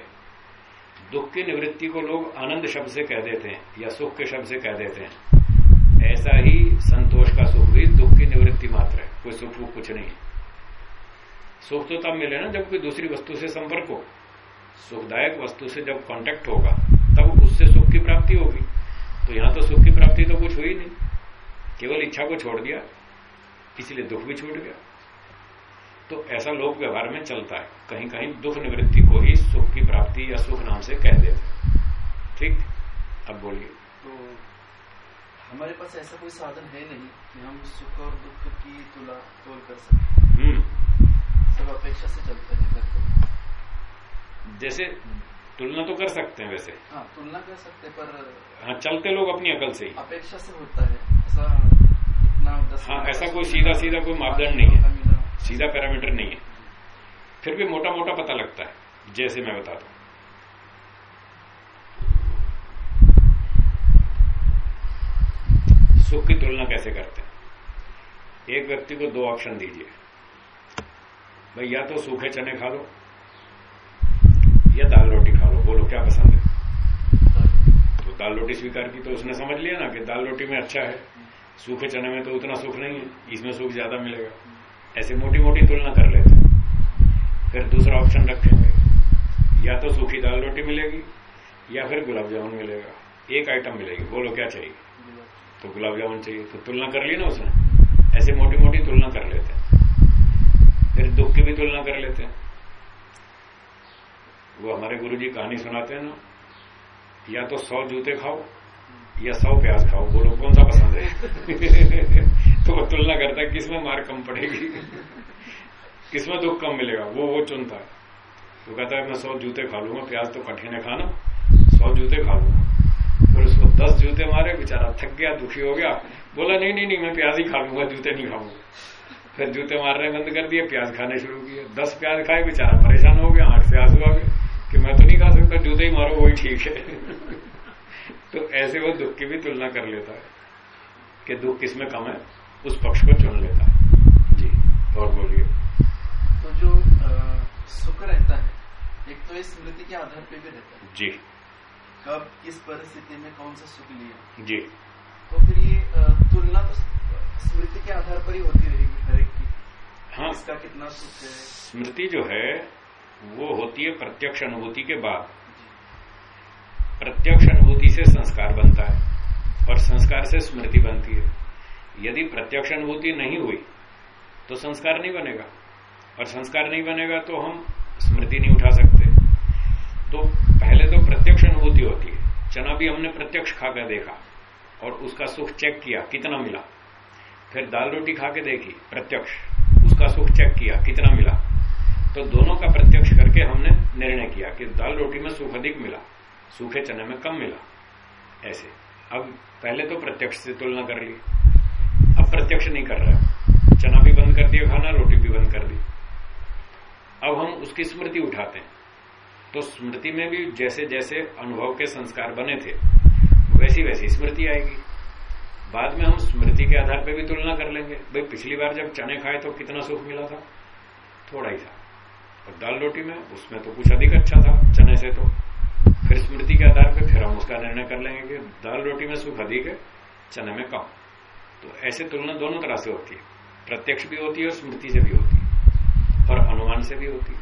Speaker 1: दुख की निवृत्ति को लोग आनंद शब्द से कह देते हैं, या सुख के शब्द से कह देते हैं। ऐसा ही संतोष का सुख भी दुख की निवृत्ति मात्र है, कोई सुख वुख कुछ नहीं सुख तो तब मिले ना जब कोई दूसरी वस्तु से संपर्क हो। सुखदायक वस्तु से जब कांटेक्ट होगा, तब उससे सुख की प्राप्ति होगी। तो यहाँ तो सुख की प्राप्ति तो कुछ हुई नहीं, केवल इच्छा को छोड़ दिया, इसलिए दुख भी छूट गया। तो ऐसा लोक व्यवहार में चलता है। कहीं कहीं दुख निवृत्ति को ही सुख की प्राप्ति या सुख नाम से कह देते ठीक? अब बोलिए।
Speaker 2: तो हमारे पास ऐसा कोई साधन है नहीं कि हम सुख और दुख की तुला तोल कर सके।
Speaker 1: हम्म।
Speaker 2: सब अपेक्षा से चलते हैं करते
Speaker 1: जैसे तुलना तो कर सकते हैं वैसे।
Speaker 2: हाँ तुलना कर सकते पर
Speaker 1: हाँ चलते लोग अपनी अकल से ही।
Speaker 2: अपेक्षा से होता है। ऐसा इतना
Speaker 1: हाँ ऐसा कोई सीधा सीधा कोई मापदंड नहीं है सीधा पैरामीटर नहीं है। फिर भी मोटा मोटा पता लगता है, जैसे मैं बताता हूँ सुख की तुलना कैसे करते हैं? एक व्यक्ति को दो ऑप्शन दीजिए। भाई, या तो सूखे चने खा लो, या दाल रोटी खा लो, बोलो, क्या पसंद है? तो दाल रोटी स्वीकार की तो उसने समझ लिया ना कि दाल रोटी में अच्छा है, सूखे चने में तो उतना सुख नहीं है, इसमें सुख ज़्यादा मिलेगा। ऐसे मोटी मोटी तुलना कर लेते फिर दूसरा ऑप्शन रखेंगे। या तो सूखी दाल रोटी मिलेगी, या फिर गुलाब जामुन मिलेगा। एक आइटम मिलेगी, बोलो क्या चाहिए? तो गुलाब जामुन चाहिए। तो तुलना कर ली ना उसने? ऐसे मोटी मोटी तुलना कर लेते हैं। फिर दुख की भी तुलना कर लेते हैं। वो हमारे गुरु जी कहानी सुनाते हैं ना, या तो सौ जूते खाओ, या सौ प्याज खाओ। बोलो, कौन सा पसंद है? तो वो तुलना करता है किसमें मार कम पड़ेगी। किसमें दुख कम मिलेगा, वो वो चुनता है। तो कहता है, मैं सौ जूते खा लूँगा, प्याज तो कठिन है खाना, सौ जूते खा लूँगा। फिर उसको दस जूते मारे, बेचारा थक गया, दुखी हो गया। बोला, नहीं नहीं नहीं, मैं प्याज ही खा लूँगा, जूते नहीं खाऊँगा। फिर जूते मारने बंद कर दिए, प्याज खाने शुरू किए। दस प्याज खाए, बेचारा परेशान हो गया, आँख से आँसू आ गए कि मैं तो नहीं खा सकता, जूते ही मारो, वही ठीक है। तो ऐसे वो दुख की भी तुलना कर लेता है कि दुख किसमें कम है। उस पक्ष को चुन लेता है। जी। और बोलिए।
Speaker 2: तो जो सुख रहता है एक तो इस स्मृति के आधार पे भी रहता है।
Speaker 1: जी।
Speaker 2: कब किस परिस्थिति में कौन सा सुख लिया?
Speaker 1: जी।
Speaker 2: तो फिर ये तुलना तो स्मृति के आधार पर ही होती रहेगी हर एक की।
Speaker 1: हाँ।
Speaker 2: इसका कितना सुख है?
Speaker 1: स्मृति जो है वो होती है प्रत्यक्ष अनुभूति के बाद। प्रत्यक्ष अनुभूति से संस्कार बनता है और संस्कार से स्मृति बनती है। यदि प्रत्यक्ष अनुभूति नहीं हुई तो संस्कार नहीं बनेगा। और संस्कार नहीं बनेगा तो हम स्मृति नहीं उठा सकते। तो पहले तो प्रत्यक्ष अनुभूति होती है। चना भी हमने प्रत्यक्ष खाकर देखा और उसका सुख चेक किया, कितना मिला। फिर दाल रोटी खा के देखी, प्रत्यक्ष। उसका सुख चेक किया, कितना मिला। तो दोनों का प्रत्यक्ष करके हमने निर्णय किया कि दाल रोटी में सुख अधिक मिला, सूखे चने में कम मिला। ऐसे। अब पहले तो प्रत्यक्ष से तुलना कर ली। प्रत्यक्ष नहीं कर रहा है। चना भी बंद कर दिया खाना, रोटी भी बंद कर दी। अब हम उसकी स्मृति उठाते हैं। तो स्मृति में भी जैसे जैसे अनुभव के संस्कार बने थे वैसी वैसी स्मृति आएगी। बाद में हम स्मृति के आधार पर भी तुलना कर लेंगे। भाई, पिछली बार जब चने खाए तो कितना सुख मिला था? थोड़ा ही था। और दाल रोटी में, उसमें तो कुछ अधिक अच्छा था, चने से तो। फिर स्मृति के आधार पर फिर हम उसका निर्णय कर लेंगे कि दाल रोटी में सुख अधिक है, चने में कम। तो ऐसे तुलना दोनों तरह से होती है। प्रत्यक्ष भी होती है और स्मृति से भी होती है। और अनुमान से भी होती है।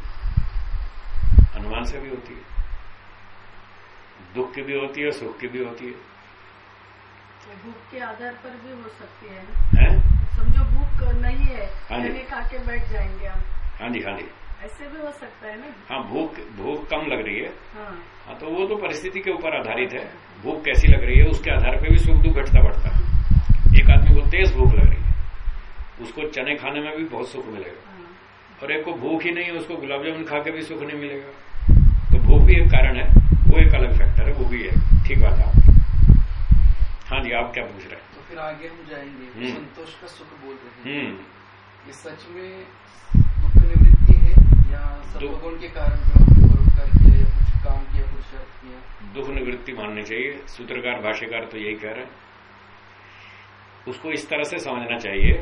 Speaker 1: अनुमान से भी होती है। दुख की भी होती है सुख की भी होती है।
Speaker 3: तो भूख के आधार पर भी हो सकती है
Speaker 1: है?
Speaker 3: समझो भूख नहीं है
Speaker 1: हाँ
Speaker 3: खा के बैठ जाएँगे हम
Speaker 1: हाँ जी हाँ जी।
Speaker 3: ऐसे भी हो सकता है ना?
Speaker 1: हाँ भूख भूख कम लग रही है।
Speaker 3: हाँ।
Speaker 1: हाँ तो वो तो परिस्थिति के ऊपर आधारित है। भूख कैसी लग रही है उसके आधार पर भी सुख दुख घटता बढ़ता है एक आदमी को तेज भूख लग रही है उसको चने खाने में भी बहुत सुख मिलेगा।
Speaker 3: हाँ।
Speaker 1: और एक को भूख ही नहीं है उसको गुलाब जामुन खा के भी सुख नहीं मिलेगा। तो भूख भी एक कारण है वो एक अलग फैक्टर है वो भी है। ठीक बात है आपकी। हाँ जी आप क्या पूछ रहे हैं?
Speaker 2: तो फिर आगे हम जाएँगे।
Speaker 1: हम्म।
Speaker 2: संतोष का सुख बोल रहे हैं।
Speaker 1: हम्म।
Speaker 2: ये सच में दुख निवृत्ति है या सत्वगुण के कारण जो हमने किया या कुछ काम किया कुछ शर्त किया?
Speaker 1: दुख निवृत्ति माननी चाहिए। सूत्रकार भाष्यकार तो यही कह रहे हैं। उसको इस तरह से समझना चाहिए।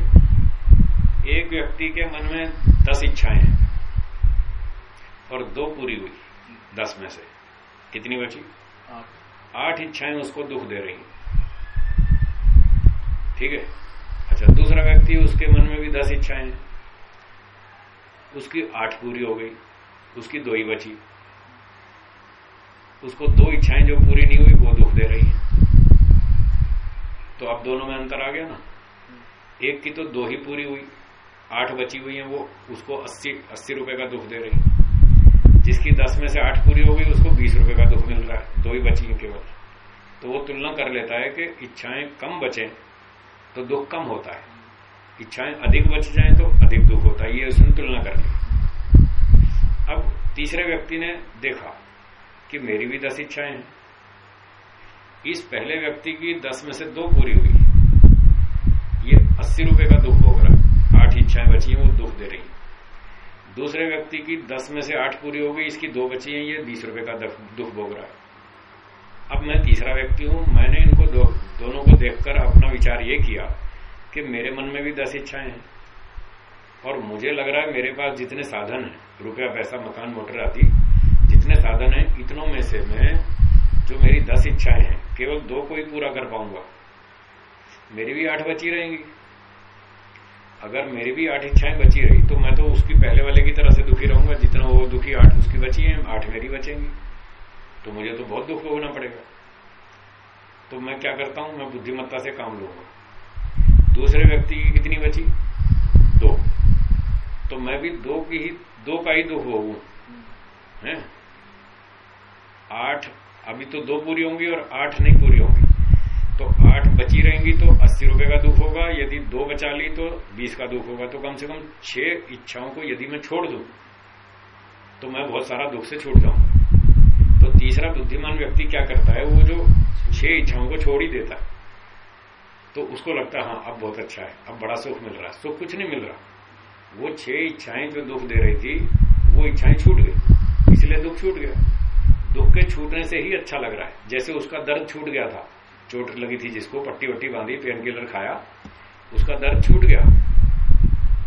Speaker 1: एक व्यक्ति के मन में दस इच्छाएँ हैं और दो पूरी हुई दस में से। कितनी बची?
Speaker 2: आठ।
Speaker 1: इच्छाएँ उसको दुख दे रही ठीक है? अच्छा दूसरा व्यक्ति उसके मन में भी दस इच्छाएँ हैं। उसकी आठ पूरी हो गई उसकी दो ही बची। उसको दो इच्छाएँ जो पूरी नहीं हुई वो दुख दे रही हैं। तो अब दोनों में अंतर आ गया ना? एक की तो दो ही पूरी हुई, आठ बची हुई है वो, उसको अस्सी अस्सी रुपए का दुख दे रही है। जिसकी दस में से आठ पूरी हो गई, उसको बीस रुपए का दुख मिल रहा है, दो ही बची है केवल। तो वो तुलना कर लेता है कि इच्छाएँ कम बचे तो दुख कम होता है। इच्छाएँ अधिक बच जाए तो अधिक दुख होता है, ये उसने तुलना कर ली। अब तीसरे व्यक्ति ने देखा कि मेरी भी दस इच्छाएँ हैं। इस पहले व्यक्ति की दस में से दो पूरी हुई। ये अस्सी रुपए का दुख भोग रहा। आठ इच्छाएँ बची हैं वो दुख दे रही। दूसरे व्यक्ति की दस में से आठ पूरी हो गई इसकी दो बची हैं ये बीस रुपए का दुख भोग रहा। है अब मैं तीसरा व्यक्ति हूँ मैंने इनको दो, दोनों को देखकर अपना विचार ये किया कि मेरे मन में भी दस इच्छाएँ हैं। और मुझे लग रहा है मेरे पास जितने साधन है रुपया पैसा मकान मोटर आदि जितने साधन है इतनों में से मैं जो मेरी दस इच्छाएँ हैं, केवल दो को ही पूरा कर पाऊँगा। मेरी भी आठ बची रहेंगी। अगर मेरी भी आठ इच्छाएँ बची रही तो मैं तो उसकी पहले वाले की तरह से दुखी रहूँगा। जितना वो दुखी आठ उसकी बची है, आठ मेरी बचेंगी। तो मुझे तो बहुत दुख भोगना पड़ेगा। तो मैं क्या करता हूँ? मैं बुद्धिमत्ता से काम लूँगा। दूसरे व्यक्ति की कितनी बची? दो। तो मैं भी दो की ही, दो का ही दुख भोगू। है? आठ अभी तो दो पूरी होंगी और आठ नहीं पूरी होंगी। तो आठ बची रहेंगी तो अस्सी रुपए का दुख होगा, यदि दो बचा ली तो बीस का दुख होगा। तो कम से कम छह इच्छाओं को यदि मैं छोड़ दूँ तो मैं बहुत सारा दुख से छूट जाऊँगा तो तीसरा बुद्धिमान व्यक्ति क्या करता है? वो जो छह इच्छाओं को छोड़ ही देता है। तो उसको लगता है हाँ अब बहुत अच्छा है, अब बड़ा सुख मिल रहा है। सुख कुछ नहीं मिल रहा। वो छह इच्छाएँ जो दुख दे रही थी, वो इच्छाएँ छूट गई। इसलिए दुख छूट गया। दुख के छूटने से ही अच्छा लग रहा है। जैसे उसका दर्द छूट गया था। चोट लगी थी जिसको, पट्टी वट्टी बांधी, पेन किलर खाया। उसका दर्द छूट गया।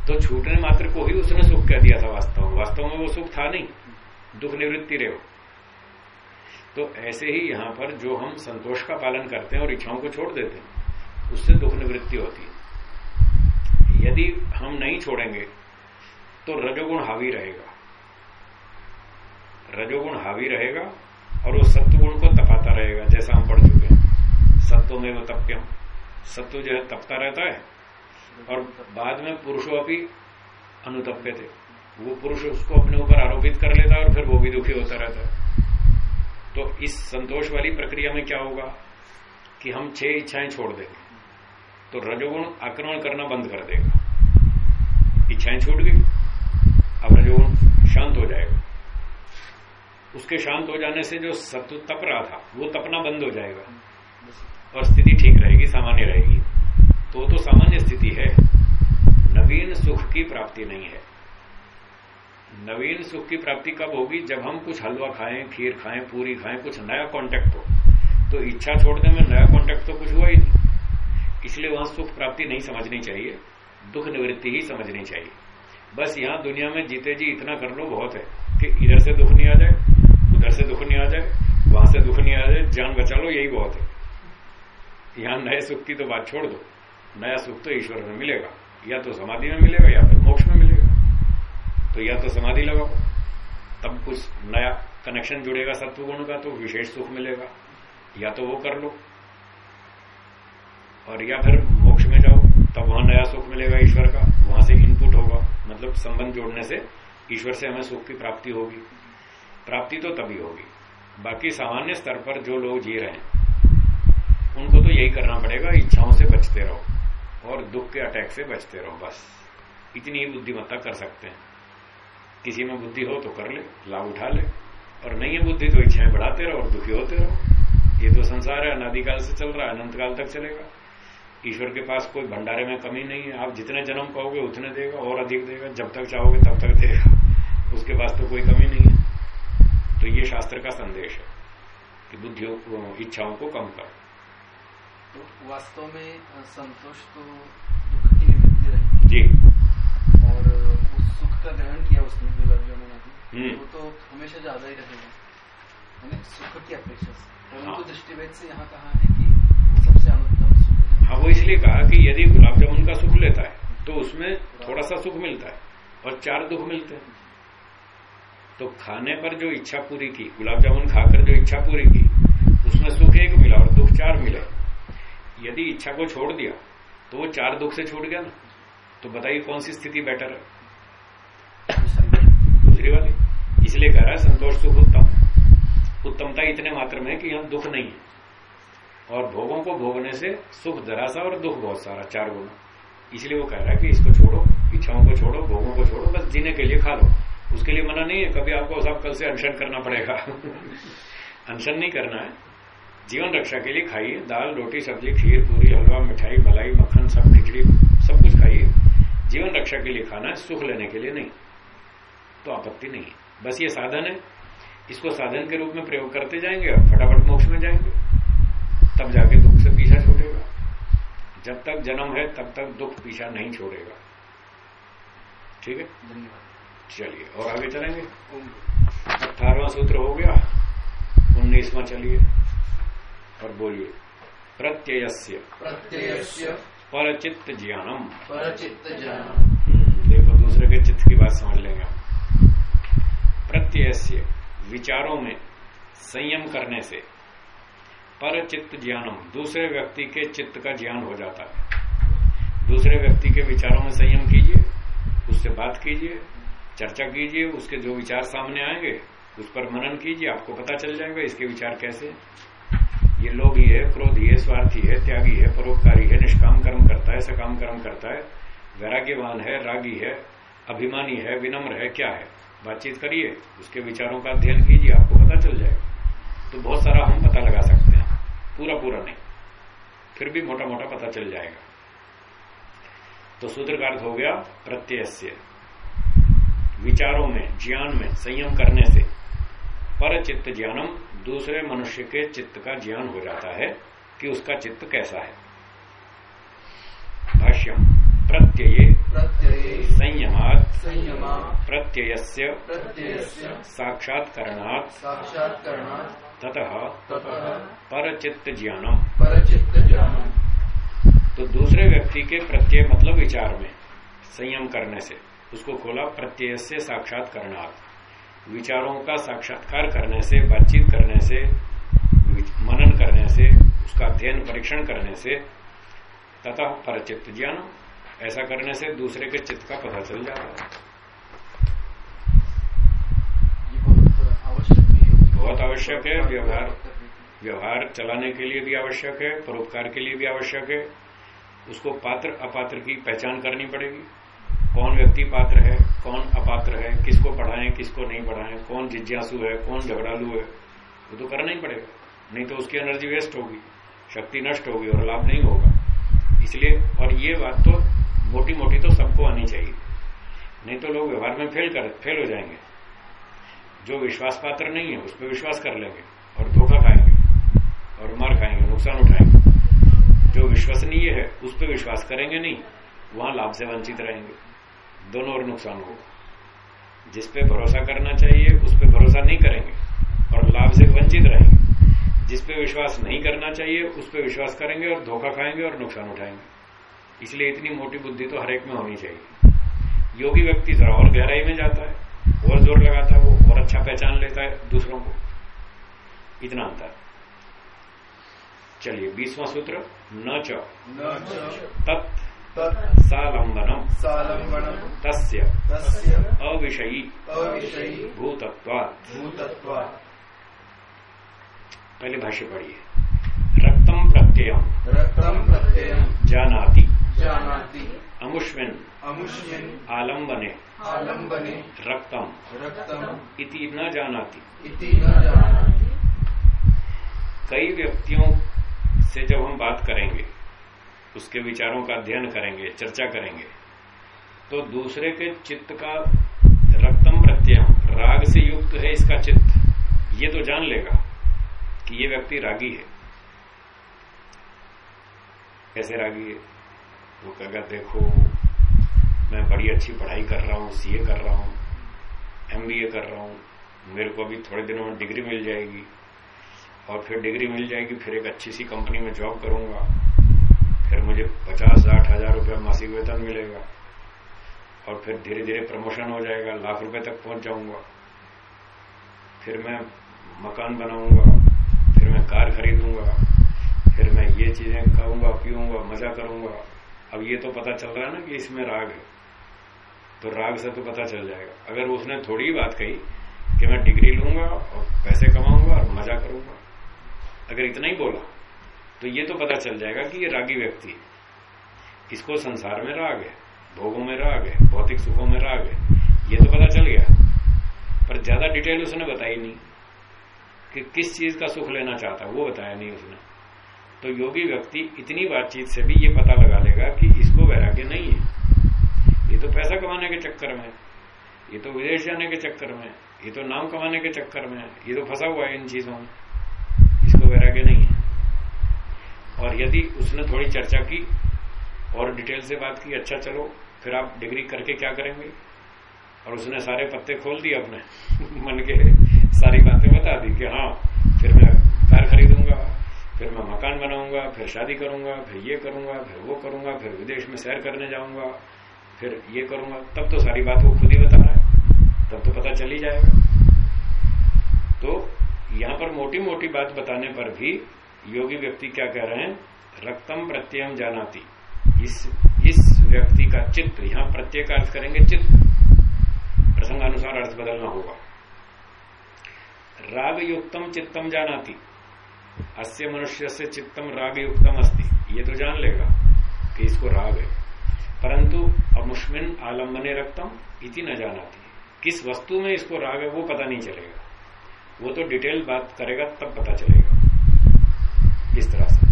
Speaker 1: तो छूटने मात्र को ही उसने सुख कह दिया था वास्तव में। वास्तव में वो सुख था नहीं। दुख निवृत्ति रहे तो ऐसे ही यहाँ पर जो हम संतोष का पालन करते हैं और इच्छाओं को छोड़ देते हैं, उससे दुख निवृत्ति होती है। यदि हम नहीं छोड़ेंगे तो रजोगुण हावी रहेगा। रजोगुण हावी रहेगा और वो सत्वगुण को तपाता रहेगा, जैसा हम पढ़ चुके हैं। सत्व में वो तप्यम। सत्व जो है, तपता रहता है और बाद में पुरुषों अभी अनुतप्य थे। वो पुरुष उसको अपने ऊपर आरोपित कर लेता है और फिर वो भी दुखी होता रहता है। तो इस संतोष वाली प्रक्रिया में क्या होगा कि हम छह इच्छाएँ छोड़ देंगे। तो रजोगुण आक्रमण करना बंद कर देगा। इच्छाएँ छूट गई। अब रजोगुण शांत हो जाएगा। उसके शांत हो जाने से जो सत्व तप रहा था, वो तपना बंद हो जाएगा। और स्थिति ठीक रहेगी, सामान्य रहेगी। तो तो सामान्य स्थिति है। नवीन सुख की प्राप्ति नहीं है। नवीन सुख की प्राप्ति कब होगी? जब हम कुछ हलवा खाएँ, खीर खाएँ, पूरी खाएँ, कुछ नया कांटेक्ट हो। तो इच्छा छोड़ने में नया कांटेक्ट तो कुछ हुआ ही नहीं। इसलिए वहाँ सुख प्राप्ति नहीं समझनी चाहिए। दुख निवृत्ति ही समझनी चाहिए। बस यहाँ दुनिया में जीते जी इतना कर लो, बहुत है कि इधर से दुख नहीं आ जाए। उधर से दुख नहीं आ जाए, वहाँ से दुख नहीं आ जाए, जान बचा लो यही बहुत है। यहाँ नए सुख की तो बात छोड़ दो। नया सुख तो ईश्वर में मिलेगा। या तो समाधि में मिलेगा, या फिर मोक्ष में मिलेगा। तो या तो समाधि लगाओ। तब कुछ नया कनेक्शन जुड़ेगा सत्व गुण का तो विशेष सुख मिलेगा। या तो वो कर लो। और या फिर मोक्ष में जाओ, तब वहाँ नया सुख मिलेगा ईश्वर का। वहाँ से इनपुट होगा। मतलब संबंध जोड़ने से ईश्वर से हमें सुख की प्राप्ति होगी। प्राप्ति तो तभी होगी। बाकी सामान्य स्तर पर जो लोग जी रहे हैं, उनको तो यही करना पड़ेगा, इच्छाओं से बचते रहो और दुख के अटैक से बचते रहो, बस। इतनी ही बुद्धिमत्ता कर सकते हैं। किसी में बुद्धि हो तो कर ले, लाभ उठा ले। और नहीं है बुद्धि तो इच्छाएँ बढ़ाते रहो और दुखी होते रहो। ये तो संसार है, अनादिकाल से चल रहा है अनंत काल तक चलेगा। ईश्वर के पास कोई भंडारे में कमी नहीं है। आप जितने जन्म कहोगे उतने देगा, और अधिक देगा। जब तक चाहोगे, तब तक देगा। उसके पास तो कोई कमी नहीं है। तो ये शास्त्र का संदेश है कि बुद्धियों को इच्छाओं को कम करो।
Speaker 2: तो वास्तव में संतोष तो दुख की निवृत्ति रही
Speaker 1: जी।
Speaker 2: और उस सुख का ग्रहण किया उसने गुलाब जामुन आदि
Speaker 1: हम्म।
Speaker 2: वो तो हमेशा ज़्यादा ही रहेगा। यानी सुख की अपेक्षा से। परंतु
Speaker 1: हाँ।
Speaker 2: दृष्टिभेद से यहाँ कहा है कि वो सबसे अनुत्तम सुख है।
Speaker 1: हाँ वो इसलिए कहा कि यदि गुलाब जामुन का सुख लेता है तो उसमें थोड़ा सा सुख मिलता है और चार दुख मिलते हैं। तो खाने पर जो इच्छा पूरी की, गुलाब जामुन खाकर जो इच्छा पूरी की, उसमें सुख एक मिला और दुख चार मिले। यदि इच्छा को छोड़ दिया तो वो चार दुख से छूट गया ना। तो बताइए कौन सी स्थिति बेटर है? दूसरी वाली। इसलिए कह रहा है, संतोष, सुख, उत्तम। उत्तमता इतने मात्र में कि यहाँ दुख नहीं है। और भोगों को भोगने से सुख जरा सा और दुख बहुत सारा, चार गुना। इसलिए वो कह रहा है कि इसको छोड़ो, इच्छाओं को छोड़ो, भोगों को छोड़ो, बस जीने के लिए खा लो। उसके लिए मना नहीं है, कभी आपको साहब कल से अनशन करना पड़ेगा। अनशन नहीं करना है। जीवन रक्षा के लिए खाइए, दाल, रोटी, सब्ज़ी, खीर, पूरी, हलवा, मिठाई, मलाई, मक्खन, सब खिचड़ी, सब कुछ खाइए। जीवन रक्षा के लिए खाना है, सुख लेने के लिए नहीं। तो आपत्ति नहीं है। बस ये साधन है। इसको साधन के रूप में प्रयोग करते जाएँगे और फटाफट मोक्ष में जाएँगे। तब जाके दुख से पीछा छोड़ेगा जब तक जन्म है, तब तक दुख पीछा नहीं छोड़ेगा। ठीक है?
Speaker 2: धन्यवाद।
Speaker 1: चलिए और आगे चलेंगे? अठारवा सूत्र हो गया उन्नीसवा चलिए और बोलिए प्रत्ययस्य।
Speaker 2: प्रत्ययस्य।
Speaker 1: परचित्त ज्ञानम।
Speaker 2: परचित्त ज्ञान
Speaker 1: हम्म, देखो दूसरे के चित्त की बात समझ लेंगे हम प्रत्ययस्य विचारों में संयम करने से पर चित्त ज्ञानम दूसरे व्यक्ति के चित्त का ज्ञान हो जाता है। दूसरे व्यक्ति के विचारों में संयम कीजिए उससे बात कीजिए चर्चा कीजिए, उसके जो विचार सामने आएँगे, उस पर मनन कीजिए, आपको पता चल जाएगा इसके विचार कैसे। ये लोभी है क्रोधी है स्वार्थी है, त्यागी है, परोपकारी है, निष्काम कर्म करता है, सकाम कर्म करता है, वैराग्यवान है, रागी है, अभिमानी है, विनम्र है, क्या है? बातचीत करिए, उसके विचारों का अध्ययन कीजिए, आपको पता चल जाएगा। तो बहुत सारा हम पता लगा सकते हैं। पूरा पूरा नहीं, फिर भी मोटा मोटा पता चल जाएगा। तो सूत्र का अर्थ हो गया प्रत्यय विचारों में ज्ञान में संयम करने से। पर चित्त ज्ञानम दूसरे मनुष्य के चित्त का ज्ञान हो जाता है कि उसका चित्त कैसा है। भाष्यम प्रत्यय
Speaker 2: प्रत्यय
Speaker 1: संयमात
Speaker 2: संयमा
Speaker 1: प्रत्ययस्य
Speaker 2: प्रत्ययस्य
Speaker 1: साक्षात्करणात्
Speaker 2: साक्षात्करणात्
Speaker 1: ततः
Speaker 2: ततः
Speaker 1: परचित्त ज्ञानम।
Speaker 2: परचित्त ज्ञानम।
Speaker 1: तो दूसरे व्यक्ति के प्रत्यय मतलब विचार में संयम करने से। उसको खोला प्रत्यय से साक्षात्करणात्। विचारों का साक्षात्कार करने से बातचीत करने से मनन करने से उसका अध्ययन परीक्षण करने से तथा परचित्त ज्ञान ऐसा करने से दूसरे के चित्त का पता चल जाता
Speaker 2: बहुत आवश्यक है।
Speaker 1: बहुत आवश्यक है व्यवहार व्यवहार चलाने के लिए भी आवश्यक है परोपकार के लिए भी आवश्यक है। उसको पात्र अपात्र की पहचान करनी पड़ेगी। कौन व्यक्ति पात्र है, कौन अपात्र है, किसको पढ़ाएँ, किसको नहीं पढ़ाएँ, कौन जिज्ञासु है, कौन झगड़ालू है, वो तो करना ही पड़ेगा। नहीं तो उसकी एनर्जी वेस्ट होगी, शक्ति नष्ट होगी और लाभ नहीं होगा। इसलिए, और ये बात तो मोटी मोटी तो सबको आनी चाहिए। नहीं तो लोग व्यवहार में फेल कर फेल हो जाएँगे। जो विश्वास पात्र नहीं है, उस पर विश्वास कर लेंगे और धोखा खाएँगे और मार खाएँगे, नुकसान उठाएँगे। जो विश्वसनीय है, उस पर विश्वास करेंगे नहीं, वहाँ लाभ से वंचित रहेंगे। दोनों और नुकसान होगा। जिस पे भरोसा करना चाहिए उस पर भरोसा नहीं करेंगे और लाभ से वंचित रहेंगे। जिस पे विश्वास नहीं करना चाहिए उस पर विश्वास करेंगे और धोखा खाएँगे और नुकसान उठाएँगे। इसलिए इतनी मोटी बुद्धि तो हरेक में होनी चाहिए। योगी व्यक्ति जरा और गहराई में जाता है और ज़ोर लगाता है वो और अच्छा पहचान लेता है दूसरों को। इतना अंतर। चलिए बीसवां सूत्र न च तत् सालंबनम।
Speaker 2: सालंबनम।
Speaker 1: तस्य
Speaker 2: तस्य
Speaker 1: अविषयी
Speaker 2: अविषयी
Speaker 1: भूतत्वात्।
Speaker 2: भूतत्वात्।
Speaker 1: पहले भाष्य पढ़िए। रक्तम प्रत्ययम।
Speaker 2: रक्तम प्रत्ययम।
Speaker 1: जानाति।
Speaker 2: जानाति।
Speaker 1: अमुष्मिन।
Speaker 2: अमुष्यन
Speaker 1: आलंबने
Speaker 2: आलंबने
Speaker 1: रक्तम।
Speaker 2: रक्तम।
Speaker 1: इति न जानाति।
Speaker 2: इति न जानाति।
Speaker 1: कई व्यक्तियों से जब हम बात करेंगे उसके विचारों का अध्ययन करेंगे, चर्चा करेंगे। तो दूसरे के चित्त का रक्तम प्रत्यय राग से युक्त है इसका चित्त, ये तो जान लेगा कि ये व्यक्ति रागी है। कैसे रागी है? वो कहेगा, देखो, मैं बड़ी अच्छी पढ़ाई कर रहा हूँ सीए कर रहा हूँ एमबीए कर रहा हूँ, मेरे को अभी थोड़े दिनों में डिग्री मिल जाएगी और फिर डिग्री मिल जाएगी, फिर एक अच्छी सी कंपनी में जॉब करूँगा फिर मुझे पचास साठ हज़ार रुपया मासिक वेतन मिलेगा। और फिर धीरे धीरे प्रमोशन हो जाएगा, लाख रुपए तक पहुँच जाऊँगा। फिर मैं मकान बनाऊँगा, फिर मैं कार खरीदूँगा, फिर मैं ये चीज़ें खाऊँगा, पीऊँगा, मज़ा करूँगा। अब ये तो पता चल रहा है ना कि इसमें राग है। तो राग से तो पता चल जाएगा। अगर उसने थोड़ी बात कही कि मैं डिग्री लूँगा और पैसे कमाऊँगा और मज़ा करूँगा। अगर इतना ही बोला तो ये तो पता चल जाएगा कि ये रागी व्यक्ति है। इसको संसार में राग है? भोगों में राग है? भौतिक सुखों में राग है? ये तो पता चल गया। पर ज़्यादा डिटेल उसने बताई नहीं कि किस चीज़ का सुख लेना चाहता, वो बताया नहीं उसने। तो योगी व्यक्ति इतनी बातचीत से भी ये पता लगा लेगा कि इसको वैराग्य नहीं है। ये तो पैसा कमाने के चक्कर में ये तो विदेश जाने के चक्कर में ये तो नाम कमाने के चक्कर में ये तो फंसा हुआ है इन चीज़ों में। इसको वैराग्य नहीं और यदि उसने थोड़ी चर्चा की और डिटेल से बात की अच्छा चलो, फिर आप डिग्री करके क्या करेंगे? और उसने सारे पत्ते खोल दिए अपने, मन के सारी बातें बता दी कि हाँ फिर मैं कार खरीदूँगा, फिर मैं मकान बनाऊँगा, फिर शादी करूँगा, फिर ये करूँगा, फिर वो करूँगा, फिर विदेश में सैर करने जाऊँगा, फिर ये करूँगा। तब तो सारी बात वो खुद ही बता रहा है। तब तो पता चल ही जाएगा। तो यहाँ पर मोटी मोटी बात बताने पर भी योगी व्यक्ति क्या कह रहे हैं? रक्तम प्रत्ययम जानाती। इस इस व्यक्ति का चित्त, यहाँ प्रत्यय का अर्थ करेंगे चित्त। प्रसंगानुसार अर्थ बदलना होगा। राग युक्तम चित्तम जानाती। अस्य मनुष्य से चित्तम राग युक्तम अस्ति। ये तो जान लेगा कि इसको राग है। परंतु अमुष्मिन आलम्बने रक्तम इति न जानाती। किस वस्तु में इसको राग है वो पता नहीं चलेगा। वो तो डिटेल बात करेगा तब पता चलेगा। इस तरह से।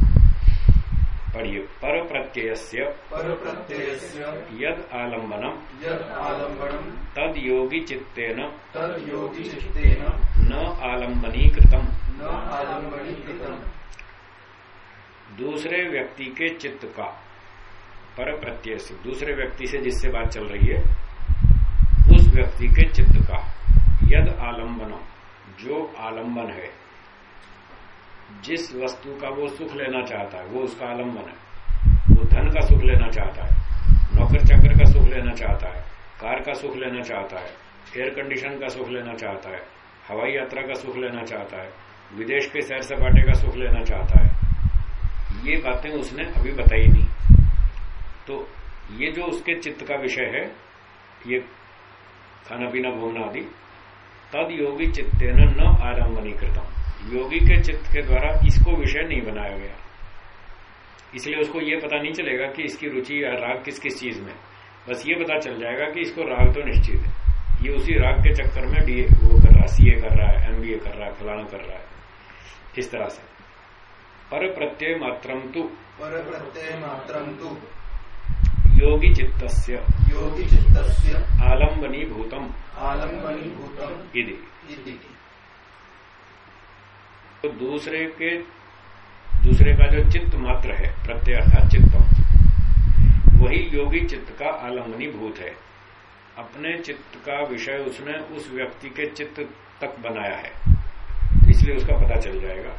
Speaker 1: पढ़िए। पर प्रत्यय से
Speaker 2: पर प्रत्यय
Speaker 1: यद आलम्बनम।
Speaker 2: यद आलम्बनम।
Speaker 1: तद योगी चित्तेन
Speaker 2: तद योगी चित्तेन
Speaker 1: न आलम्बनीकृतम।
Speaker 2: न आलम्बनीकृतम।
Speaker 1: दूसरे व्यक्ति के चित्त का। पर प्रत्यय से दूसरे व्यक्ति से जिससे बात चल रही है उस व्यक्ति के चित्त का। यद आलम्बनम। जो आलंबन है। जिस वस्तु का वो सुख लेना चाहता है, वो उसका आलंबन है। वो धन का सुख लेना चाहता है, नौकर चाकर का सुख लेना चाहता है, कार का सुख लेना चाहता है एयर कंडीशन का सुख लेना चाहता है, हवाई यात्रा का सुख लेना चाहता है, विदेश के सैर सपाटे का सुख लेना चाहता है। ये बातें उसने अभी बताई नहीं। तो ये जो उसके चित्त का विषय है, ये खाना पीना घूमना आदि, तद योगी चित्ते न आरंभनी कृतम योगी के चित्त के द्वारा इसको विषय नहीं बनाया गया। इसलिए उसको ये पता नहीं चलेगा कि इसकी रुचि या राग किस किस चीज़ में बस ये पता चल जाएगा कि इसको राग तो निश्चित है। ये उसी राग के चक्कर में डी वो कर रहा है सीए कर रहा है एमबीए कर रहा है फलाना कर रहा है। इस तरह से। पर प्रत्यय मात्रम तु।
Speaker 2: पर प्रत्यय मात्रम तु।
Speaker 1: योगी चित्त
Speaker 2: योगी चित्त
Speaker 1: आलम्बनी भूतम।
Speaker 2: आलम्बनी भूतम।
Speaker 1: तो दूसरे के, दूसरे का जो चित्त मात्र है, प्रत्यय अर्थात चित्तम, वही योगी चित्त का आलम्बनी भूत है। अपने चित्त का विषय उसने उस व्यक्ति के चित्त तक बनाया है। इसलिए उसका पता चल जाएगा,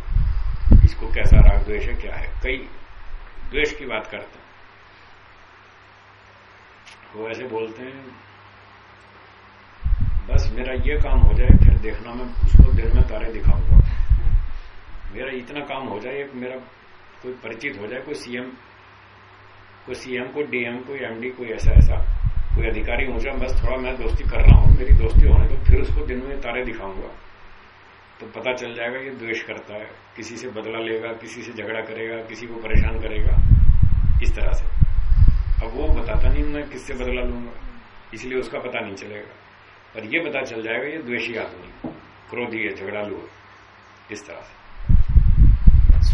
Speaker 1: इसको कैसा राग द्वेष है, क्या है। कई द्वेष की बात करते हैं। वो ऐसे बोलते हैं, बस मेरा ये काम हो जाए, फिर देखना, मैं उसको दिन में तारे दिखाऊँगा। मेरा इतना काम हो जाए, मेरा कोई परिचित हो जाए, कोई सीएम कोई सीएम को डीएम कोई एमडी कोई ऐसा ऐसा, कोई अधिकारी हो जाए, बस थोड़ा मैं दोस्ती कर रहा हूँ, मेरी दोस्ती होने तो फिर उसको दिन में तारे दिखाऊँगा। तो पता चल जाएगा ये द्वेष करता है, किसी से बदला लेगा, किसी से झगड़ा करेगा, किसी को परेशान करेगा, इस तरह से। अब वो बताता नहीं, मैं किससे बदला लूँगा? इसलिए उसका पता नहीं चलेगा। पर ये पता चल जाएगा, ये द्वेषी आदमी, क्रोधी है, झगड़ालू है, इस तरह से।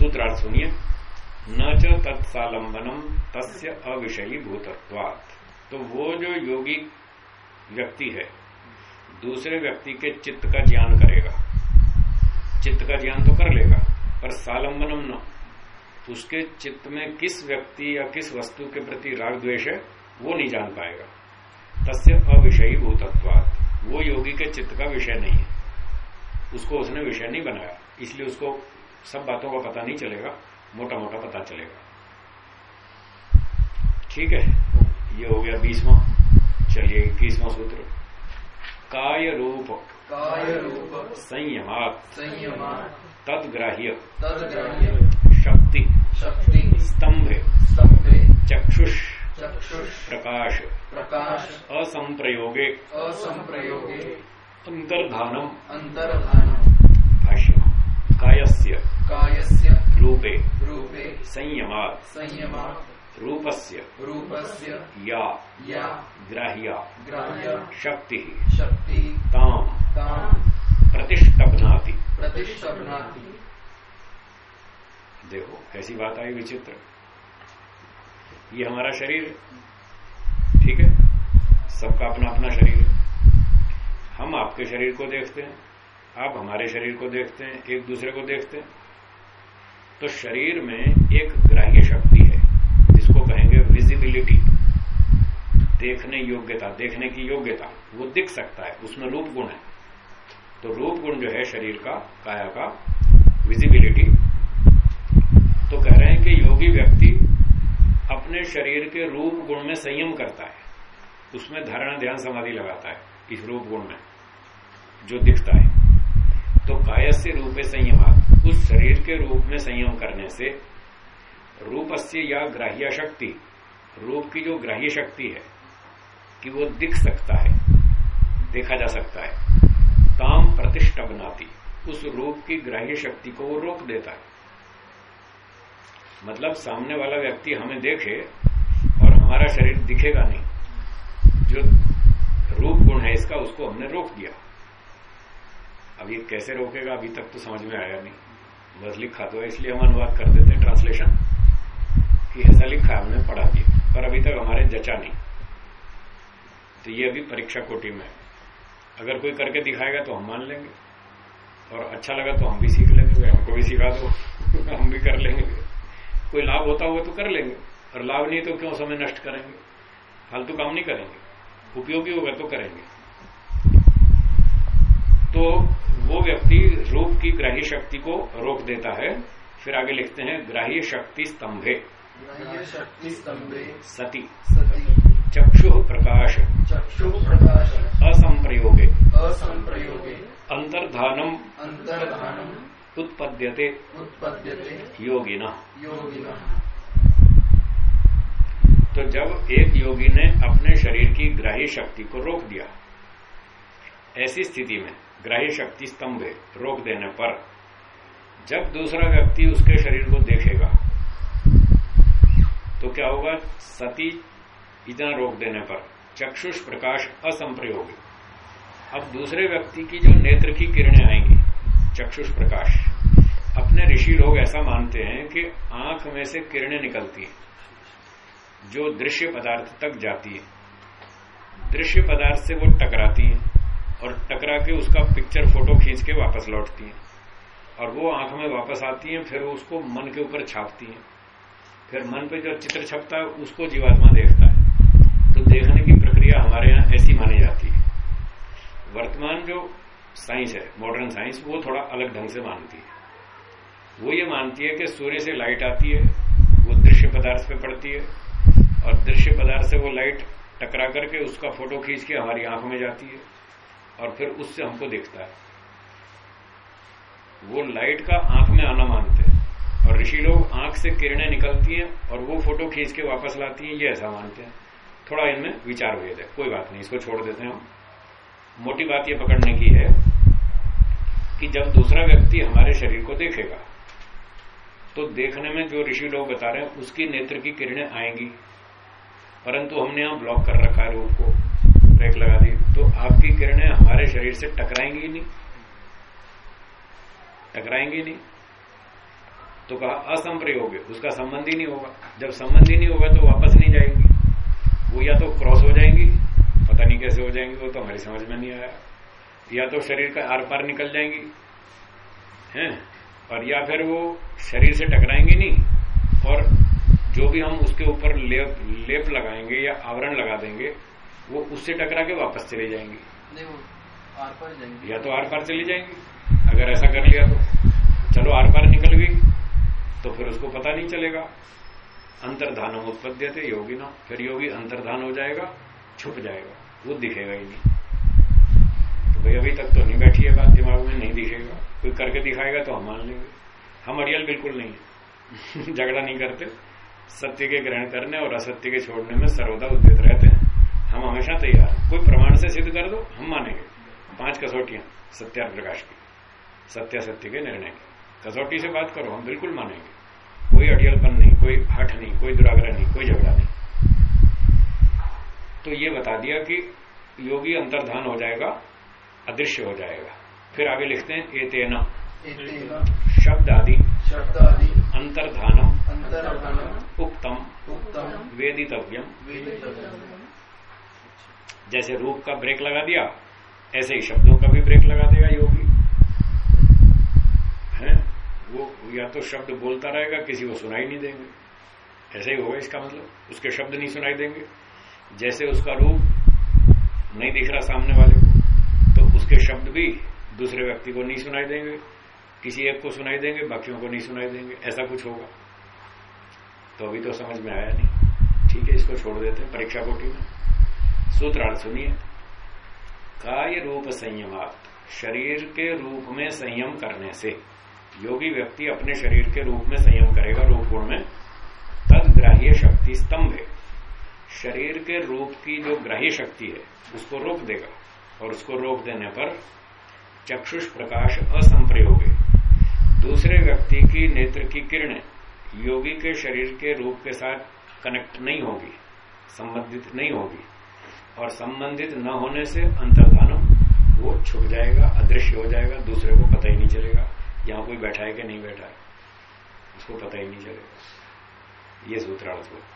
Speaker 1: सूत्रार्थ सुनिए न च तत्सालंबनम तस्य अविषयी भूतत्वात्। तो वो जो योगी व्यक्ति है, दूसरे व्यक्ति के चित्त का ज्ञान करेगा। चित्त का ज्ञान तो कर लेगा, पर सालंबनम न। उसके चित्त में किस व्यक्ति या किस वस्तु के प्रति राग द्वेष है, वो नहीं जान पाएगा। तस्य अविषयी भूतत्वात्। वो योगी के चित्त का विषय नहीं है। उसको उसने विषय नहीं बनाया, इसलिए उसको सब बातों का पता नहीं चलेगा मोटा मोटा पता चलेगा। ठीक है ये हो गया बीसवा। चलिए इक्कीसवा सूत्र। काय रूप
Speaker 2: काय रूप
Speaker 1: संयमात।
Speaker 2: संयमात।
Speaker 1: तदग्राह्य।
Speaker 2: तदग्राह्य।
Speaker 1: शक्ति।
Speaker 2: शक्ति।
Speaker 1: स्तंभे।
Speaker 2: स्तंभे।
Speaker 1: चक्षुष।
Speaker 2: चक्षुष।
Speaker 1: प्रकाश।
Speaker 2: प्रकाश।
Speaker 1: असंप्रयोगे।
Speaker 2: असंप्रयोगे।
Speaker 1: अंतर्धानम।
Speaker 2: अंतर्धानम।
Speaker 1: भाष्य कायस्य।
Speaker 2: कायस्य।
Speaker 1: रूपे।
Speaker 2: रूपे।
Speaker 1: संयमात।
Speaker 2: संयमात्।
Speaker 1: रूपस्य।
Speaker 2: रूपस्य।
Speaker 1: या।
Speaker 2: या।
Speaker 1: ग्राह्या।
Speaker 2: ग्राह्य।
Speaker 1: शक्ति।
Speaker 2: शक्ति।
Speaker 1: ताम।
Speaker 2: ताम।
Speaker 1: प्रतिष्ठभनाति
Speaker 2: प्रतिष्ठभनाति
Speaker 1: देखो कैसी बात आई विचित्र। ये हमारा शरीर। ठीक है? सबका अपना अपना शरीर। है हम आपके शरीर को देखते हैं। आप हमारे शरीर को देखते हैं, एक दूसरे को देखते हैं तो शरीर में एक ग्राह्य शक्ति है, जिसको कहेंगे विजिबिलिटी देखने योग्यता, देखने की योग्यता, वो दिख सकता है, उसमें रूप गुण है। तो रूप गुण जो है शरीर का, काया का विजिबिलिटी तो कह रहे हैं कि योगी व्यक्ति अपने शरीर के रूप गुण में संयम करता है, उसमें धारणा ध्यान समाधि लगाता है, इस रूप गुण में, जो दिखता है। तो काय रूपे संयम। उस शरीर के रूप में संयम करने से रूपस्य या ग्राह्य शक्ति, रूप की जो ग्राह्य शक्ति है, कि वो दिख सकता है, देखा जा सकता है, ताम प्रतिष्ठा बनाती, उस रूप की ग्राह्य शक्ति को वो रोक देता है। मतलब सामने वाला व्यक्ति हमें देखे और हमारा शरीर दिखेगा नहीं। जो रूप गुण है इसका उसको हमने रोक दिया। अब ये कैसे रोकेगा, अभी तक तो समझ में आया नहीं। बस लिखा तो है, इसलिए हम अनुवाद कर देते हैं ट्रांसलेशन कि ऐसा लिखा हमने पढ़ा दिया पर अभी तक हमारे जचा नहीं। तो ये अभी परीक्षा कोटि में है। अगर कोई करके दिखाएगा तो हम मान लेंगे। और अच्छा लगा तो हम भी सीख लेंगे हमको भी सिखा दो। हम भी कर लेंगे। कोई लाभ होता हुआ तो कर लेंगे। और लाभ नहीं तो क्यों समय नष्ट करेंगे? फालतू काम नहीं करेंगे। उपयोगी होगा तो करेंगे। तो वो व्यक्ति रूप की ग्राही शक्ति को रोक देता है। फिर आगे लिखते हैं ग्राह्य शक्ति स्तंभे।
Speaker 2: शक्ति स्तंभे।
Speaker 1: सती।
Speaker 2: सती।
Speaker 1: चक्षु प्रकाश।
Speaker 2: चक्षु प्रकाश।
Speaker 1: असंप्रयोगे।
Speaker 2: असंप्रयोगे।
Speaker 1: अंतर्धानम।
Speaker 2: अंतर्धानम।
Speaker 1: उत्पद्यते।
Speaker 2: उत्पद्यते।
Speaker 1: योगिना।
Speaker 2: योगिना।
Speaker 1: तो जब एक योगी ने अपने शरीर की ग्राही शक्ति को रोक दिया ऐसी स्थिति में ग्राही शक्ति स्तंभे रोक देने पर। जब दूसरा व्यक्ति उसके शरीर को देखेगा तो क्या होगा? सती इतना रोक देने पर। चक्षुष प्रकाश असंप्रयोगी। अब दूसरे व्यक्ति की जो नेत्र की किरणें आएँगी, चक्षुष प्रकाश, अपने ऋषि लोग ऐसा मानते हैं कि आँख में से किरणें निकलती हैं, जो दृश्य पदार्थ तक जाती है। दृश्य पदार्थ से वो टकराती है। और टकरा के उसका पिक्चर फ़ोटो खींच के वापस लौटती हैं। और वो आँख में वापस आती हैं, फिर उसको मन के ऊपर छापती हैं। फिर मन पे जो चित्र छपता है, उसको जीवात्मा देखता है। तो देखने की प्रक्रिया हमारे यहाँ ऐसी मानी जाती है। वर्तमान जो साइंस है मॉडर्न साइंस वो थोड़ा अलग ढंग से मानती है। वो ये मानती है कि सूर्य से लाइट आती है, वो दृश्य पदार्थ पे पड़ती है। और दृश्य पदार्थ से वो लाइट टकरा करके उसका फ़ोटो खींच के हमारी आँख में जाती है। और फिर उससे हमको देखता है। वो लाइट का आँख में आना मानते हैं। और ऋषि लोग आँख से किरणें निकलती हैं और वो फ़ोटो खींच के वापस लाती हैं, ये ऐसा मानते हैं। थोड़ा इनमें विचार है, कोई बात नहीं, इसको छोड़ देते हैं हम। मोटी बात ये पकड़ने की है कि जब दूसरा व्यक्ति हमारे शरीर को देखेगा तो देखने में जो ऋषि लोग बता रहे हैं, उसकी नेत्र की किरणें आएँगी। परंतु हमने यहाँ ब्लॉक कर रखा है रूप को ब्रेक लगा दी। तो आपकी किरणें हमारे शरीर से टकराएँगी नहीं। टकराएँगी नहीं। तो कहा, असंप्रयोग उसका संबंध ही नहीं होगा। जब संबंध ही नहीं होगा तो वापस नहीं जाएँगी। वो या तो क्रॉस हो जाएँगी, पता नहीं कैसे हो जाएँगी, वो तो हमारी समझ में नहीं आया। या तो शरीर का आर पार निकल जाएँगी, हैं? और या फिर वो शरीर से टकराएँगी नहीं, और जो भी हम उसके ऊपर लेप लेप लगाएँगे या आवरण लगा देंगे वो उससे टकरा के वापस चले जाएँगी।
Speaker 2: नहीं वो आर पार जाएँगे।
Speaker 1: या तो आर पार चली जाएँगी। अगर ऐसा कर लिया तो। चलो आर पार निकल गई तो फिर उसको पता नहीं चलेगा। अंतर्धान उत्पद्य थे योगी ना। फिर योगी अंतर्धान हो जाएगा छुप जाएगा। वो दिखेगा ही नहीं। तो भाई अभी तक तो नहीं बैठी है बात दिमाग में नहीं दिखेगा। कोई करके दिखाएगा तो हम मान लेंगे। हम अड़ियल बिल्कुल नहीं झगड़ा नहीं करते। सत्य के ग्रहण करने और असत्य के छोड़ने में सर्वदा उद्यत रहते हैं। हम हमेशा तैयार कोई प्रमाण से सिद्ध कर दो हम मानेंगे। पाँच कसौटियाँ सत्या प्रकाश की सत्य सत्य के निर्णय की। कसौटी से बात करो हम बिल्कुल मानेंगे। कोई अड़ियलपन नहीं कोई हठ नहीं कोई दुराग्रह नहीं कोई झगड़ा नहीं। तो ये बता दिया कि योगी अंतर्धान हो जाएगा अदृश्य हो जाएगा। फिर आगे लिखते हैं एतेना।
Speaker 2: एतेन।
Speaker 1: शब्द आदि।
Speaker 2: शब्द आदि।
Speaker 1: अंतर्धानम।
Speaker 2: अंतर्धानम।
Speaker 1: उक्तम।
Speaker 2: उत्तम
Speaker 1: वेदितव्यम।
Speaker 2: वेदितव्यम।
Speaker 1: जैसे रूप का ब्रेक लगा दिया, ऐसे ही शब्दों का भी ब्रेक लगा देगा योगी। है? वो या तो शब्द बोलता रहेगा, किसी को सुनाई नहीं देंगे। ऐसे ही होगा इसका मतलब। उसके शब्द नहीं सुनाई देंगे। जैसे उसका रूप नहीं दिख रहा सामने वाले को तो उसके शब्द भी दूसरे व्यक्ति को नहीं सुनाई देंगे। किसी एक को सुनाई देंगे, बाकियों को नहीं सुनाई देंगे। ऐसा कुछ होगा। तो अभी तो समझ में आया नहीं। ठीक है, इसको छोड़ देते हैं परीक्षा कोटि में। सूत्रार्थ सुनिए। काय रूप संयमात शरीर के रूप में संयम करने से। योगी व्यक्ति अपने शरीर के रूप में संयम करेगा, रूप गुण में। तद ग्राह्य शक्ति स्तंभ। है शरीर के रूप की जो ग्राह्य शक्ति है, उसको रोक देगा और उसको रोक देने पर चक्षुष प्रकाश असंप्रयोग। है दूसरे व्यक्ति की नेत्र की किरणें योगी के शरीर के रूप के साथ कनेक्ट नहीं होगी, संबंधित नहीं होगी। और संबंधित न होने से अंतर्धानम, वो छुप जाएगा, अदृश्य हो जाएगा, दूसरे को पता ही नहीं चलेगा। यहाँ कोई बैठा है कि नहीं बैठा है उसको पता ही नहीं चलेगा। ये सूत्रार्थ होता